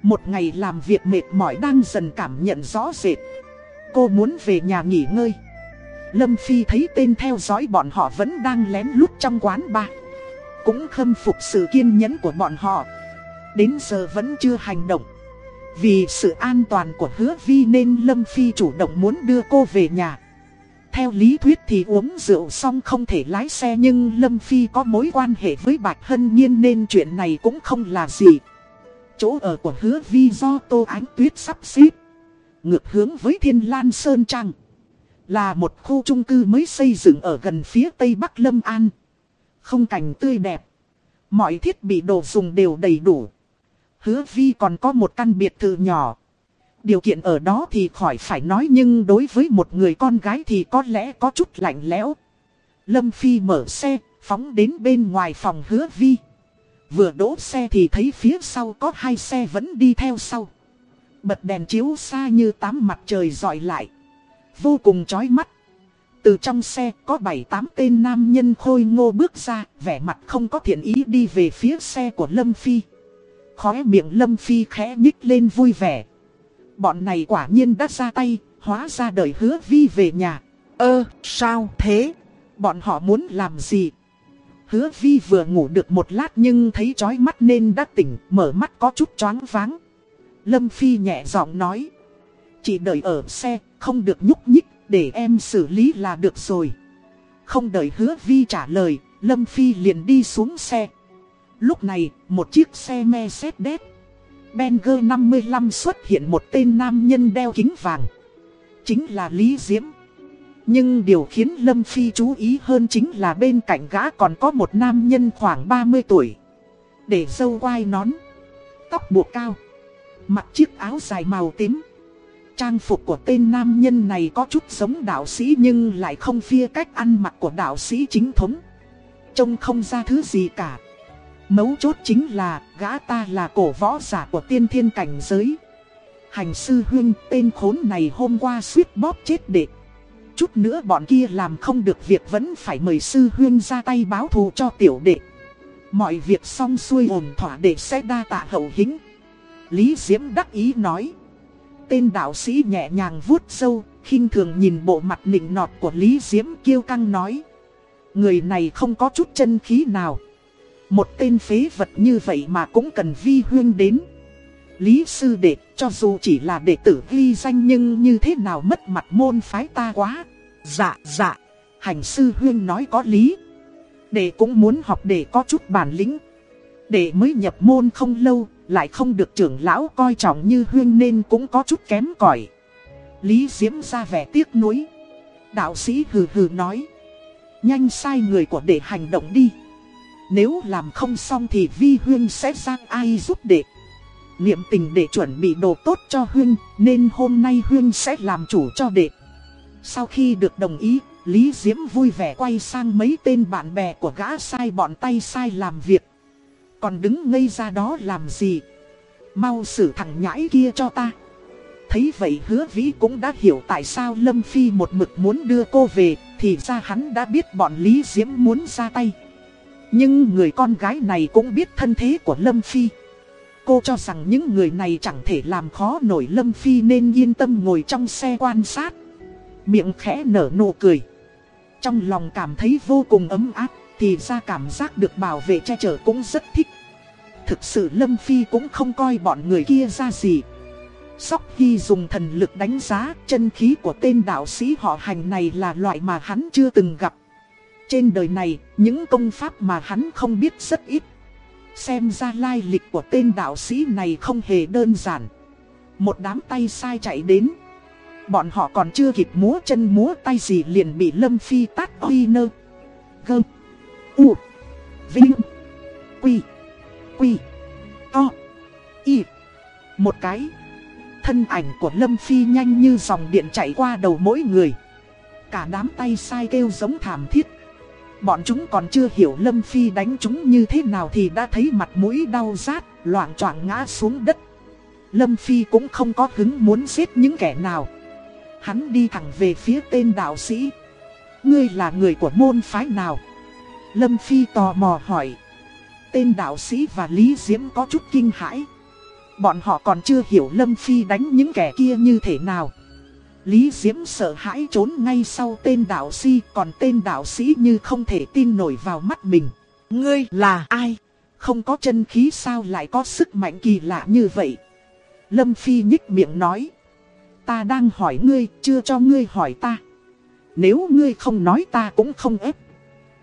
Một ngày làm việc mệt mỏi đang dần cảm nhận rõ rệt. Cô muốn về nhà nghỉ ngơi. Lâm Phi thấy tên theo dõi bọn họ vẫn đang lén lút trong quán ba Cũng khâm phục sự kiên nhẫn của bọn họ. Đến giờ vẫn chưa hành động. Vì sự an toàn của hứa vi nên Lâm Phi chủ động muốn đưa cô về nhà. Theo lý thuyết thì uống rượu xong không thể lái xe nhưng Lâm Phi có mối quan hệ với Bạch Hân Nhiên nên chuyện này cũng không là gì. Chỗ ở của hứa vi do Tô Ánh Tuyết sắp xếp. Ngược hướng với Thiên Lan Sơn Trăng. Là một khu trung cư mới xây dựng ở gần phía tây bắc Lâm An. Không cảnh tươi đẹp. Mọi thiết bị đồ dùng đều đầy đủ. Hứa Vi còn có một căn biệt thự nhỏ. Điều kiện ở đó thì khỏi phải nói nhưng đối với một người con gái thì có lẽ có chút lạnh lẽo. Lâm Phi mở xe, phóng đến bên ngoài phòng hứa Vi. Vừa đỗ xe thì thấy phía sau có hai xe vẫn đi theo sau. Bật đèn chiếu xa như tám mặt trời dọi lại. Vô cùng chói mắt. Từ trong xe có 7-8 tên nam nhân khôi ngô bước ra, vẻ mặt không có thiện ý đi về phía xe của Lâm Phi. Khóe miệng Lâm Phi khẽ nhích lên vui vẻ. Bọn này quả nhiên đã ra tay, hóa ra đời hứa vi về nhà. Ơ, sao thế? Bọn họ muốn làm gì? Hứa vi vừa ngủ được một lát nhưng thấy chói mắt nên đã tỉnh, mở mắt có chút choáng váng. Lâm Phi nhẹ giọng nói. Chỉ đợi ở xe, không được nhúc nhích, để em xử lý là được rồi. Không đợi hứa vi trả lời, Lâm Phi liền đi xuống xe. Lúc này, một chiếc xe Mercedes Benzer 55 xuất hiện một tên nam nhân đeo kính vàng. Chính là Lý Diễm. Nhưng điều khiến Lâm Phi chú ý hơn chính là bên cạnh gã còn có một nam nhân khoảng 30 tuổi. Để dâu quai nón, tóc buộc cao, mặc chiếc áo dài màu tím. Trang phục của tên nam nhân này có chút giống đạo sĩ nhưng lại không phia cách ăn mặc của đạo sĩ chính thống. Trông không ra thứ gì cả. Mấu chốt chính là, gã ta là cổ võ giả của tiên thiên cảnh giới. Hành sư huynh, tên khốn này hôm qua suýt bóp chết đệ. Chút nữa bọn kia làm không được việc vẫn phải mời sư huynh ra tay báo thù cho tiểu đệ. Mọi việc xong xuôi ổn thỏa đệ sẽ đa tạ hậu hĩnh. Lý Diễm đắc ý nói. Tên đạo sĩ nhẹ nhàng vuốt sâu, khinh thường nhìn bộ mặt nịnh nọt của Lý Diễm kiêu căng nói. Người này không có chút chân khí nào. Một tên phế vật như vậy mà cũng cần vi huyên đến. Lý sư đệ, cho dù chỉ là đệ tử ghi danh nhưng như thế nào mất mặt môn phái ta quá. Dạ, dạ, hành sư huyên nói có lý. Đệ cũng muốn học để có chút bản lĩnh. Đệ mới nhập môn không lâu, lại không được trưởng lão coi trọng như huyên nên cũng có chút kém cỏi. Lý Diễm ra vẻ tiếc nuối. Đạo sĩ hừ hừ nói. Nhanh sai người của đệ hành động đi. Nếu làm không xong thì Vi Huyên sẽ sang ai giúp đệ. Niệm tình để chuẩn bị đồ tốt cho Huyên, nên hôm nay Huyên sẽ làm chủ cho đệ. Sau khi được đồng ý, Lý Diễm vui vẻ quay sang mấy tên bạn bè của gã sai bọn tay sai làm việc. Còn đứng ngây ra đó làm gì? Mau xử thằng nhãi kia cho ta. Thấy vậy hứa vĩ cũng đã hiểu tại sao Lâm Phi một mực muốn đưa cô về, thì ra hắn đã biết bọn Lý Diễm muốn ra tay. Nhưng người con gái này cũng biết thân thế của Lâm Phi. Cô cho rằng những người này chẳng thể làm khó nổi Lâm Phi nên yên tâm ngồi trong xe quan sát. Miệng khẽ nở nụ cười. Trong lòng cảm thấy vô cùng ấm áp, thì ra cảm giác được bảo vệ che chở cũng rất thích. Thực sự Lâm Phi cũng không coi bọn người kia ra gì. Sóc Hy dùng thần lực đánh giá chân khí của tên đạo sĩ họ hành này là loại mà hắn chưa từng gặp. Trên đời này, những công pháp mà hắn không biết rất ít. Xem ra lai lịch của tên đạo sĩ này không hề đơn giản. Một đám tay sai chạy đến. Bọn họ còn chưa kịp múa chân múa tay gì liền bị Lâm Phi tát oi nơ. Gơm U. Vinh. Quy. Quy. To. Y. Một cái. Thân ảnh của Lâm Phi nhanh như dòng điện chạy qua đầu mỗi người. Cả đám tay sai kêu giống thảm thiết. Bọn chúng còn chưa hiểu Lâm Phi đánh chúng như thế nào thì đã thấy mặt mũi đau rát, loạn choạng ngã xuống đất. Lâm Phi cũng không có hứng muốn giết những kẻ nào. Hắn đi thẳng về phía tên đạo sĩ. Ngươi là người của môn phái nào? Lâm Phi tò mò hỏi. Tên đạo sĩ và Lý Diễm có chút kinh hãi. Bọn họ còn chưa hiểu Lâm Phi đánh những kẻ kia như thế nào. Lý Diễm sợ hãi trốn ngay sau tên đạo sĩ, còn tên đạo sĩ như không thể tin nổi vào mắt mình. Ngươi là ai? Không có chân khí sao lại có sức mạnh kỳ lạ như vậy? Lâm Phi nhích miệng nói. Ta đang hỏi ngươi, chưa cho ngươi hỏi ta. Nếu ngươi không nói ta cũng không ép.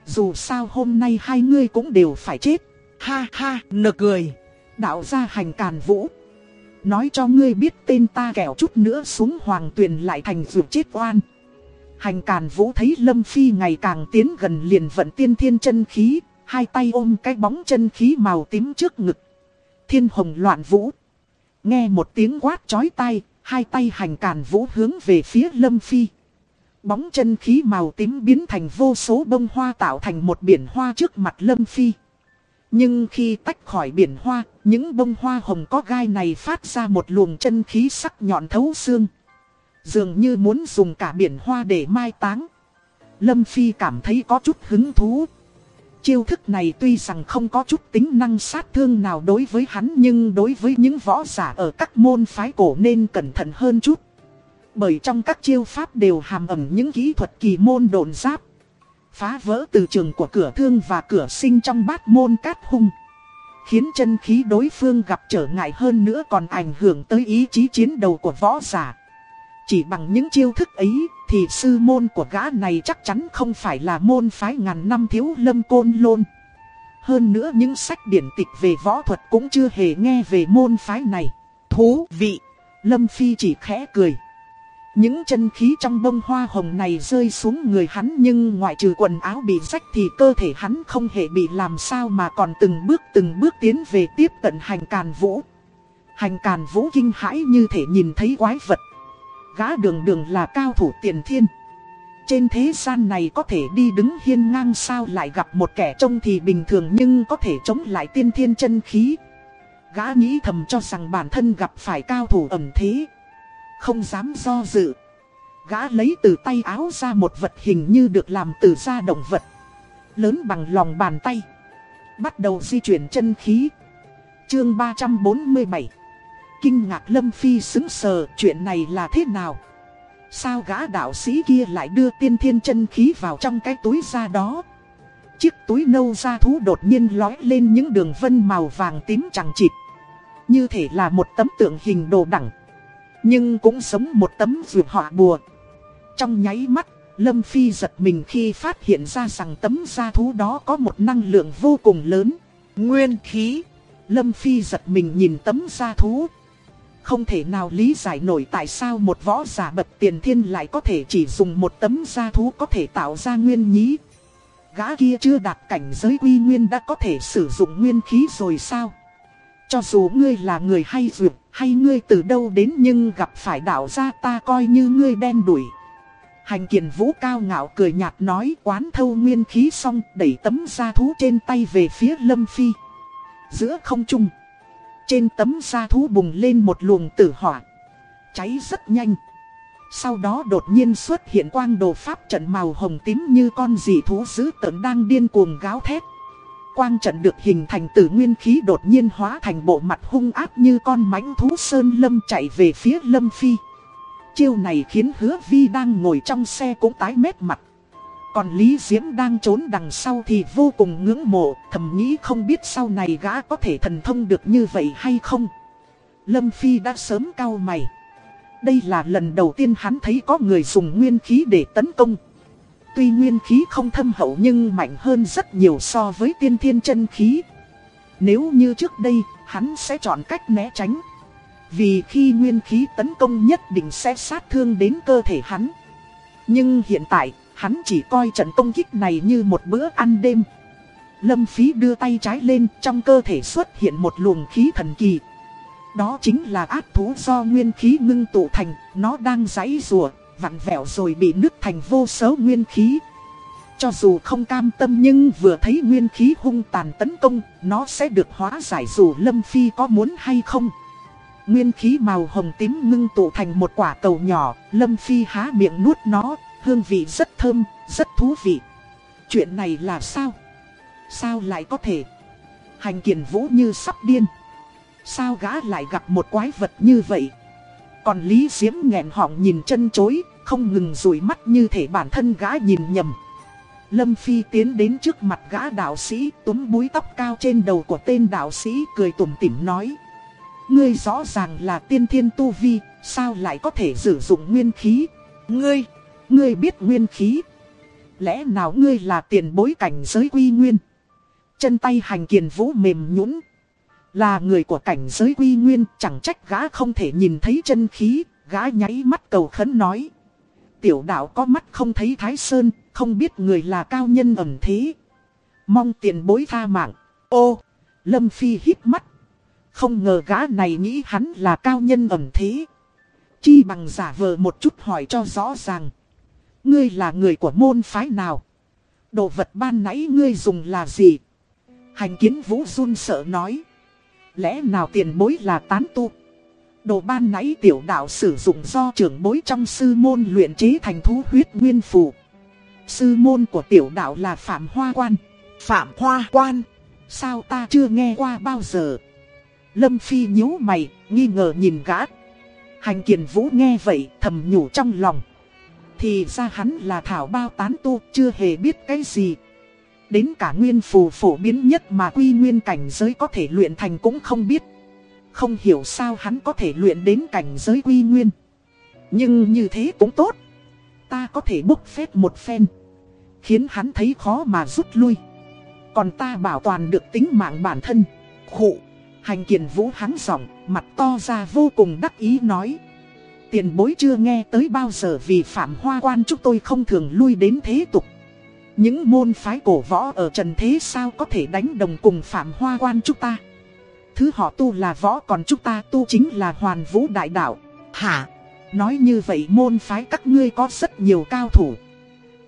Dù sao hôm nay hai ngươi cũng đều phải chết. Ha ha, nực cười. Đạo gia hành càn vũ. Nói cho ngươi biết tên ta kẻo chút nữa xuống hoàng tuyền lại thành vượt chết oan. Hành càn vũ thấy Lâm Phi ngày càng tiến gần liền vận tiên thiên chân khí, hai tay ôm cái bóng chân khí màu tím trước ngực. Thiên hồng loạn vũ. Nghe một tiếng quát chói tay, hai tay hành càn vũ hướng về phía Lâm Phi. Bóng chân khí màu tím biến thành vô số bông hoa tạo thành một biển hoa trước mặt Lâm Phi. Nhưng khi tách khỏi biển hoa, những bông hoa hồng có gai này phát ra một luồng chân khí sắc nhọn thấu xương. Dường như muốn dùng cả biển hoa để mai táng. Lâm Phi cảm thấy có chút hứng thú. Chiêu thức này tuy rằng không có chút tính năng sát thương nào đối với hắn nhưng đối với những võ giả ở các môn phái cổ nên cẩn thận hơn chút. Bởi trong các chiêu pháp đều hàm ẩm những kỹ thuật kỳ môn đồn giáp. Phá vỡ từ trường của cửa thương và cửa sinh trong bát môn cát hung. Khiến chân khí đối phương gặp trở ngại hơn nữa còn ảnh hưởng tới ý chí chiến đấu của võ giả. Chỉ bằng những chiêu thức ấy thì sư môn của gã này chắc chắn không phải là môn phái ngàn năm thiếu lâm côn lôn. Hơn nữa những sách điển tịch về võ thuật cũng chưa hề nghe về môn phái này. Thú vị! Lâm Phi chỉ khẽ cười. Những chân khí trong bông hoa hồng này rơi xuống người hắn nhưng ngoại trừ quần áo bị rách thì cơ thể hắn không hề bị làm sao mà còn từng bước từng bước tiến về tiếp cận hành càn vũ. Hành càn vũ kinh hãi như thể nhìn thấy quái vật. Gã đường đường là cao thủ tiền thiên. Trên thế gian này có thể đi đứng hiên ngang sao lại gặp một kẻ trông thì bình thường nhưng có thể chống lại tiên thiên chân khí. Gã nghĩ thầm cho rằng bản thân gặp phải cao thủ ẩm thế không dám do dự. Gã lấy từ tay áo ra một vật hình như được làm từ da động vật. Lớn bằng lòng bàn tay. Bắt đầu di chuyển chân khí. Chương 347 Kinh ngạc Lâm Phi xứng sờ, chuyện này là thế nào? Sao gã đạo sĩ kia lại đưa tiên thiên chân khí vào trong cái túi da đó? Chiếc túi nâu da thú đột nhiên lói lên những đường vân màu vàng tím chẳng chịt. Như thể là một tấm tượng hình đồ đẳng. Nhưng cũng giống một tấm vượt họa bùa. Trong nháy mắt, Lâm Phi giật mình khi phát hiện ra rằng tấm da thú đó có một năng lượng vô cùng lớn. Nguyên khí. Lâm Phi giật mình nhìn tấm da thú. Không thể nào lý giải nổi tại sao một võ giả bậc tiền thiên lại có thể chỉ dùng một tấm da thú có thể tạo ra nguyên nhí. Gã kia chưa đạt cảnh giới quy nguyên đã có thể sử dụng nguyên khí rồi sao? Cho dù ngươi là người hay dược, hay ngươi từ đâu đến nhưng gặp phải đạo gia ta coi như ngươi đen đuổi. Hành kiền vũ cao ngạo cười nhạt nói quán thâu nguyên khí xong đẩy tấm da thú trên tay về phía lâm phi. Giữa không trung, trên tấm da thú bùng lên một luồng tử hỏa. Cháy rất nhanh. Sau đó đột nhiên xuất hiện quang đồ pháp trận màu hồng tím như con dị thú dữ tợn đang điên cuồng gáo thét. Quang trận được hình thành từ nguyên khí đột nhiên hóa thành bộ mặt hung ác như con mãnh thú sơn lâm chạy về phía lâm phi. Chiêu này khiến hứa vi đang ngồi trong xe cũng tái mét mặt. Còn Lý Diễm đang trốn đằng sau thì vô cùng ngưỡng mộ, thầm nghĩ không biết sau này gã có thể thần thông được như vậy hay không. Lâm Phi đã sớm cao mày. Đây là lần đầu tiên hắn thấy có người dùng nguyên khí để tấn công. Tuy nguyên khí không thâm hậu nhưng mạnh hơn rất nhiều so với tiên thiên chân khí. Nếu như trước đây, hắn sẽ chọn cách né tránh. Vì khi nguyên khí tấn công nhất định sẽ sát thương đến cơ thể hắn. Nhưng hiện tại, hắn chỉ coi trận công kích này như một bữa ăn đêm. Lâm Phí đưa tay trái lên, trong cơ thể xuất hiện một luồng khí thần kỳ. Đó chính là ác thú do nguyên khí ngưng tụ thành, nó đang giãy rùa, vặn vẹo rồi bị nứt thành vô số nguyên khí. Cho dù không cam tâm nhưng vừa thấy nguyên khí hung tàn tấn công, nó sẽ được hóa giải dù Lâm Phi có muốn hay không. Nguyên khí màu hồng tím ngưng tụ thành một quả cầu nhỏ, Lâm Phi há miệng nuốt nó, hương vị rất thơm, rất thú vị. Chuyện này là sao? Sao lại có thể? Hành kiền vũ như sắp điên. Sao gã lại gặp một quái vật như vậy? Còn Lý Diễm nghẹn họng nhìn chân chối, không ngừng rủi mắt như thể bản thân gã nhìn nhầm. Lâm Phi tiến đến trước mặt gã đạo sĩ, túm búi tóc cao trên đầu của tên đạo sĩ, cười tủm tỉm nói. Ngươi rõ ràng là tiên thiên tu vi, sao lại có thể sử dụng nguyên khí? Ngươi, ngươi biết nguyên khí. Lẽ nào ngươi là tiền bối cảnh giới quy nguyên? Chân tay hành kiền vũ mềm nhũng, là người của cảnh giới quy nguyên, chẳng trách gã không thể nhìn thấy chân khí, gã nháy mắt cầu khấn nói. Tiểu đạo có mắt không thấy thái sơn, không biết người là cao nhân ẩm thế. Mong tiền bối tha mạng. Ô, Lâm Phi hít mắt. Không ngờ gã này nghĩ hắn là cao nhân ẩm thế. Chi bằng giả vờ một chút hỏi cho rõ ràng. Ngươi là người của môn phái nào? Đồ vật ban nãy ngươi dùng là gì? Hành kiến vũ run sợ nói. Lẽ nào tiền bối là tán tu? Đồ ban nãy tiểu đạo sử dụng do trưởng bối trong sư môn luyện chế thành thú huyết nguyên phù. Sư môn của tiểu đạo là Phạm Hoa Quan. Phạm Hoa Quan. Sao ta chưa nghe qua bao giờ? Lâm Phi nhíu mày, nghi ngờ nhìn gã. Hành kiền vũ nghe vậy, thầm nhủ trong lòng. Thì ra hắn là thảo bao tán tu, chưa hề biết cái gì. Đến cả nguyên phù phổ biến nhất mà quy nguyên cảnh giới có thể luyện thành cũng không biết. Không hiểu sao hắn có thể luyện đến cảnh giới quy nguyên. Nhưng như thế cũng tốt. Ta có thể bốc phép một phen. Khiến hắn thấy khó mà rút lui. Còn ta bảo toàn được tính mạng bản thân. Khụ. Hành kiền vũ hắn giọng, mặt to ra vô cùng đắc ý nói. Tiền bối chưa nghe tới bao giờ vì phạm hoa quan chúng tôi không thường lui đến thế tục. Những môn phái cổ võ ở trần thế sao có thể đánh đồng cùng phạm hoa quan chúng ta. Thứ họ tu là võ còn chúng ta tu chính là hoàn vũ đại đạo. Hả? Nói như vậy môn phái các ngươi có rất nhiều cao thủ.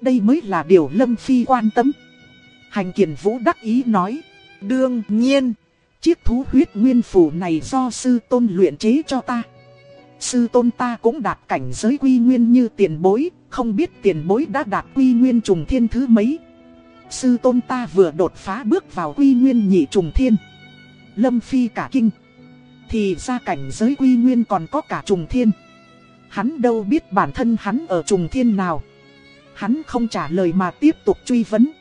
Đây mới là điều Lâm Phi quan tâm. Hành kiền vũ đắc ý nói. Đương nhiên. Chiếc thú huyết nguyên phủ này do sư tôn luyện chế cho ta. Sư tôn ta cũng đạt cảnh giới quy nguyên như tiền bối, không biết tiền bối đã đạt quy nguyên trùng thiên thứ mấy. Sư tôn ta vừa đột phá bước vào quy nguyên nhị trùng thiên. Lâm phi cả kinh. Thì ra cảnh giới quy nguyên còn có cả trùng thiên. Hắn đâu biết bản thân hắn ở trùng thiên nào. Hắn không trả lời mà tiếp tục truy vấn.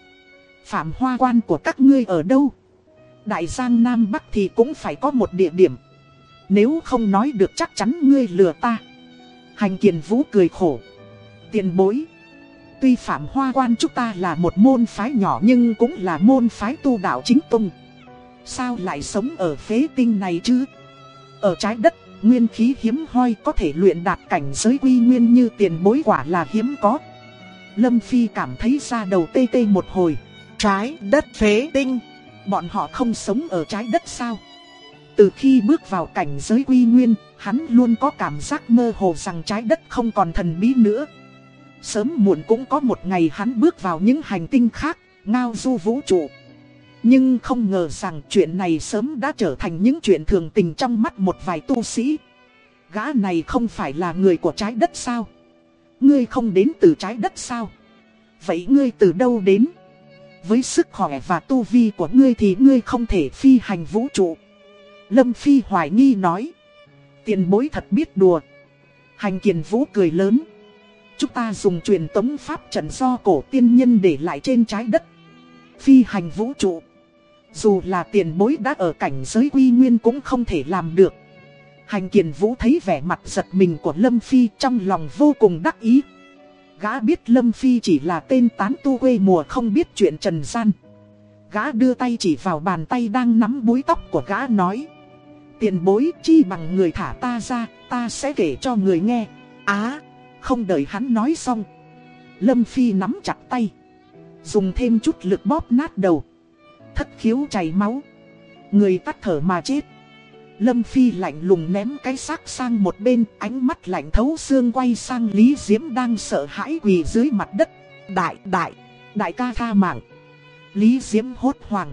Phạm hoa quan của các ngươi ở đâu? Đại Giang Nam Bắc thì cũng phải có một địa điểm. Nếu không nói được chắc chắn ngươi lừa ta. Hành kiền vũ cười khổ. Tiền bối. Tuy Phạm Hoa Quan chúng ta là một môn phái nhỏ nhưng cũng là môn phái tu đạo chính tông. Sao lại sống ở phế tinh này chứ? Ở trái đất, nguyên khí hiếm hoi có thể luyện đạt cảnh giới quy nguyên như tiền bối quả là hiếm có. Lâm Phi cảm thấy ra đầu tê tê một hồi. Trái đất phế tinh. Bọn họ không sống ở trái đất sao? Từ khi bước vào cảnh giới quy nguyên, hắn luôn có cảm giác mơ hồ rằng trái đất không còn thần bí nữa. Sớm muộn cũng có một ngày hắn bước vào những hành tinh khác, ngao du vũ trụ. Nhưng không ngờ rằng chuyện này sớm đã trở thành những chuyện thường tình trong mắt một vài tu sĩ. Gã này không phải là người của trái đất sao? Ngươi không đến từ trái đất sao? Vậy ngươi từ đâu đến? Với sức khỏe và tu vi của ngươi thì ngươi không thể phi hành vũ trụ. Lâm Phi hoài nghi nói. Tiền bối thật biết đùa. Hành kiền vũ cười lớn. Chúng ta dùng truyền tống pháp trận do cổ tiên nhân để lại trên trái đất. Phi hành vũ trụ. Dù là tiền bối đã ở cảnh giới quy nguyên cũng không thể làm được. Hành kiền vũ thấy vẻ mặt giật mình của Lâm Phi trong lòng vô cùng đắc ý. Gã biết Lâm Phi chỉ là tên tán tu quê mùa không biết chuyện trần gian. Gã đưa tay chỉ vào bàn tay đang nắm búi tóc của gã nói. Tiền bối chi bằng người thả ta ra, ta sẽ kể cho người nghe. Á, không đợi hắn nói xong. Lâm Phi nắm chặt tay. Dùng thêm chút lực bóp nát đầu. Thất khiếu chảy máu. Người tắt thở mà chết. Lâm Phi lạnh lùng ném cái xác sang một bên, ánh mắt lạnh thấu xương quay sang Lý Diễm đang sợ hãi quỳ dưới mặt đất. Đại, đại, đại ca tha mạng. Lý Diễm hốt hoảng.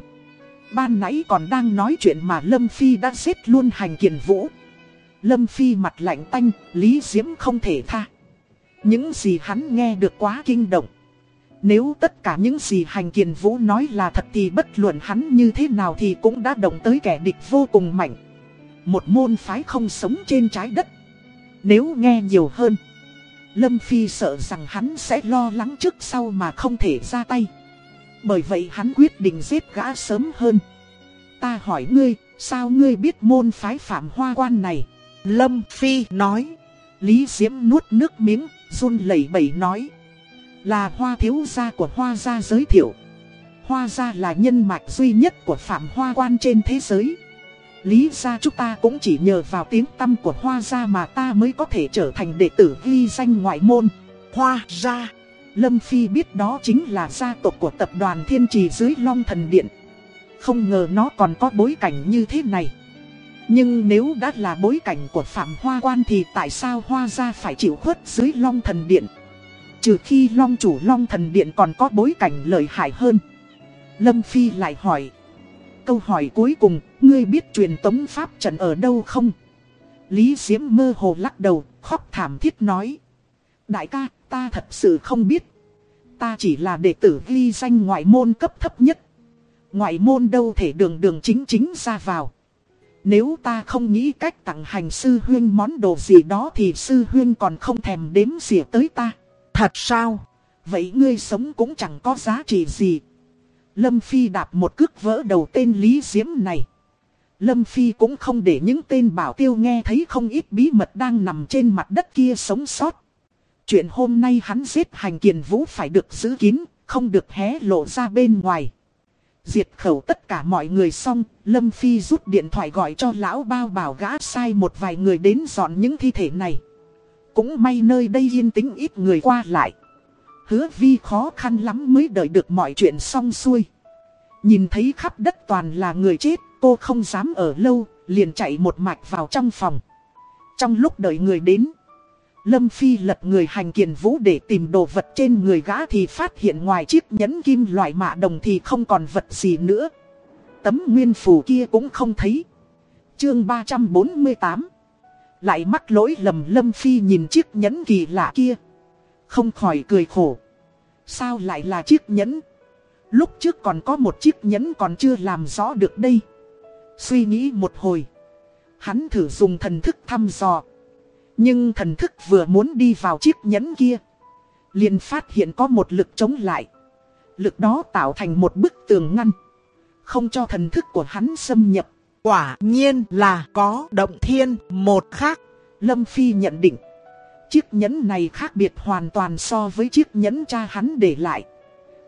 Ban nãy còn đang nói chuyện mà Lâm Phi đã giết luôn hành kiền vũ. Lâm Phi mặt lạnh tanh, Lý Diễm không thể tha. Những gì hắn nghe được quá kinh động. Nếu tất cả những gì hành kiền vũ nói là thật thì bất luận hắn như thế nào thì cũng đã động tới kẻ địch vô cùng mạnh. Một môn phái không sống trên trái đất. Nếu nghe nhiều hơn, Lâm Phi sợ rằng hắn sẽ lo lắng trước sau mà không thể ra tay. Bởi vậy hắn quyết định giết gã sớm hơn. Ta hỏi ngươi, sao ngươi biết môn phái phạm hoa quan này? Lâm Phi nói. Lý Diễm nuốt nước miếng, run lẩy bẩy nói. Là hoa thiếu gia của hoa gia giới thiệu. Hoa gia là nhân mạch duy nhất của phạm hoa quan trên thế giới. Lý ra chúng ta cũng chỉ nhờ vào tiếng tâm của Hoa gia mà ta mới có thể trở thành đệ tử ghi danh ngoại môn. Hoa gia. Lâm Phi biết đó chính là gia tộc của tập đoàn Thiên Trì dưới Long Thần Điện. Không ngờ nó còn có bối cảnh như thế này. Nhưng nếu đã là bối cảnh của Phạm Hoa Quan thì tại sao Hoa gia phải chịu khuất dưới Long Thần Điện? Trừ khi Long Chủ Long Thần Điện còn có bối cảnh lợi hại hơn. Lâm Phi lại hỏi. Câu hỏi cuối cùng, ngươi biết truyền tống pháp trận ở đâu không? Lý Diễm mơ hồ lắc đầu, khóc thảm thiết nói. Đại ca, ta thật sự không biết. Ta chỉ là đệ tử ghi danh ngoại môn cấp thấp nhất. Ngoại môn đâu thể đường đường chính chính ra vào. Nếu ta không nghĩ cách tặng hành sư huyên món đồ gì đó thì sư huyên còn không thèm đếm xỉa tới ta. Thật sao? Vậy ngươi sống cũng chẳng có giá trị gì. Lâm Phi đạp một cước vỡ đầu tên Lý Diễm này. Lâm Phi cũng không để những tên bảo tiêu nghe thấy không ít bí mật đang nằm trên mặt đất kia sống sót. Chuyện hôm nay hắn giết hành kiền vũ phải được giữ kín, không được hé lộ ra bên ngoài. Diệt khẩu tất cả mọi người xong, Lâm Phi rút điện thoại gọi cho lão bao bảo gã sai một vài người đến dọn những thi thể này. Cũng may nơi đây yên tĩnh ít người qua lại. Hứa vi khó khăn lắm mới đợi được mọi chuyện xong xuôi. Nhìn thấy khắp đất toàn là người chết, cô không dám ở lâu, liền chạy một mạch vào trong phòng. Trong lúc đợi người đến, Lâm Phi lật người hành kiền vũ để tìm đồ vật trên người gã thì phát hiện ngoài chiếc nhẫn kim loại mạ đồng thì không còn vật gì nữa. Tấm nguyên phù kia cũng không thấy. Chương 348 Lại mắc lỗi lầm Lâm Phi nhìn chiếc nhẫn kỳ lạ kia. Không khỏi cười khổ. Sao lại là chiếc nhẫn? Lúc trước còn có một chiếc nhẫn còn chưa làm rõ được đây. Suy nghĩ một hồi. Hắn thử dùng thần thức thăm dò. Nhưng thần thức vừa muốn đi vào chiếc nhẫn kia. liền phát hiện có một lực chống lại. Lực đó tạo thành một bức tường ngăn. Không cho thần thức của hắn xâm nhập. Quả nhiên là có động thiên một khác. Lâm Phi nhận định. Chiếc nhẫn này khác biệt hoàn toàn so với chiếc nhẫn cha hắn để lại.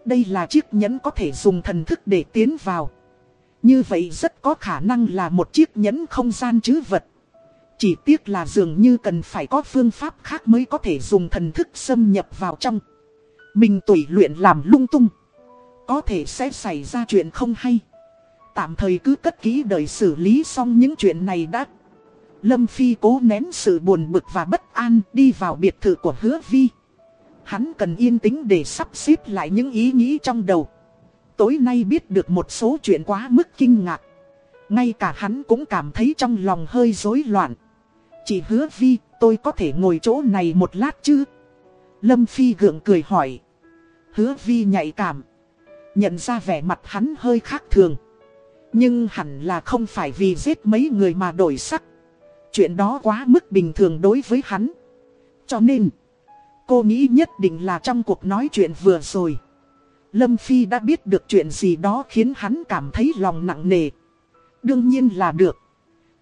Đây là chiếc nhẫn có thể dùng thần thức để tiến vào. Như vậy rất có khả năng là một chiếc nhẫn không gian chứ vật. Chỉ tiếc là dường như cần phải có phương pháp khác mới có thể dùng thần thức xâm nhập vào trong. Mình tùy luyện làm lung tung. Có thể sẽ xảy ra chuyện không hay. Tạm thời cứ cất kỹ đời xử lý xong những chuyện này đã. Lâm Phi cố nén sự buồn bực và bất an đi vào biệt thự của hứa vi. Hắn cần yên tĩnh để sắp xếp lại những ý nghĩ trong đầu. Tối nay biết được một số chuyện quá mức kinh ngạc. Ngay cả hắn cũng cảm thấy trong lòng hơi rối loạn chị hứa vi, tôi có thể ngồi chỗ này một lát chứ? Lâm Phi gượng cười hỏi. Hứa vi nhạy cảm. Nhận ra vẻ mặt hắn hơi khác thường. Nhưng hẳn là không phải vì giết mấy người mà đổi sắc. Chuyện đó quá mức bình thường đối với hắn. Cho nên, cô nghĩ nhất định là trong cuộc nói chuyện vừa rồi. Lâm Phi đã biết được chuyện gì đó khiến hắn cảm thấy lòng nặng nề. Đương nhiên là được.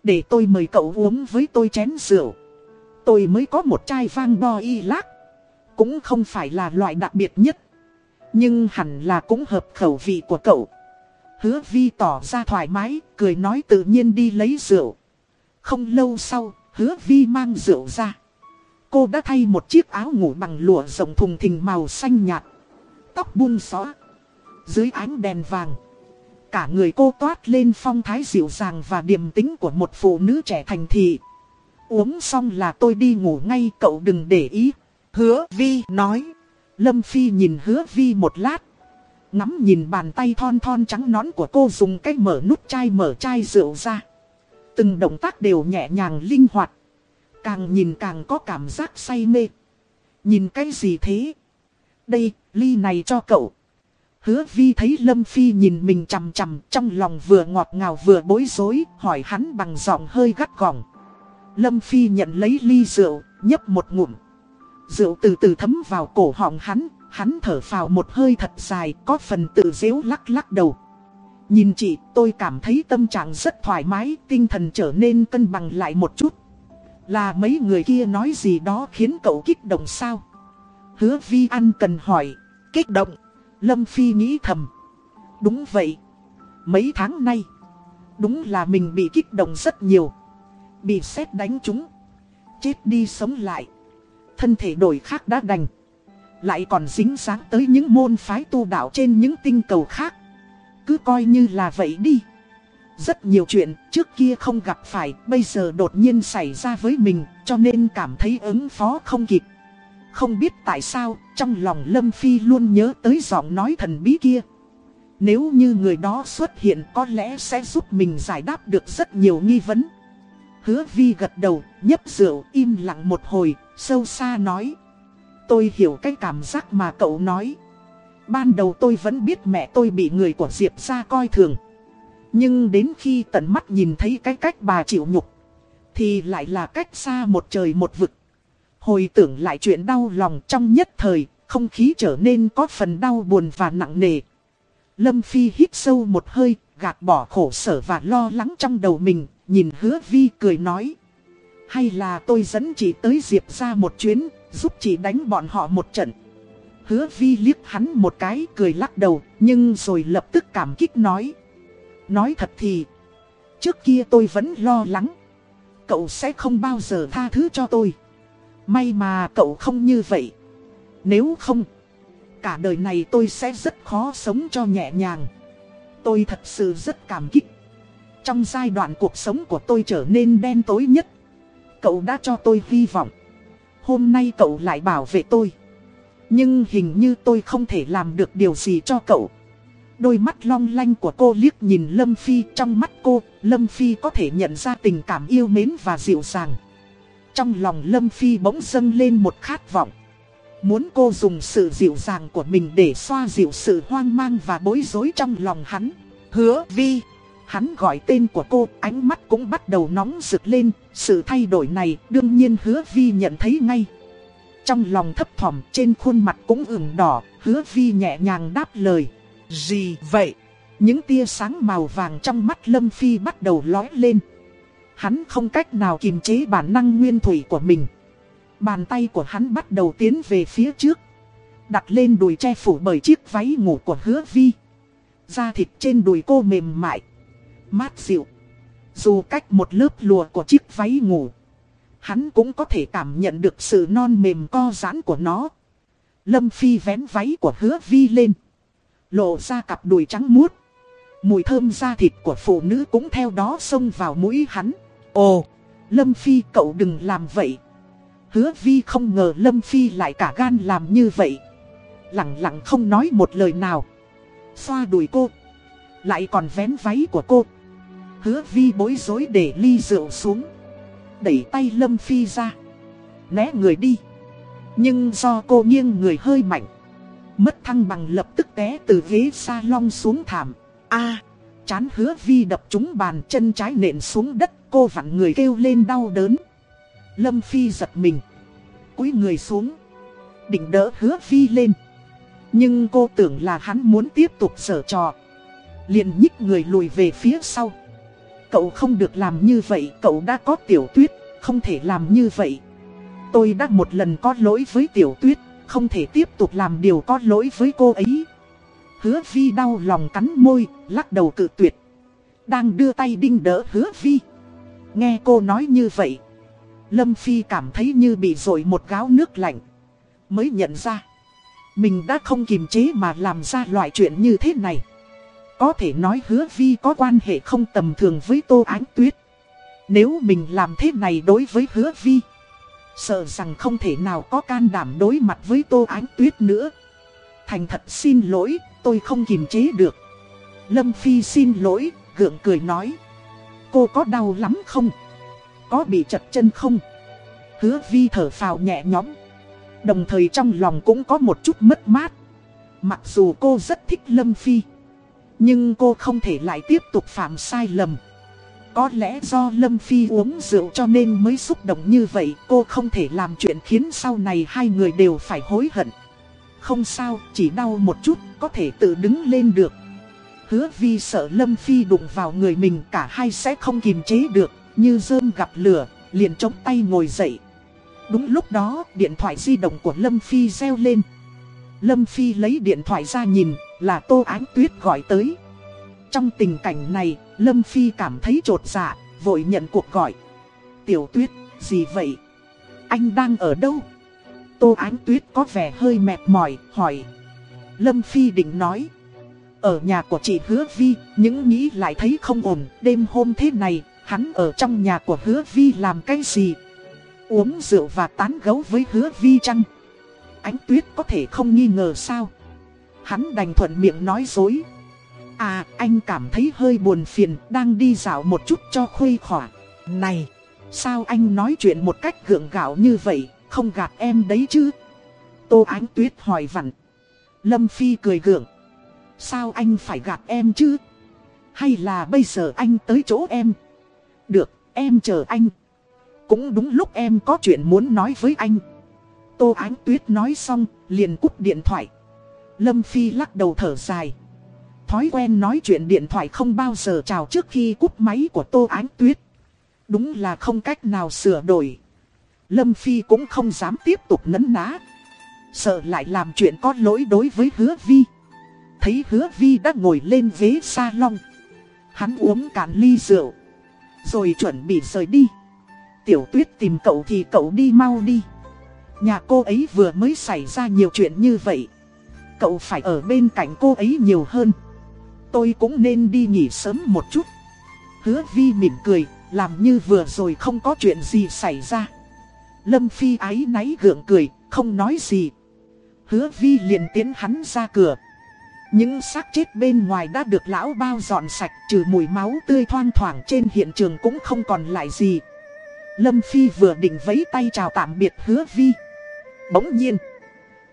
Để tôi mời cậu uống với tôi chén rượu. Tôi mới có một chai vang Bo y lác. Cũng không phải là loại đặc biệt nhất. Nhưng hẳn là cũng hợp khẩu vị của cậu. Hứa vi tỏ ra thoải mái, cười nói tự nhiên đi lấy rượu. Không lâu sau, hứa vi mang rượu ra. Cô đã thay một chiếc áo ngủ bằng lụa rộng thùng thình màu xanh nhạt. Tóc buông xóa. Dưới ánh đèn vàng. Cả người cô toát lên phong thái dịu dàng và điềm tĩnh của một phụ nữ trẻ thành thị. Uống xong là tôi đi ngủ ngay cậu đừng để ý. Hứa Vi nói. Lâm Phi nhìn hứa Vi một lát. Ngắm nhìn bàn tay thon thon trắng nón của cô dùng cách mở nút chai mở chai rượu ra. Từng động tác đều nhẹ nhàng linh hoạt. Càng nhìn càng có cảm giác say mê. Nhìn cái gì thế? Đây, ly này cho cậu. Hứa vi thấy Lâm Phi nhìn mình chằm chằm trong lòng vừa ngọt ngào vừa bối rối, hỏi hắn bằng giọng hơi gắt gỏng. Lâm Phi nhận lấy ly rượu, nhấp một ngụm. Rượu từ từ thấm vào cổ họng hắn, hắn thở phào một hơi thật dài, có phần tự dễu lắc lắc đầu. Nhìn chị, tôi cảm thấy tâm trạng rất thoải mái, tinh thần trở nên cân bằng lại một chút. Là mấy người kia nói gì đó khiến cậu kích động sao? Hứa Vi An cần hỏi, kích động. Lâm Phi nghĩ thầm. Đúng vậy. Mấy tháng nay, đúng là mình bị kích động rất nhiều. Bị xét đánh chúng. Chết đi sống lại. Thân thể đổi khác đã đành. Lại còn dính dáng tới những môn phái tu đạo trên những tinh cầu khác. Cứ coi như là vậy đi. Rất nhiều chuyện trước kia không gặp phải bây giờ đột nhiên xảy ra với mình cho nên cảm thấy ứng phó không kịp. Không biết tại sao trong lòng Lâm Phi luôn nhớ tới giọng nói thần bí kia. Nếu như người đó xuất hiện có lẽ sẽ giúp mình giải đáp được rất nhiều nghi vấn. Hứa Vi gật đầu, nhấp rượu, im lặng một hồi, sâu xa nói. Tôi hiểu cái cảm giác mà cậu nói. Ban đầu tôi vẫn biết mẹ tôi bị người của Diệp ra coi thường. Nhưng đến khi tận mắt nhìn thấy cái cách bà chịu nhục, thì lại là cách xa một trời một vực. Hồi tưởng lại chuyện đau lòng trong nhất thời, không khí trở nên có phần đau buồn và nặng nề. Lâm Phi hít sâu một hơi, gạt bỏ khổ sở và lo lắng trong đầu mình, nhìn hứa vi cười nói. Hay là tôi dẫn chị tới Diệp ra một chuyến, giúp chị đánh bọn họ một trận. Hứa vi liếc hắn một cái cười lắc đầu, nhưng rồi lập tức cảm kích nói. Nói thật thì, trước kia tôi vẫn lo lắng. Cậu sẽ không bao giờ tha thứ cho tôi. May mà cậu không như vậy. Nếu không, cả đời này tôi sẽ rất khó sống cho nhẹ nhàng. Tôi thật sự rất cảm kích. Trong giai đoạn cuộc sống của tôi trở nên đen tối nhất. Cậu đã cho tôi hy vọng. Hôm nay cậu lại bảo vệ tôi. Nhưng hình như tôi không thể làm được điều gì cho cậu. Đôi mắt long lanh của cô liếc nhìn Lâm Phi trong mắt cô, Lâm Phi có thể nhận ra tình cảm yêu mến và dịu dàng. Trong lòng Lâm Phi bỗng dâng lên một khát vọng. Muốn cô dùng sự dịu dàng của mình để xoa dịu sự hoang mang và bối rối trong lòng hắn. Hứa Vi. Hắn gọi tên của cô, ánh mắt cũng bắt đầu nóng rực lên. Sự thay đổi này đương nhiên hứa Vi nhận thấy ngay. Trong lòng thấp thỏm trên khuôn mặt cũng ửng đỏ, hứa Vi nhẹ nhàng đáp lời. Gì vậy? Những tia sáng màu vàng trong mắt Lâm Phi bắt đầu lói lên. Hắn không cách nào kiềm chế bản năng nguyên thủy của mình. Bàn tay của hắn bắt đầu tiến về phía trước. Đặt lên đùi che phủ bởi chiếc váy ngủ của hứa vi. Da thịt trên đùi cô mềm mại. Mát dịu. Dù cách một lớp lùa của chiếc váy ngủ. Hắn cũng có thể cảm nhận được sự non mềm co giãn của nó. Lâm Phi vén váy của hứa vi lên. Lộ ra cặp đùi trắng muốt. Mùi thơm da thịt của phụ nữ cũng theo đó xông vào mũi hắn. Ồ, Lâm Phi cậu đừng làm vậy. Hứa Vi không ngờ Lâm Phi lại cả gan làm như vậy. Lặng lặng không nói một lời nào. Xoa đùi cô. Lại còn vén váy của cô. Hứa Vi bối rối để ly rượu xuống. Đẩy tay Lâm Phi ra. Né người đi. Nhưng do cô nghiêng người hơi mạnh. Mất thăng bằng lập tức té từ ghế salon xuống thảm. a chán hứa Vi đập trúng bàn chân trái nện xuống đất. Cô vặn người kêu lên đau đớn. Lâm Phi giật mình. cúi người xuống. Định đỡ hứa Vi lên. Nhưng cô tưởng là hắn muốn tiếp tục sở trò. liền nhích người lùi về phía sau. Cậu không được làm như vậy, cậu đã có tiểu tuyết, không thể làm như vậy. Tôi đã một lần có lỗi với tiểu tuyết, không thể tiếp tục làm điều có lỗi với cô ấy. Hứa vi đau lòng cắn môi, lắc đầu cự tuyệt. Đang đưa tay đinh đỡ hứa vi. Nghe cô nói như vậy. Lâm Phi cảm thấy như bị rội một gáo nước lạnh. Mới nhận ra. Mình đã không kiềm chế mà làm ra loại chuyện như thế này. Có thể nói hứa vi có quan hệ không tầm thường với Tô Ánh Tuyết. Nếu mình làm thế này đối với hứa vi. Sợ rằng không thể nào có can đảm đối mặt với Tô Ánh Tuyết nữa. Thành thật xin lỗi, tôi không kiềm chế được. Lâm Phi xin lỗi, gượng cười nói. Cô có đau lắm không? Có bị chật chân không? Hứa vi thở phào nhẹ nhõm. Đồng thời trong lòng cũng có một chút mất mát. Mặc dù cô rất thích Lâm Phi. Nhưng cô không thể lại tiếp tục phạm sai lầm. Có lẽ do Lâm Phi uống rượu cho nên mới xúc động như vậy Cô không thể làm chuyện khiến sau này hai người đều phải hối hận không sao, chỉ đau một chút, có thể tự đứng lên được Hứa vi sợ Lâm Phi đụng vào người mình cả hai sẽ không kìm chế được Như rơm gặp lửa, liền chống tay ngồi dậy Đúng lúc đó, điện thoại di động của Lâm Phi reo lên Lâm Phi lấy điện thoại ra nhìn, là Tô Ánh Tuyết gọi tới Trong tình cảnh này, Lâm Phi cảm thấy trột dạ, vội nhận cuộc gọi. Tiểu tuyết, gì vậy? Anh đang ở đâu? Tô Ánh Tuyết có vẻ hơi mệt mỏi, hỏi. Lâm Phi định nói. Ở nhà của chị Hứa Vi, những nghĩ lại thấy không ổn, đêm hôm thế này, hắn ở trong nhà của Hứa Vi làm cái gì? Uống rượu và tán gấu với Hứa Vi chăng? Ánh Tuyết có thể không nghi ngờ sao? Hắn đành thuận miệng nói dối. À, anh cảm thấy hơi buồn phiền, đang đi dạo một chút cho khuây khỏa. Này, sao anh nói chuyện một cách gượng gạo như vậy, không gạt em đấy chứ? Tô Ánh Tuyết hỏi vặn. Lâm Phi cười gượng. Sao anh phải gạt em chứ? Hay là bây giờ anh tới chỗ em? Được, em chờ anh. Cũng đúng lúc em có chuyện muốn nói với anh. Tô Ánh Tuyết nói xong, liền cúp điện thoại. Lâm Phi lắc đầu thở dài. Thói quen nói chuyện điện thoại không bao giờ chào trước khi cúp máy của Tô Ánh Tuyết. Đúng là không cách nào sửa đổi. Lâm Phi cũng không dám tiếp tục nấn ná. Sợ lại làm chuyện có lỗi đối với hứa vi. Thấy hứa vi đã ngồi lên ghế salon. Hắn uống cạn ly rượu. Rồi chuẩn bị rời đi. Tiểu tuyết tìm cậu thì cậu đi mau đi. Nhà cô ấy vừa mới xảy ra nhiều chuyện như vậy. Cậu phải ở bên cạnh cô ấy nhiều hơn. Tôi cũng nên đi nghỉ sớm một chút. Hứa vi mỉm cười, làm như vừa rồi không có chuyện gì xảy ra. Lâm Phi ái náy gượng cười, không nói gì. Hứa vi liền tiến hắn ra cửa. Những xác chết bên ngoài đã được lão bao dọn sạch trừ mùi máu tươi thoang thoảng trên hiện trường cũng không còn lại gì. Lâm Phi vừa định vấy tay chào tạm biệt hứa vi. Bỗng nhiên,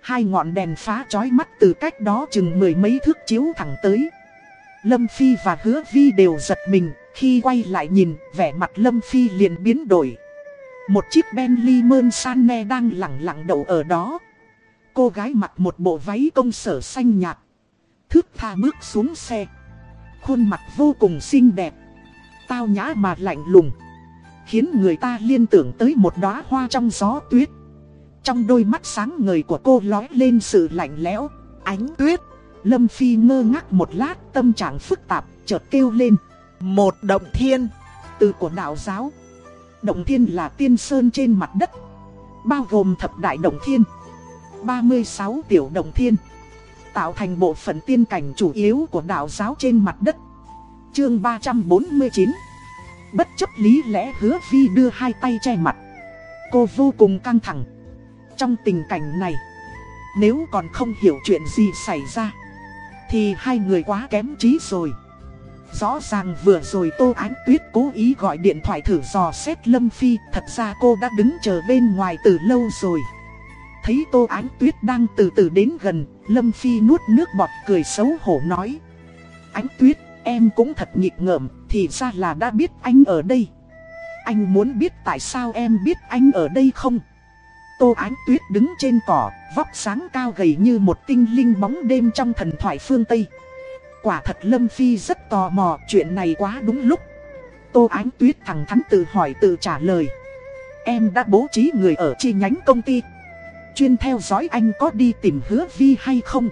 hai ngọn đèn phá chói mắt từ cách đó chừng mười mấy thước chiếu thẳng tới. Lâm Phi và Hứa Vi đều giật mình, khi quay lại nhìn, vẻ mặt Lâm Phi liền biến đổi. Một chiếc Bentley Mercedes đang lặng lặng đậu ở đó. Cô gái mặc một bộ váy công sở xanh nhạt. Thước tha bước xuống xe. Khuôn mặt vô cùng xinh đẹp. Tao nhã mà lạnh lùng. Khiến người ta liên tưởng tới một đóa hoa trong gió tuyết. Trong đôi mắt sáng ngời của cô lói lên sự lạnh lẽo. Ánh tuyết. Lâm Phi ngơ ngác một lát tâm trạng phức tạp, chợt kêu lên. Một động thiên, từ của đạo giáo. Động thiên là tiên sơn trên mặt đất, bao gồm thập đại động thiên, 36 tiểu động thiên, tạo thành bộ phận tiên cảnh chủ yếu của đạo giáo trên mặt đất. Chương 349 Bất chấp lý lẽ hứa vi đưa hai tay che mặt. Cô vô cùng căng thẳng. Trong tình cảnh này, nếu còn không hiểu chuyện gì xảy ra thì hai người quá kém trí rồi Rõ ràng vừa rồi Tô Ánh Tuyết cố ý gọi điện thoại thử dò xét Lâm Phi Thật ra cô đã đứng chờ bên ngoài từ lâu rồi. Thấy Tô Ánh Tuyết đang từ từ đến gần Lâm Phi nuốt nước bọt cười xấu hổ nói. Ánh Tuyết em cũng thật nghịch ngợm Thì ra là đã biết anh ở đây. Anh muốn biết tại sao em biết anh ở đây không? Tô Ánh Tuyết đứng trên cỏ, vóc sáng cao gầy như một tinh linh bóng đêm trong thần thoại phương Tây. Quả thật Lâm Phi rất tò mò chuyện này quá đúng lúc. Tô Ánh Tuyết thẳng thắn tự hỏi tự trả lời. Em đã bố trí người ở chi nhánh công ty. Chuyên theo dõi anh có đi tìm hứa vi hay không.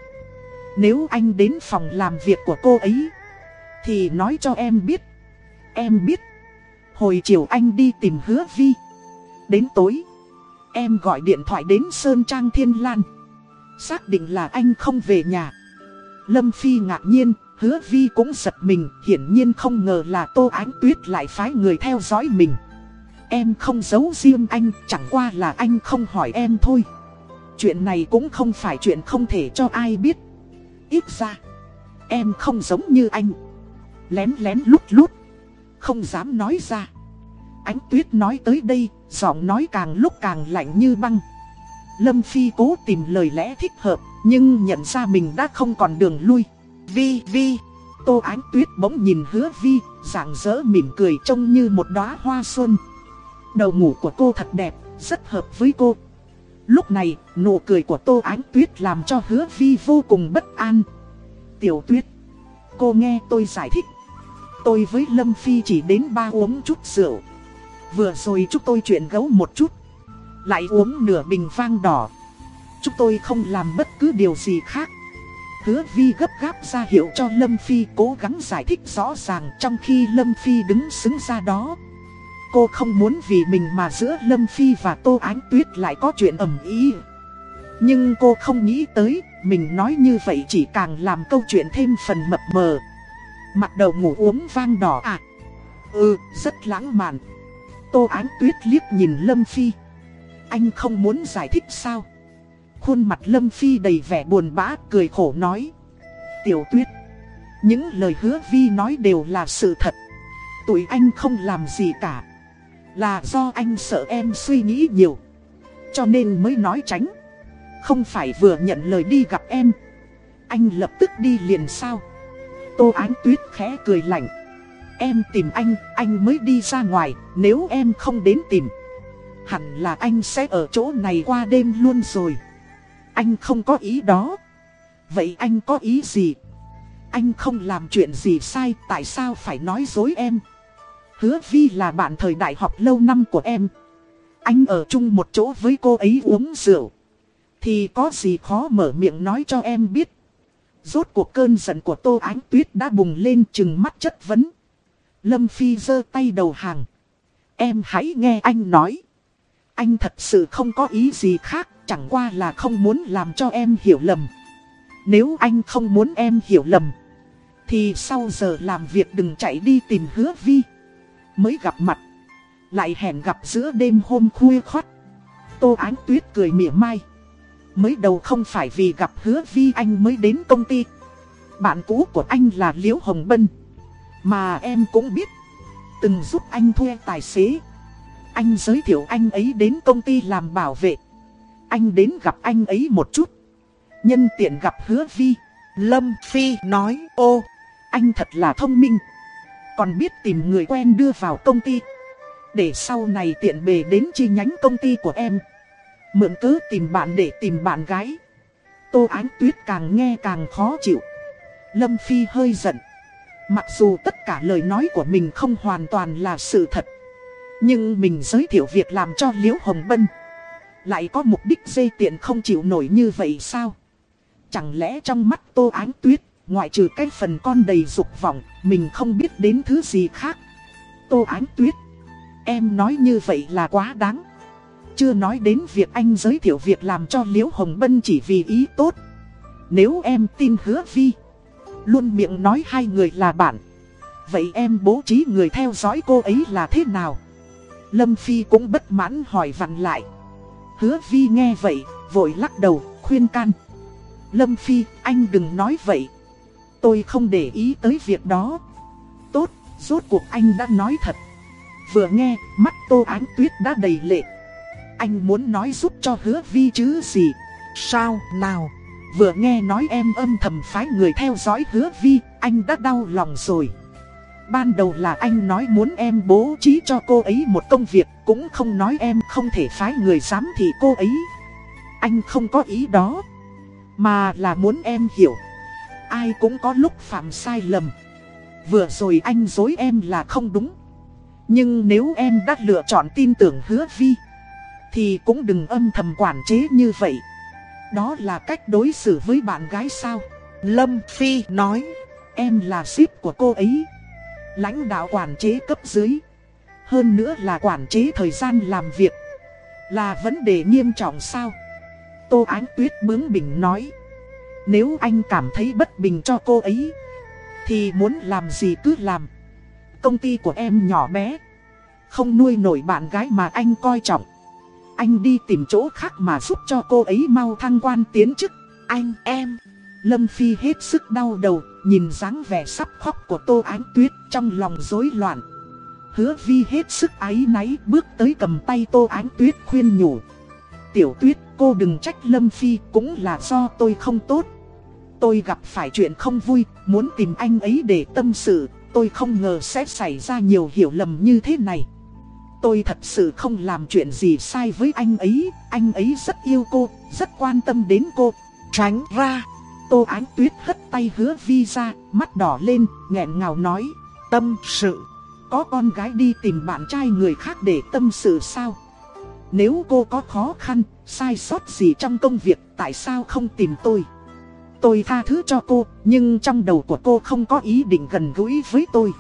Nếu anh đến phòng làm việc của cô ấy, thì nói cho em biết. Em biết. Hồi chiều anh đi tìm hứa vi. Đến tối, em gọi điện thoại đến Sơn Trang Thiên Lan. Xác định là anh không về nhà. Lâm Phi ngạc nhiên, hứa vi cũng giật mình, hiển nhiên không ngờ là Tô Ánh Tuyết lại phái người theo dõi mình. Em không giấu riêng anh, chẳng qua là anh không hỏi em thôi. Chuyện này cũng không phải chuyện không thể cho ai biết. Ít ra, em không giống như anh. Lén lén lút lút, không dám nói ra. Ánh tuyết nói tới đây, giọng nói càng lúc càng lạnh như băng. Lâm Phi cố tìm lời lẽ thích hợp, nhưng nhận ra mình đã không còn đường lui. Vi, Vi, Tô Ánh Tuyết bỗng nhìn hứa Vi, dạng dỡ mỉm cười trông như một đóa hoa xuân. Đầu ngủ của cô thật đẹp, rất hợp với cô. Lúc này, nụ cười của Tô Ánh Tuyết làm cho hứa Vi vô cùng bất an. Tiểu Tuyết, cô nghe tôi giải thích. Tôi với Lâm Phi chỉ đến ba uống chút rượu. Vừa rồi chúc tôi chuyện gấu một chút. Lại uống nửa bình vang đỏ. Chúng tôi không làm bất cứ điều gì khác. Hứa Vi gấp gáp ra hiệu cho Lâm Phi cố gắng giải thích rõ ràng trong khi Lâm Phi đứng xứng ra đó. Cô không muốn vì mình mà giữa Lâm Phi và Tô Ánh Tuyết lại có chuyện ẩm ý. Nhưng cô không nghĩ tới, mình nói như vậy chỉ càng làm câu chuyện thêm phần mập mờ. Mặt đầu ngủ uống vang đỏ à? Ừ, rất lãng mạn. Tô Ánh Tuyết liếc nhìn Lâm Phi. Anh không muốn giải thích sao? Khuôn mặt Lâm Phi đầy vẻ buồn bã, cười khổ nói. Tiểu Tuyết, những lời hứa Vi nói đều là sự thật. Tụi anh không làm gì cả. Là do anh sợ em suy nghĩ nhiều Cho nên mới nói tránh Không phải vừa nhận lời đi gặp em Anh lập tức đi liền sao Tô Ánh Tuyết khẽ cười lạnh Em tìm anh, anh mới đi ra ngoài Nếu em không đến tìm Hẳn là anh sẽ ở chỗ này qua đêm luôn rồi anh không có ý đó Vậy anh có ý gì Anh không làm chuyện gì sai Tại sao phải nói dối em Hứa Vi là bạn thời đại học lâu năm của em. Anh ở chung một chỗ với cô ấy uống rượu. Thì có gì khó mở miệng nói cho em biết. Rốt cuộc cơn giận của Tô Ánh Tuyết đã bùng lên chừng mắt chất vấn. Lâm Phi giơ tay đầu hàng. Em hãy nghe anh nói. Anh thật sự không có ý gì khác, chẳng qua là không muốn làm cho em hiểu lầm. Nếu anh không muốn em hiểu lầm, thì sau giờ làm việc đừng chạy đi tìm hứa vi. Mới gặp mặt Lại hẹn gặp giữa đêm hôm khuya khót Tô Ánh Tuyết cười mỉa mai. Mới đầu không phải vì gặp hứa vi anh mới đến công ty. Bạn cũ của anh là Liễu Hồng Bân. Mà em cũng biết Từng giúp anh thuê tài xế. Anh giới thiệu anh ấy đến công ty làm bảo vệ. Anh đến gặp anh ấy một chút. Nhân tiện gặp hứa vi. Lâm Phi nói, ô, Anh thật là thông minh. Còn biết tìm người quen đưa vào công ty. Để sau này tiện bề đến chi nhánh công ty của em. Mượn cứ tìm bạn để tìm bạn gái. Tô Ánh Tuyết càng nghe càng khó chịu. Lâm Phi hơi giận. Mặc dù tất cả lời nói của mình không hoàn toàn là sự thật, Nhưng mình giới thiệu việc làm cho Liễu Hồng Bân. Lại có mục đích dây tiện không chịu nổi như vậy sao Chẳng lẽ trong mắt Tô Ánh Tuyết Ngoại trừ cái phần con đầy dục vọng, mình không biết đến thứ gì khác. Tô Ánh Tuyết, em nói như vậy là quá đáng. Chưa nói đến việc anh giới thiệu việc làm cho Liễu Hồng Bân chỉ vì ý tốt. Nếu em tin hứa vi, luôn miệng nói hai người là bạn. Vậy em bố trí người theo dõi cô ấy là thế nào? Lâm Phi cũng bất mãn hỏi vặn lại. Hứa vi nghe vậy, vội lắc đầu, khuyên can. Lâm Phi, anh đừng nói vậy, Tôi không để ý tới việc đó. Tốt, rốt cuộc anh đã nói thật. Vừa nghe, mắt Tô Ánh Tuyết đã đầy lệ. Anh muốn nói giúp cho hứa vi chứ gì. Sao, nào? Vừa nghe nói em âm thầm phái người theo dõi hứa vi, anh đã đau lòng rồi. Ban đầu là anh nói muốn em bố trí cho cô ấy một công việc, cũng không nói em không thể phái người giám thị cô ấy. Anh không có ý đó, mà là muốn em hiểu ai cũng có lúc phạm sai lầm. Vừa rồi anh dối em là không đúng. Nhưng nếu em đã lựa chọn tin tưởng hứa vi Thì cũng đừng âm thầm quản chế như vậy Đó là cách đối xử với bạn gái sao Lâm Phi nói Em là ship của cô ấy Lãnh đạo quản chế cấp dưới. Hơn nữa là quản chế thời gian làm việc. Là vấn đề nghiêm trọng sao? Tô Ánh Tuyết bướng bỉnh nói. Nếu anh cảm thấy bất bình cho cô ấy, Thì muốn làm gì cứ làm. Công ty của em nhỏ bé. Không nuôi nổi bạn gái mà anh coi trọng. Anh đi tìm chỗ khác mà giúp cho cô ấy mau thăng quan tiến chức. Anh, em. Lâm Phi hết sức đau đầu. Nhìn dáng vẻ sắp khóc của Tô Ánh Tuyết trong lòng rối loạn. Hứa vi hết sức ái náy bước tới cầm tay Tô Ánh Tuyết khuyên nhủ. Tiểu Tuyết cô đừng trách Lâm Phi cũng là do tôi không tốt. Tôi gặp phải chuyện không vui Muốn tìm anh ấy để tâm sự Tôi không ngờ sẽ xảy ra nhiều hiểu lầm như thế này. Tôi thật sự không làm chuyện gì sai với anh ấy Anh ấy rất yêu cô, rất quan tâm đến cô. Tránh ra. Tô Ánh Tuyết hất tay hứa vi ra, mắt đỏ lên, nghẹn ngào nói Tâm sự Có con gái đi tìm bạn trai người khác để tâm sự sao? Nếu cô có khó khăn, sai sót gì trong công việc Tại sao không tìm tôi? Tôi tha thứ cho cô, nhưng trong đầu của cô không có ý định gần gũi với tôi.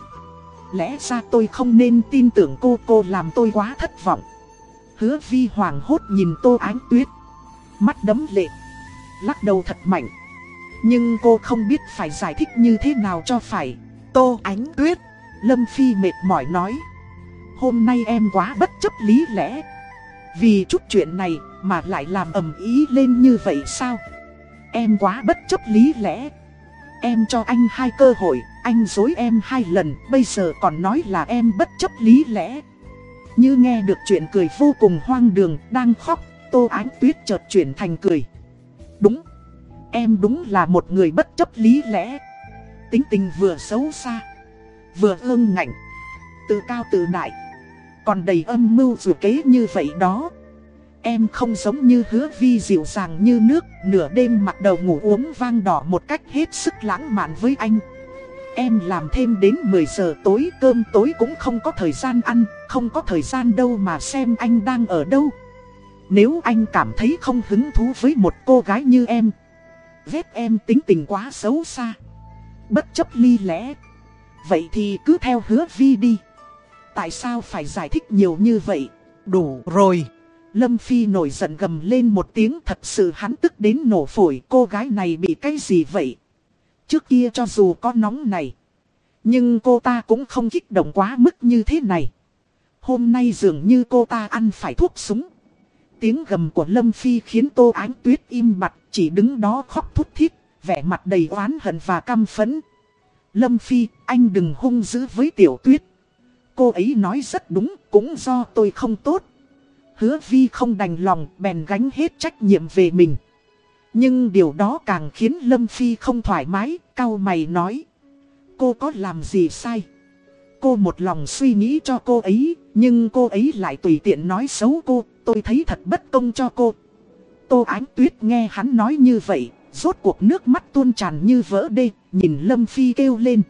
Lẽ ra tôi không nên tin tưởng cô, cô làm tôi quá thất vọng. Hứa vi hoàng hốt nhìn tô ánh tuyết Mắt đấm lệ Lắc đầu thật mạnh. Nhưng cô không biết phải giải thích như thế nào cho phải. Tô Ánh Tuyết, Lâm Phi mệt mỏi nói. Hôm nay em quá bất chấp lý lẽ. Vì chút chuyện này mà lại làm ầm ý lên như vậy sao? Em quá bất chấp lý lẽ. Em cho anh hai cơ hội, Anh dối em hai lần, Bây giờ còn nói là em bất chấp lý lẽ. Như nghe được chuyện cười vô cùng hoang đường, Đang khóc, Tô Ánh Tuyết chợt chuyển thành cười. Đúng Em đúng là một người bất chấp lý lẽ. Tính tình vừa xấu xa, Vừa ương ngạnh, Tự cao tự đại, Còn đầy âm mưu dù kế như vậy đó. Em không giống như hứa vi dịu dàng như nước, Nửa đêm mặc đầu ngủ uống vang đỏ một cách hết sức lãng mạn với anh. Em làm thêm đến 10 giờ tối, cơm tối cũng không có thời gian ăn, Không có thời gian đâu mà xem anh đang ở đâu. Nếu anh cảm thấy không hứng thú với một cô gái như em Ghét em tính tình quá xấu xa Bất chấp ly lẽ Vậy thì cứ theo hứa vi đi Tại sao phải giải thích nhiều như vậy Đủ rồi Lâm Phi nổi giận gầm lên một tiếng thật sự hắn tức đến nổ phổi cô gái này bị cái gì vậy. Trước kia cho dù có nóng này. Nhưng cô ta cũng không kích động quá mức như thế này. Hôm nay dường như cô ta ăn phải thuốc súng. Tiếng gầm của Lâm Phi khiến Tô Ánh Tuyết im mặt chỉ đứng đó khóc thút thít, vẻ mặt đầy oán hận và căm phẫn. Lâm Phi, anh đừng hung dữ với Tiểu Tuyết. Cô ấy nói rất đúng, cũng do tôi không tốt. Hứa vi không đành lòng bèn gánh hết trách nhiệm về mình. Nhưng điều đó càng khiến Lâm Phi không thoải mái, cao mày nói. Cô có làm gì sai? Cô một lòng suy nghĩ cho cô ấy, nhưng cô ấy lại tùy tiện nói xấu cô, tôi thấy thật bất công cho cô. Tô Ánh Tuyết nghe hắn nói như vậy, rốt cuộc nước mắt tuôn tràn như vỡ đê, nhìn Lâm Phi kêu lên.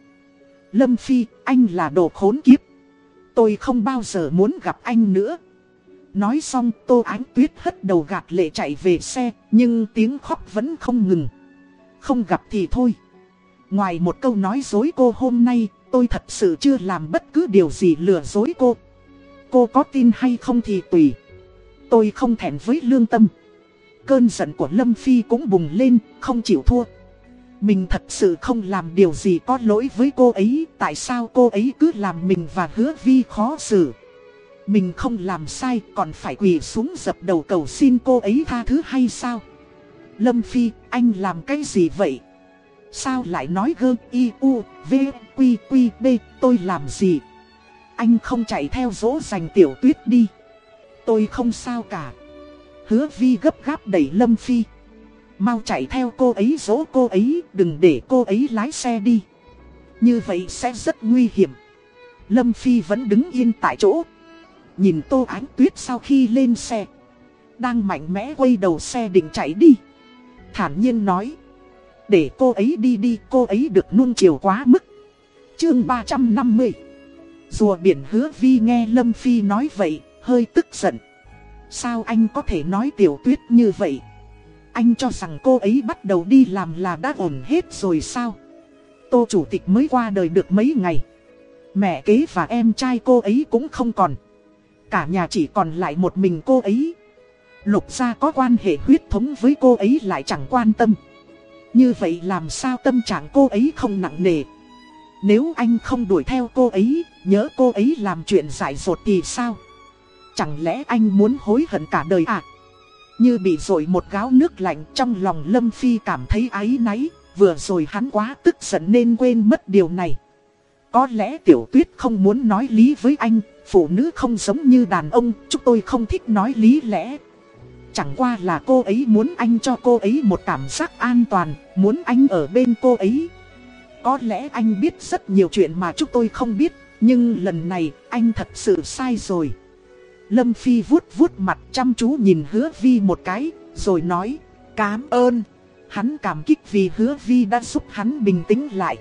Lâm Phi, anh là đồ khốn kiếp. Tôi không bao giờ muốn gặp anh nữa. Nói xong Tô Ánh Tuyết hất đầu gạt lệ chạy về xe Nhưng tiếng khóc vẫn không ngừng Không gặp thì thôi Ngoài một câu nói dối cô hôm nay Tôi thật sự chưa làm bất cứ điều gì lừa dối cô. Cô có tin hay không thì tùy. Tôi không thẹn với lương tâm. Cơn giận của Lâm Phi cũng bùng lên Không chịu thua. Mình thật sự không làm điều gì có lỗi với cô ấy Tại sao cô ấy cứ làm mình và hứa vi khó xử? Mình không làm sai còn phải quỳ xuống dập đầu cầu xin cô ấy tha thứ hay sao? Lâm Phi, anh làm cái gì vậy? Sao lại nói gơ y u v quy quy b tôi làm gì? Anh không chạy theo dỗ dành tiểu tuyết đi. Tôi không sao cả. Hứa vi gấp gáp đẩy Lâm Phi. Mau chạy theo cô ấy dỗ cô ấy, đừng để cô ấy lái xe đi. Như vậy sẽ rất nguy hiểm. Lâm Phi vẫn đứng yên tại chỗ, Nhìn Tô Ánh Tuyết sau khi lên xe Đang mạnh mẽ quay đầu xe định chạy đi Thản nhiên nói để cô ấy đi đi cô ấy được nuông chiều quá mức Chương 350 Rùa biển hứa vi nghe Lâm Phi nói vậy, hơi tức giận. Sao anh có thể nói tiểu tuyết như vậy? Anh cho rằng cô ấy bắt đầu đi làm là đã ổn hết rồi sao? Tô chủ tịch mới qua đời được mấy ngày. Mẹ kế và em trai cô ấy cũng không còn. Cả nhà chỉ còn lại một mình cô ấy. Lục gia có quan hệ huyết thống với cô ấy lại chẳng quan tâm. Như vậy làm sao tâm trạng cô ấy không nặng nề. Nếu anh không đuổi theo cô ấy, nhớ cô ấy làm chuyện dại dột thì sao? Chẳng lẽ anh muốn hối hận cả đời à? Như bị rội một gáo nước lạnh trong lòng Lâm Phi cảm thấy áy náy, vừa rồi hắn quá tức giận nên quên mất điều này. Có lẽ tiểu tuyết không muốn nói lý với anh, phụ nữ không giống như đàn ông, chúng tôi không thích nói lý lẽ. Chẳng qua là cô ấy muốn anh cho cô ấy một cảm giác an toàn, muốn anh ở bên cô ấy. Có lẽ anh biết rất nhiều chuyện mà chúng tôi không biết, nhưng lần này anh thật sự sai rồi. Lâm Phi vuốt vuốt mặt chăm chú nhìn hứa vi một cái, rồi nói, cảm ơn. Hắn cảm kích vì hứa vi đã giúp hắn bình tĩnh lại.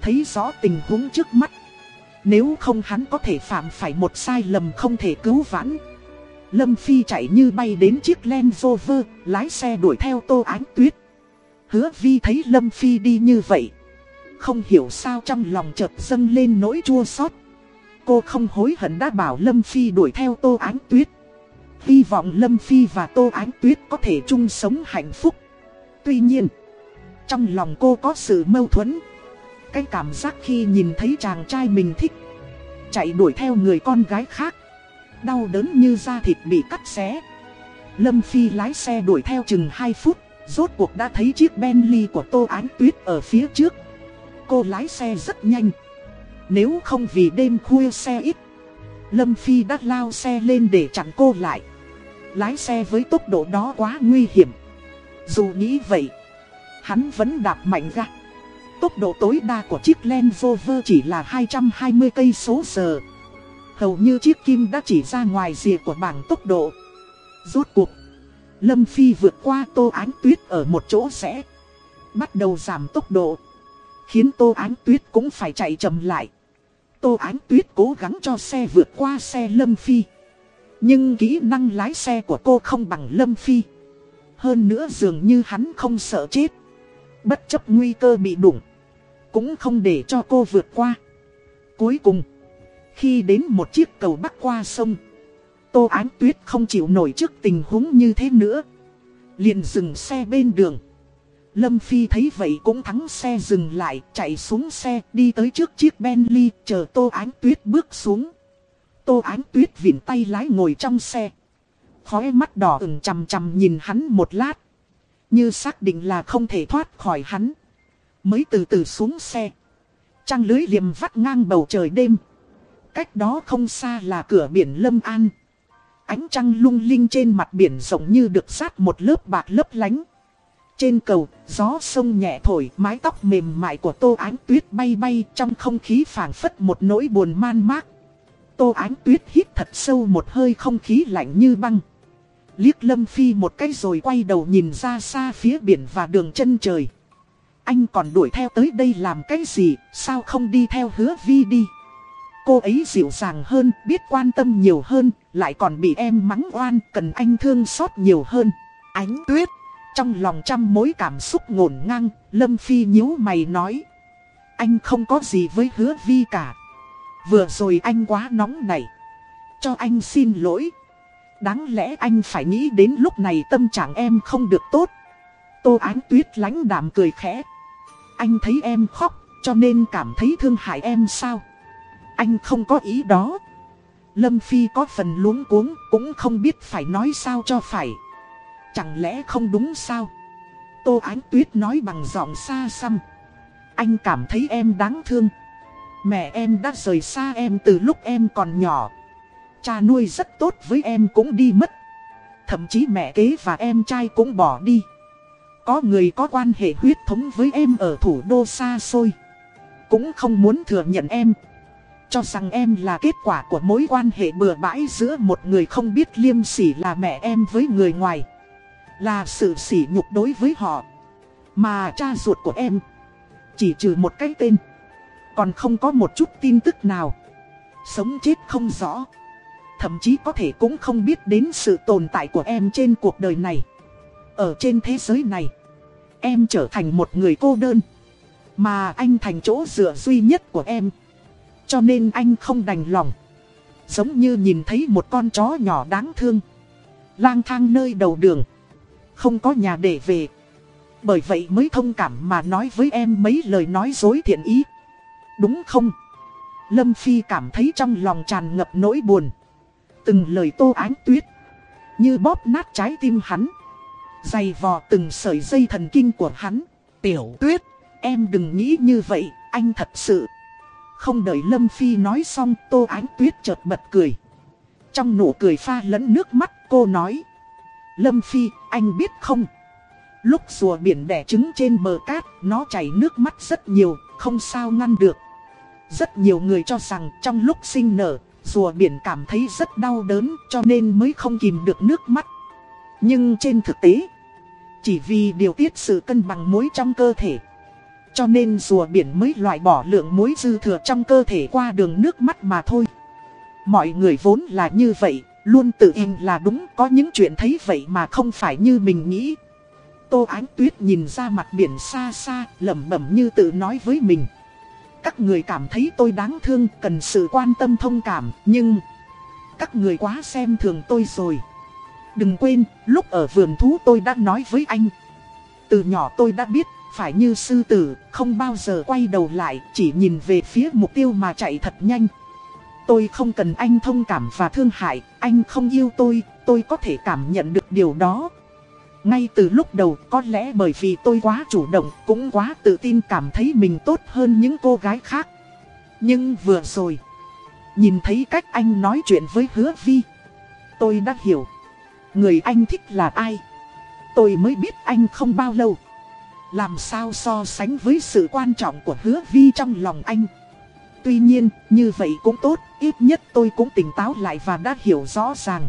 Thấy rõ tình huống trước mắt. Nếu không hắn có thể phạm phải một sai lầm không thể cứu vãn. Lâm Phi chạy như bay đến chiếc Land Rover, lái xe đuổi theo Tô Ánh Tuyết. Hứa Vi thấy Lâm Phi đi như vậy. Không hiểu sao trong lòng chợt dâng lên nỗi chua xót. Cô không hối hận đã bảo Lâm Phi đuổi theo Tô Ánh Tuyết. Hy vọng Lâm Phi và Tô Ánh Tuyết có thể chung sống hạnh phúc. Tuy nhiên, trong lòng cô có sự mâu thuẫn. Cái cảm giác khi nhìn thấy chàng trai mình thích, chạy đuổi theo người con gái khác. Đau đớn như da thịt bị cắt xé. Lâm Phi lái xe đuổi theo chừng 2 phút, rốt cuộc đã thấy chiếc Bentley của Tô Ánh Tuyết ở phía trước. Cô lái xe rất nhanh. Nếu không vì đêm khuya xe ít, Lâm Phi đã lao xe lên để chặn cô lại. Lái xe với tốc độ đó quá nguy hiểm. Dù nghĩ vậy, hắn vẫn đạp mạnh ra. Tốc độ tối đa của chiếc Land Rover chỉ là 220 cây số giờ. Hầu như chiếc kim đã chỉ ra ngoài rìa của bảng tốc độ. Rốt cuộc, Lâm Phi vượt qua tô ánh tuyết ở một chỗ rẽ. Bắt đầu giảm tốc độ. Khiến tô ánh tuyết cũng phải chạy chậm lại. Tô Ánh Tuyết cố gắng cho xe vượt qua xe Lâm Phi. Nhưng kỹ năng lái xe của cô không bằng Lâm Phi. Hơn nữa dường như hắn không sợ chết. Bất chấp nguy cơ bị đụng. Cũng không để cho cô vượt qua. Cuối cùng, khi đến một chiếc cầu bắc qua sông, Tô Ánh Tuyết không chịu nổi trước tình huống như thế nữa. Liền dừng xe bên đường. Lâm Phi thấy vậy cũng thắng xe dừng lại, chạy xuống xe, đi tới trước chiếc Bentley, chờ Tô Ánh Tuyết bước xuống. Tô Ánh Tuyết vịn tay lái ngồi trong xe. Khói mắt đỏ ửng chằm chằm nhìn hắn một lát. Như xác định là không thể thoát khỏi hắn. Mới từ từ xuống xe. Trăng lưới liềm vắt ngang bầu trời đêm. Cách đó không xa là cửa biển Lâm An. Ánh trăng lung linh trên mặt biển rộng như được sát một lớp bạc lấp lánh. Trên cầu, gió sông nhẹ thổi, mái tóc mềm mại của Tô Ánh Tuyết bay bay trong không khí phảng phất một nỗi buồn man mác. Tô Ánh Tuyết hít thật sâu một hơi không khí lạnh như băng. Liếc Lâm Phi một cái rồi quay đầu nhìn ra xa phía biển và đường chân trời. Anh còn đuổi theo tới đây làm cái gì, sao không đi theo hứa vi đi. Cô ấy dịu dàng hơn, biết quan tâm nhiều hơn, lại còn bị em mắng oan, cần anh thương xót nhiều hơn. Ánh Tuyết trong lòng trăm mối cảm xúc ngổn ngang, Lâm Phi nhíu mày nói. Anh không có gì với hứa vi cả. Vừa rồi anh quá nóng này. Cho anh xin lỗi. Đáng lẽ anh phải nghĩ đến lúc này tâm trạng em không được tốt. Tô Ánh Tuyết lánh đạm cười khẽ. Anh thấy em khóc, cho nên cảm thấy thương hại em sao? Anh không có ý đó. Lâm Phi có phần luống cuống, cũng không biết phải nói sao cho phải. Chẳng lẽ không đúng sao? Tô Ánh Tuyết nói bằng giọng xa xăm. Anh cảm thấy em đáng thương. Mẹ em đã rời xa em từ lúc em còn nhỏ. Cha nuôi rất tốt với em cũng đi mất. Thậm chí mẹ kế và em trai cũng bỏ đi. Có người có quan hệ huyết thống với em ở thủ đô xa xôi. Cũng không muốn thừa nhận em. Cho rằng em là kết quả của mối quan hệ bừa bãi giữa một người không biết liêm sỉ là mẹ em với người ngoài. Là sự sỉ nhục đối với họ. Mà cha ruột của em, Chỉ trừ một cái tên, Còn không có một chút tin tức nào. Sống chết không rõ, Thậm chí có thể cũng không biết đến sự tồn tại của em trên cuộc đời này. Ở trên thế giới này, Em trở thành một người cô đơn, Mà anh thành chỗ dựa duy nhất của em. Cho nên anh không đành lòng. Giống như nhìn thấy một con chó nhỏ đáng thương. Lang thang nơi đầu đường. Không có nhà để về. Bởi vậy mới thông cảm mà nói với em mấy lời nói dối thiện ý. Đúng không? Lâm Phi cảm thấy trong lòng tràn ngập nỗi buồn. Từng lời tô ánh tuyết. Như bóp nát trái tim hắn. Dày vò từng sợi dây thần kinh của hắn. Tiểu tuyết, Em đừng nghĩ như vậy, Anh thật sự không đợi Lâm Phi nói xong, Tô Ánh Tuyết chợt bật cười. Trong nụ cười pha lẫn nước mắt, cô nói, Lâm Phi, anh biết không? Lúc rùa biển đẻ trứng trên bờ cát, Nó chảy nước mắt rất nhiều, Không sao ngăn được. Rất nhiều người cho rằng trong lúc sinh nở, Rùa biển cảm thấy rất đau đớn, Cho nên mới không kìm được nước mắt. Nhưng trên thực tế, Chỉ vì điều tiết sự cân bằng muối trong cơ thể cho nên rùa biển mới loại bỏ lượng muối dư thừa trong cơ thể qua đường nước mắt mà thôi. Mọi người vốn là như vậy, luôn tự im là đúng có những chuyện thấy vậy mà không phải như mình nghĩ. Tô Ánh Tuyết nhìn ra mặt biển xa xa, lẩm bẩm như tự nói với mình. Các người cảm thấy tôi đáng thương, cần sự quan tâm thông cảm, nhưng... Các người quá xem thường tôi rồi. Đừng quên, lúc ở vườn thú tôi đã nói với anh. Từ nhỏ tôi đã biết phải như sư tử, không bao giờ quay đầu lại, chỉ nhìn về phía mục tiêu mà chạy thật nhanh. Tôi không cần anh thông cảm và thương hại, anh không yêu tôi, tôi có thể cảm nhận được điều đó. Ngay từ lúc đầu có lẽ bởi vì tôi quá chủ động, cũng quá tự tin cảm thấy mình tốt hơn những cô gái khác. Nhưng vừa rồi, nhìn thấy cách anh nói chuyện với hứa vi, tôi đã hiểu. Người anh thích là ai? Tôi mới biết anh không bao lâu. Làm sao so sánh với sự quan trọng của hứa vi trong lòng anh? Tuy nhiên, như vậy cũng tốt, ít nhất tôi cũng tỉnh táo lại và đã hiểu rõ ràng.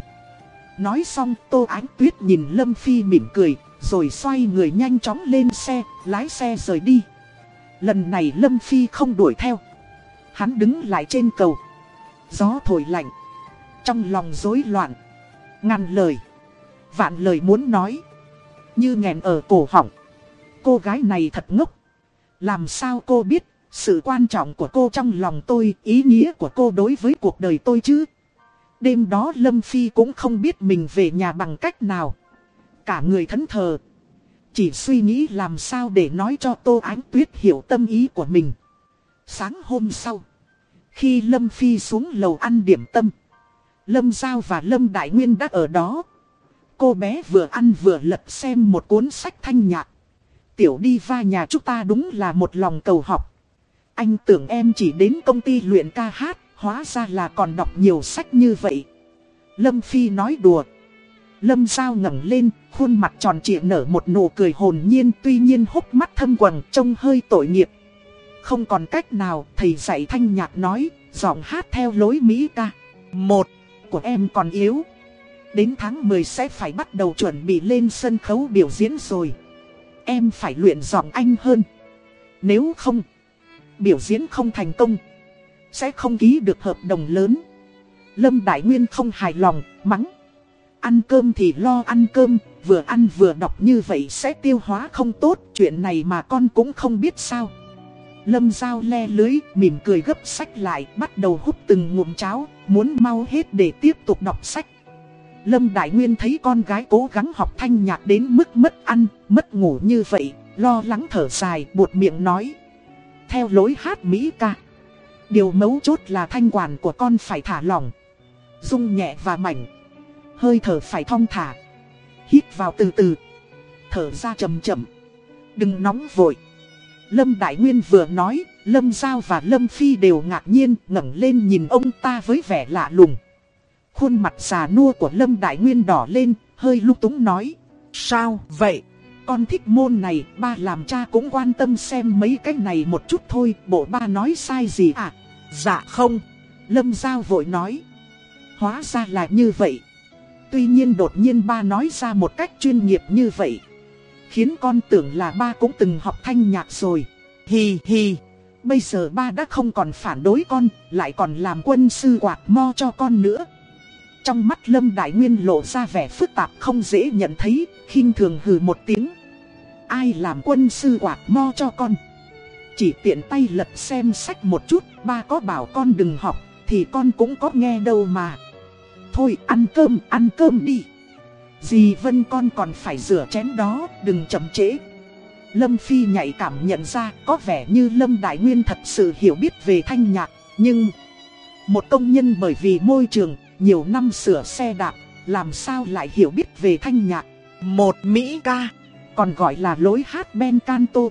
Nói xong Tô Ánh Tuyết nhìn Lâm Phi mỉm cười, rồi xoay người nhanh chóng lên xe, lái xe rời đi. Lần này Lâm Phi không đuổi theo. Hắn đứng lại trên cầu. Gió thổi lạnh. Trong lòng rối loạn. Ngàn lời. Vạn lời muốn nói. Như nghẹn ở cổ họng cô gái này thật ngốc. Làm sao cô biết sự quan trọng của cô trong lòng tôi, ý nghĩa của cô đối với cuộc đời tôi chứ? Đêm đó Lâm Phi cũng không biết mình về nhà bằng cách nào. Cả người thẫn thờ. Chỉ suy nghĩ làm sao để nói cho Tô Ánh Tuyết hiểu tâm ý của mình. Sáng hôm sau, khi Lâm Phi xuống lầu ăn điểm tâm, Lâm Giao và Lâm Đại Nguyên đã ở đó. Cô bé vừa ăn vừa lật xem một cuốn sách thanh nhạc tiểu đi va nhà chúng ta đúng là một lòng cầu học. Anh tưởng em chỉ đến công ty luyện ca hát, hóa ra là còn đọc nhiều sách như vậy. Lâm Phi nói đùa. Lâm Giao ngẩng lên, khuôn mặt tròn trịa nở một nụ cười hồn nhiên tuy nhiên hốc mắt thâm quầng trông hơi tội nghiệp. Không còn cách nào, thầy dạy thanh nhạc nói, giọng hát theo lối Mỹ ca. Một, của em còn yếu. Đến tháng 10 sẽ phải bắt đầu chuẩn bị lên sân khấu biểu diễn rồi em phải luyện giọng anh hơn. Nếu không, biểu diễn không thành công, sẽ không ký được hợp đồng lớn. Lâm Đại Nguyên không hài lòng, mắng. Ăn cơm thì lo ăn cơm, vừa ăn vừa đọc như vậy sẽ tiêu hóa không tốt, chuyện này mà con cũng không biết sao. Lâm Giao le lưới, mỉm cười gấp sách lại, bắt đầu hút từng ngụm cháo, muốn mau hết để tiếp tục đọc sách. Lâm Đại Nguyên thấy con gái cố gắng học thanh nhạc đến mức mất ăn, mất ngủ như vậy, lo lắng thở dài, buột miệng nói. Theo lối hát Mỹ ca, điều mấu chốt là thanh quản của con phải thả lỏng, rung nhẹ và mảnh, hơi thở phải thong thả, hít vào từ từ, thở ra chậm chậm, đừng nóng vội. Lâm Đại Nguyên vừa nói, Lâm Giao và Lâm Phi đều ngạc nhiên ngẩng lên nhìn ông ta với vẻ lạ lùng. Khuôn mặt già nua của Lâm Đại Nguyên đỏ lên, hơi lúc túng nói. Sao vậy? Con thích môn này, ba làm cha cũng quan tâm xem mấy cái này một chút thôi, bộ ba nói sai gì à? Dạ không. Lâm Giao vội nói. Hóa ra là như vậy. Tuy nhiên đột nhiên ba nói ra một cách chuyên nghiệp như vậy. Khiến con tưởng là ba cũng từng học thanh nhạc rồi. Hi hi. Bây giờ ba đã không còn phản đối con, lại còn làm quân sư quạt mo cho con nữa. Trong mắt Lâm Đại Nguyên lộ ra vẻ phức tạp không dễ nhận thấy, khinh thường hừ một tiếng. Ai làm quân sư quạt mo cho con? Chỉ tiện tay lật xem sách một chút, ba có bảo con đừng học, thì con cũng có nghe đâu mà. Thôi ăn cơm, ăn cơm đi. Dì Vân con còn phải rửa chén đó, đừng chậm trễ. Lâm Phi nhạy cảm nhận ra có vẻ như Lâm Đại Nguyên thật sự hiểu biết về thanh nhạc, nhưng... Một công nhân bởi vì môi trường, nhiều năm sửa xe đạp, làm sao lại hiểu biết về thanh nhạc. Một Mỹ ca, còn gọi là lối hát Ben Canto.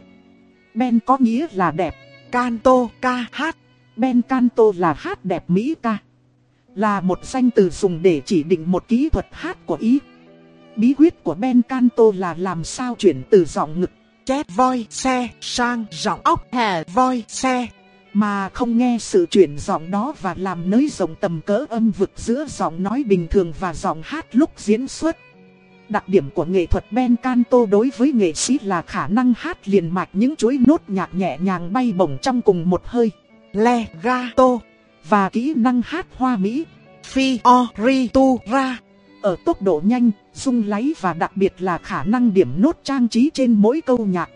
Ben có nghĩa là đẹp, canto, ca hát. Ben Canto là hát đẹp Mỹ ca. Là một danh từ dùng để chỉ định một kỹ thuật hát của Ý. Bí quyết của Ben Canto là làm sao chuyển từ giọng ngực, chét voi, xe, sang, giọng ốc, hè, voi, xe. Mà không nghe sự chuyển giọng đó và làm nới rộng tầm cỡ âm vực giữa giọng nói bình thường và giọng hát lúc diễn xuất. Đặc điểm của nghệ thuật Ben Canto đối với nghệ sĩ là khả năng hát liền mạch những chuỗi nốt nhạc nhẹ nhàng bay bổng trong cùng một hơi. Le, gato, Và kỹ năng hát hoa mỹ. fi, o, ri, tu, ra. Ở tốc độ nhanh, rung láy và đặc biệt là khả năng điểm nốt trang trí trên mỗi câu nhạc.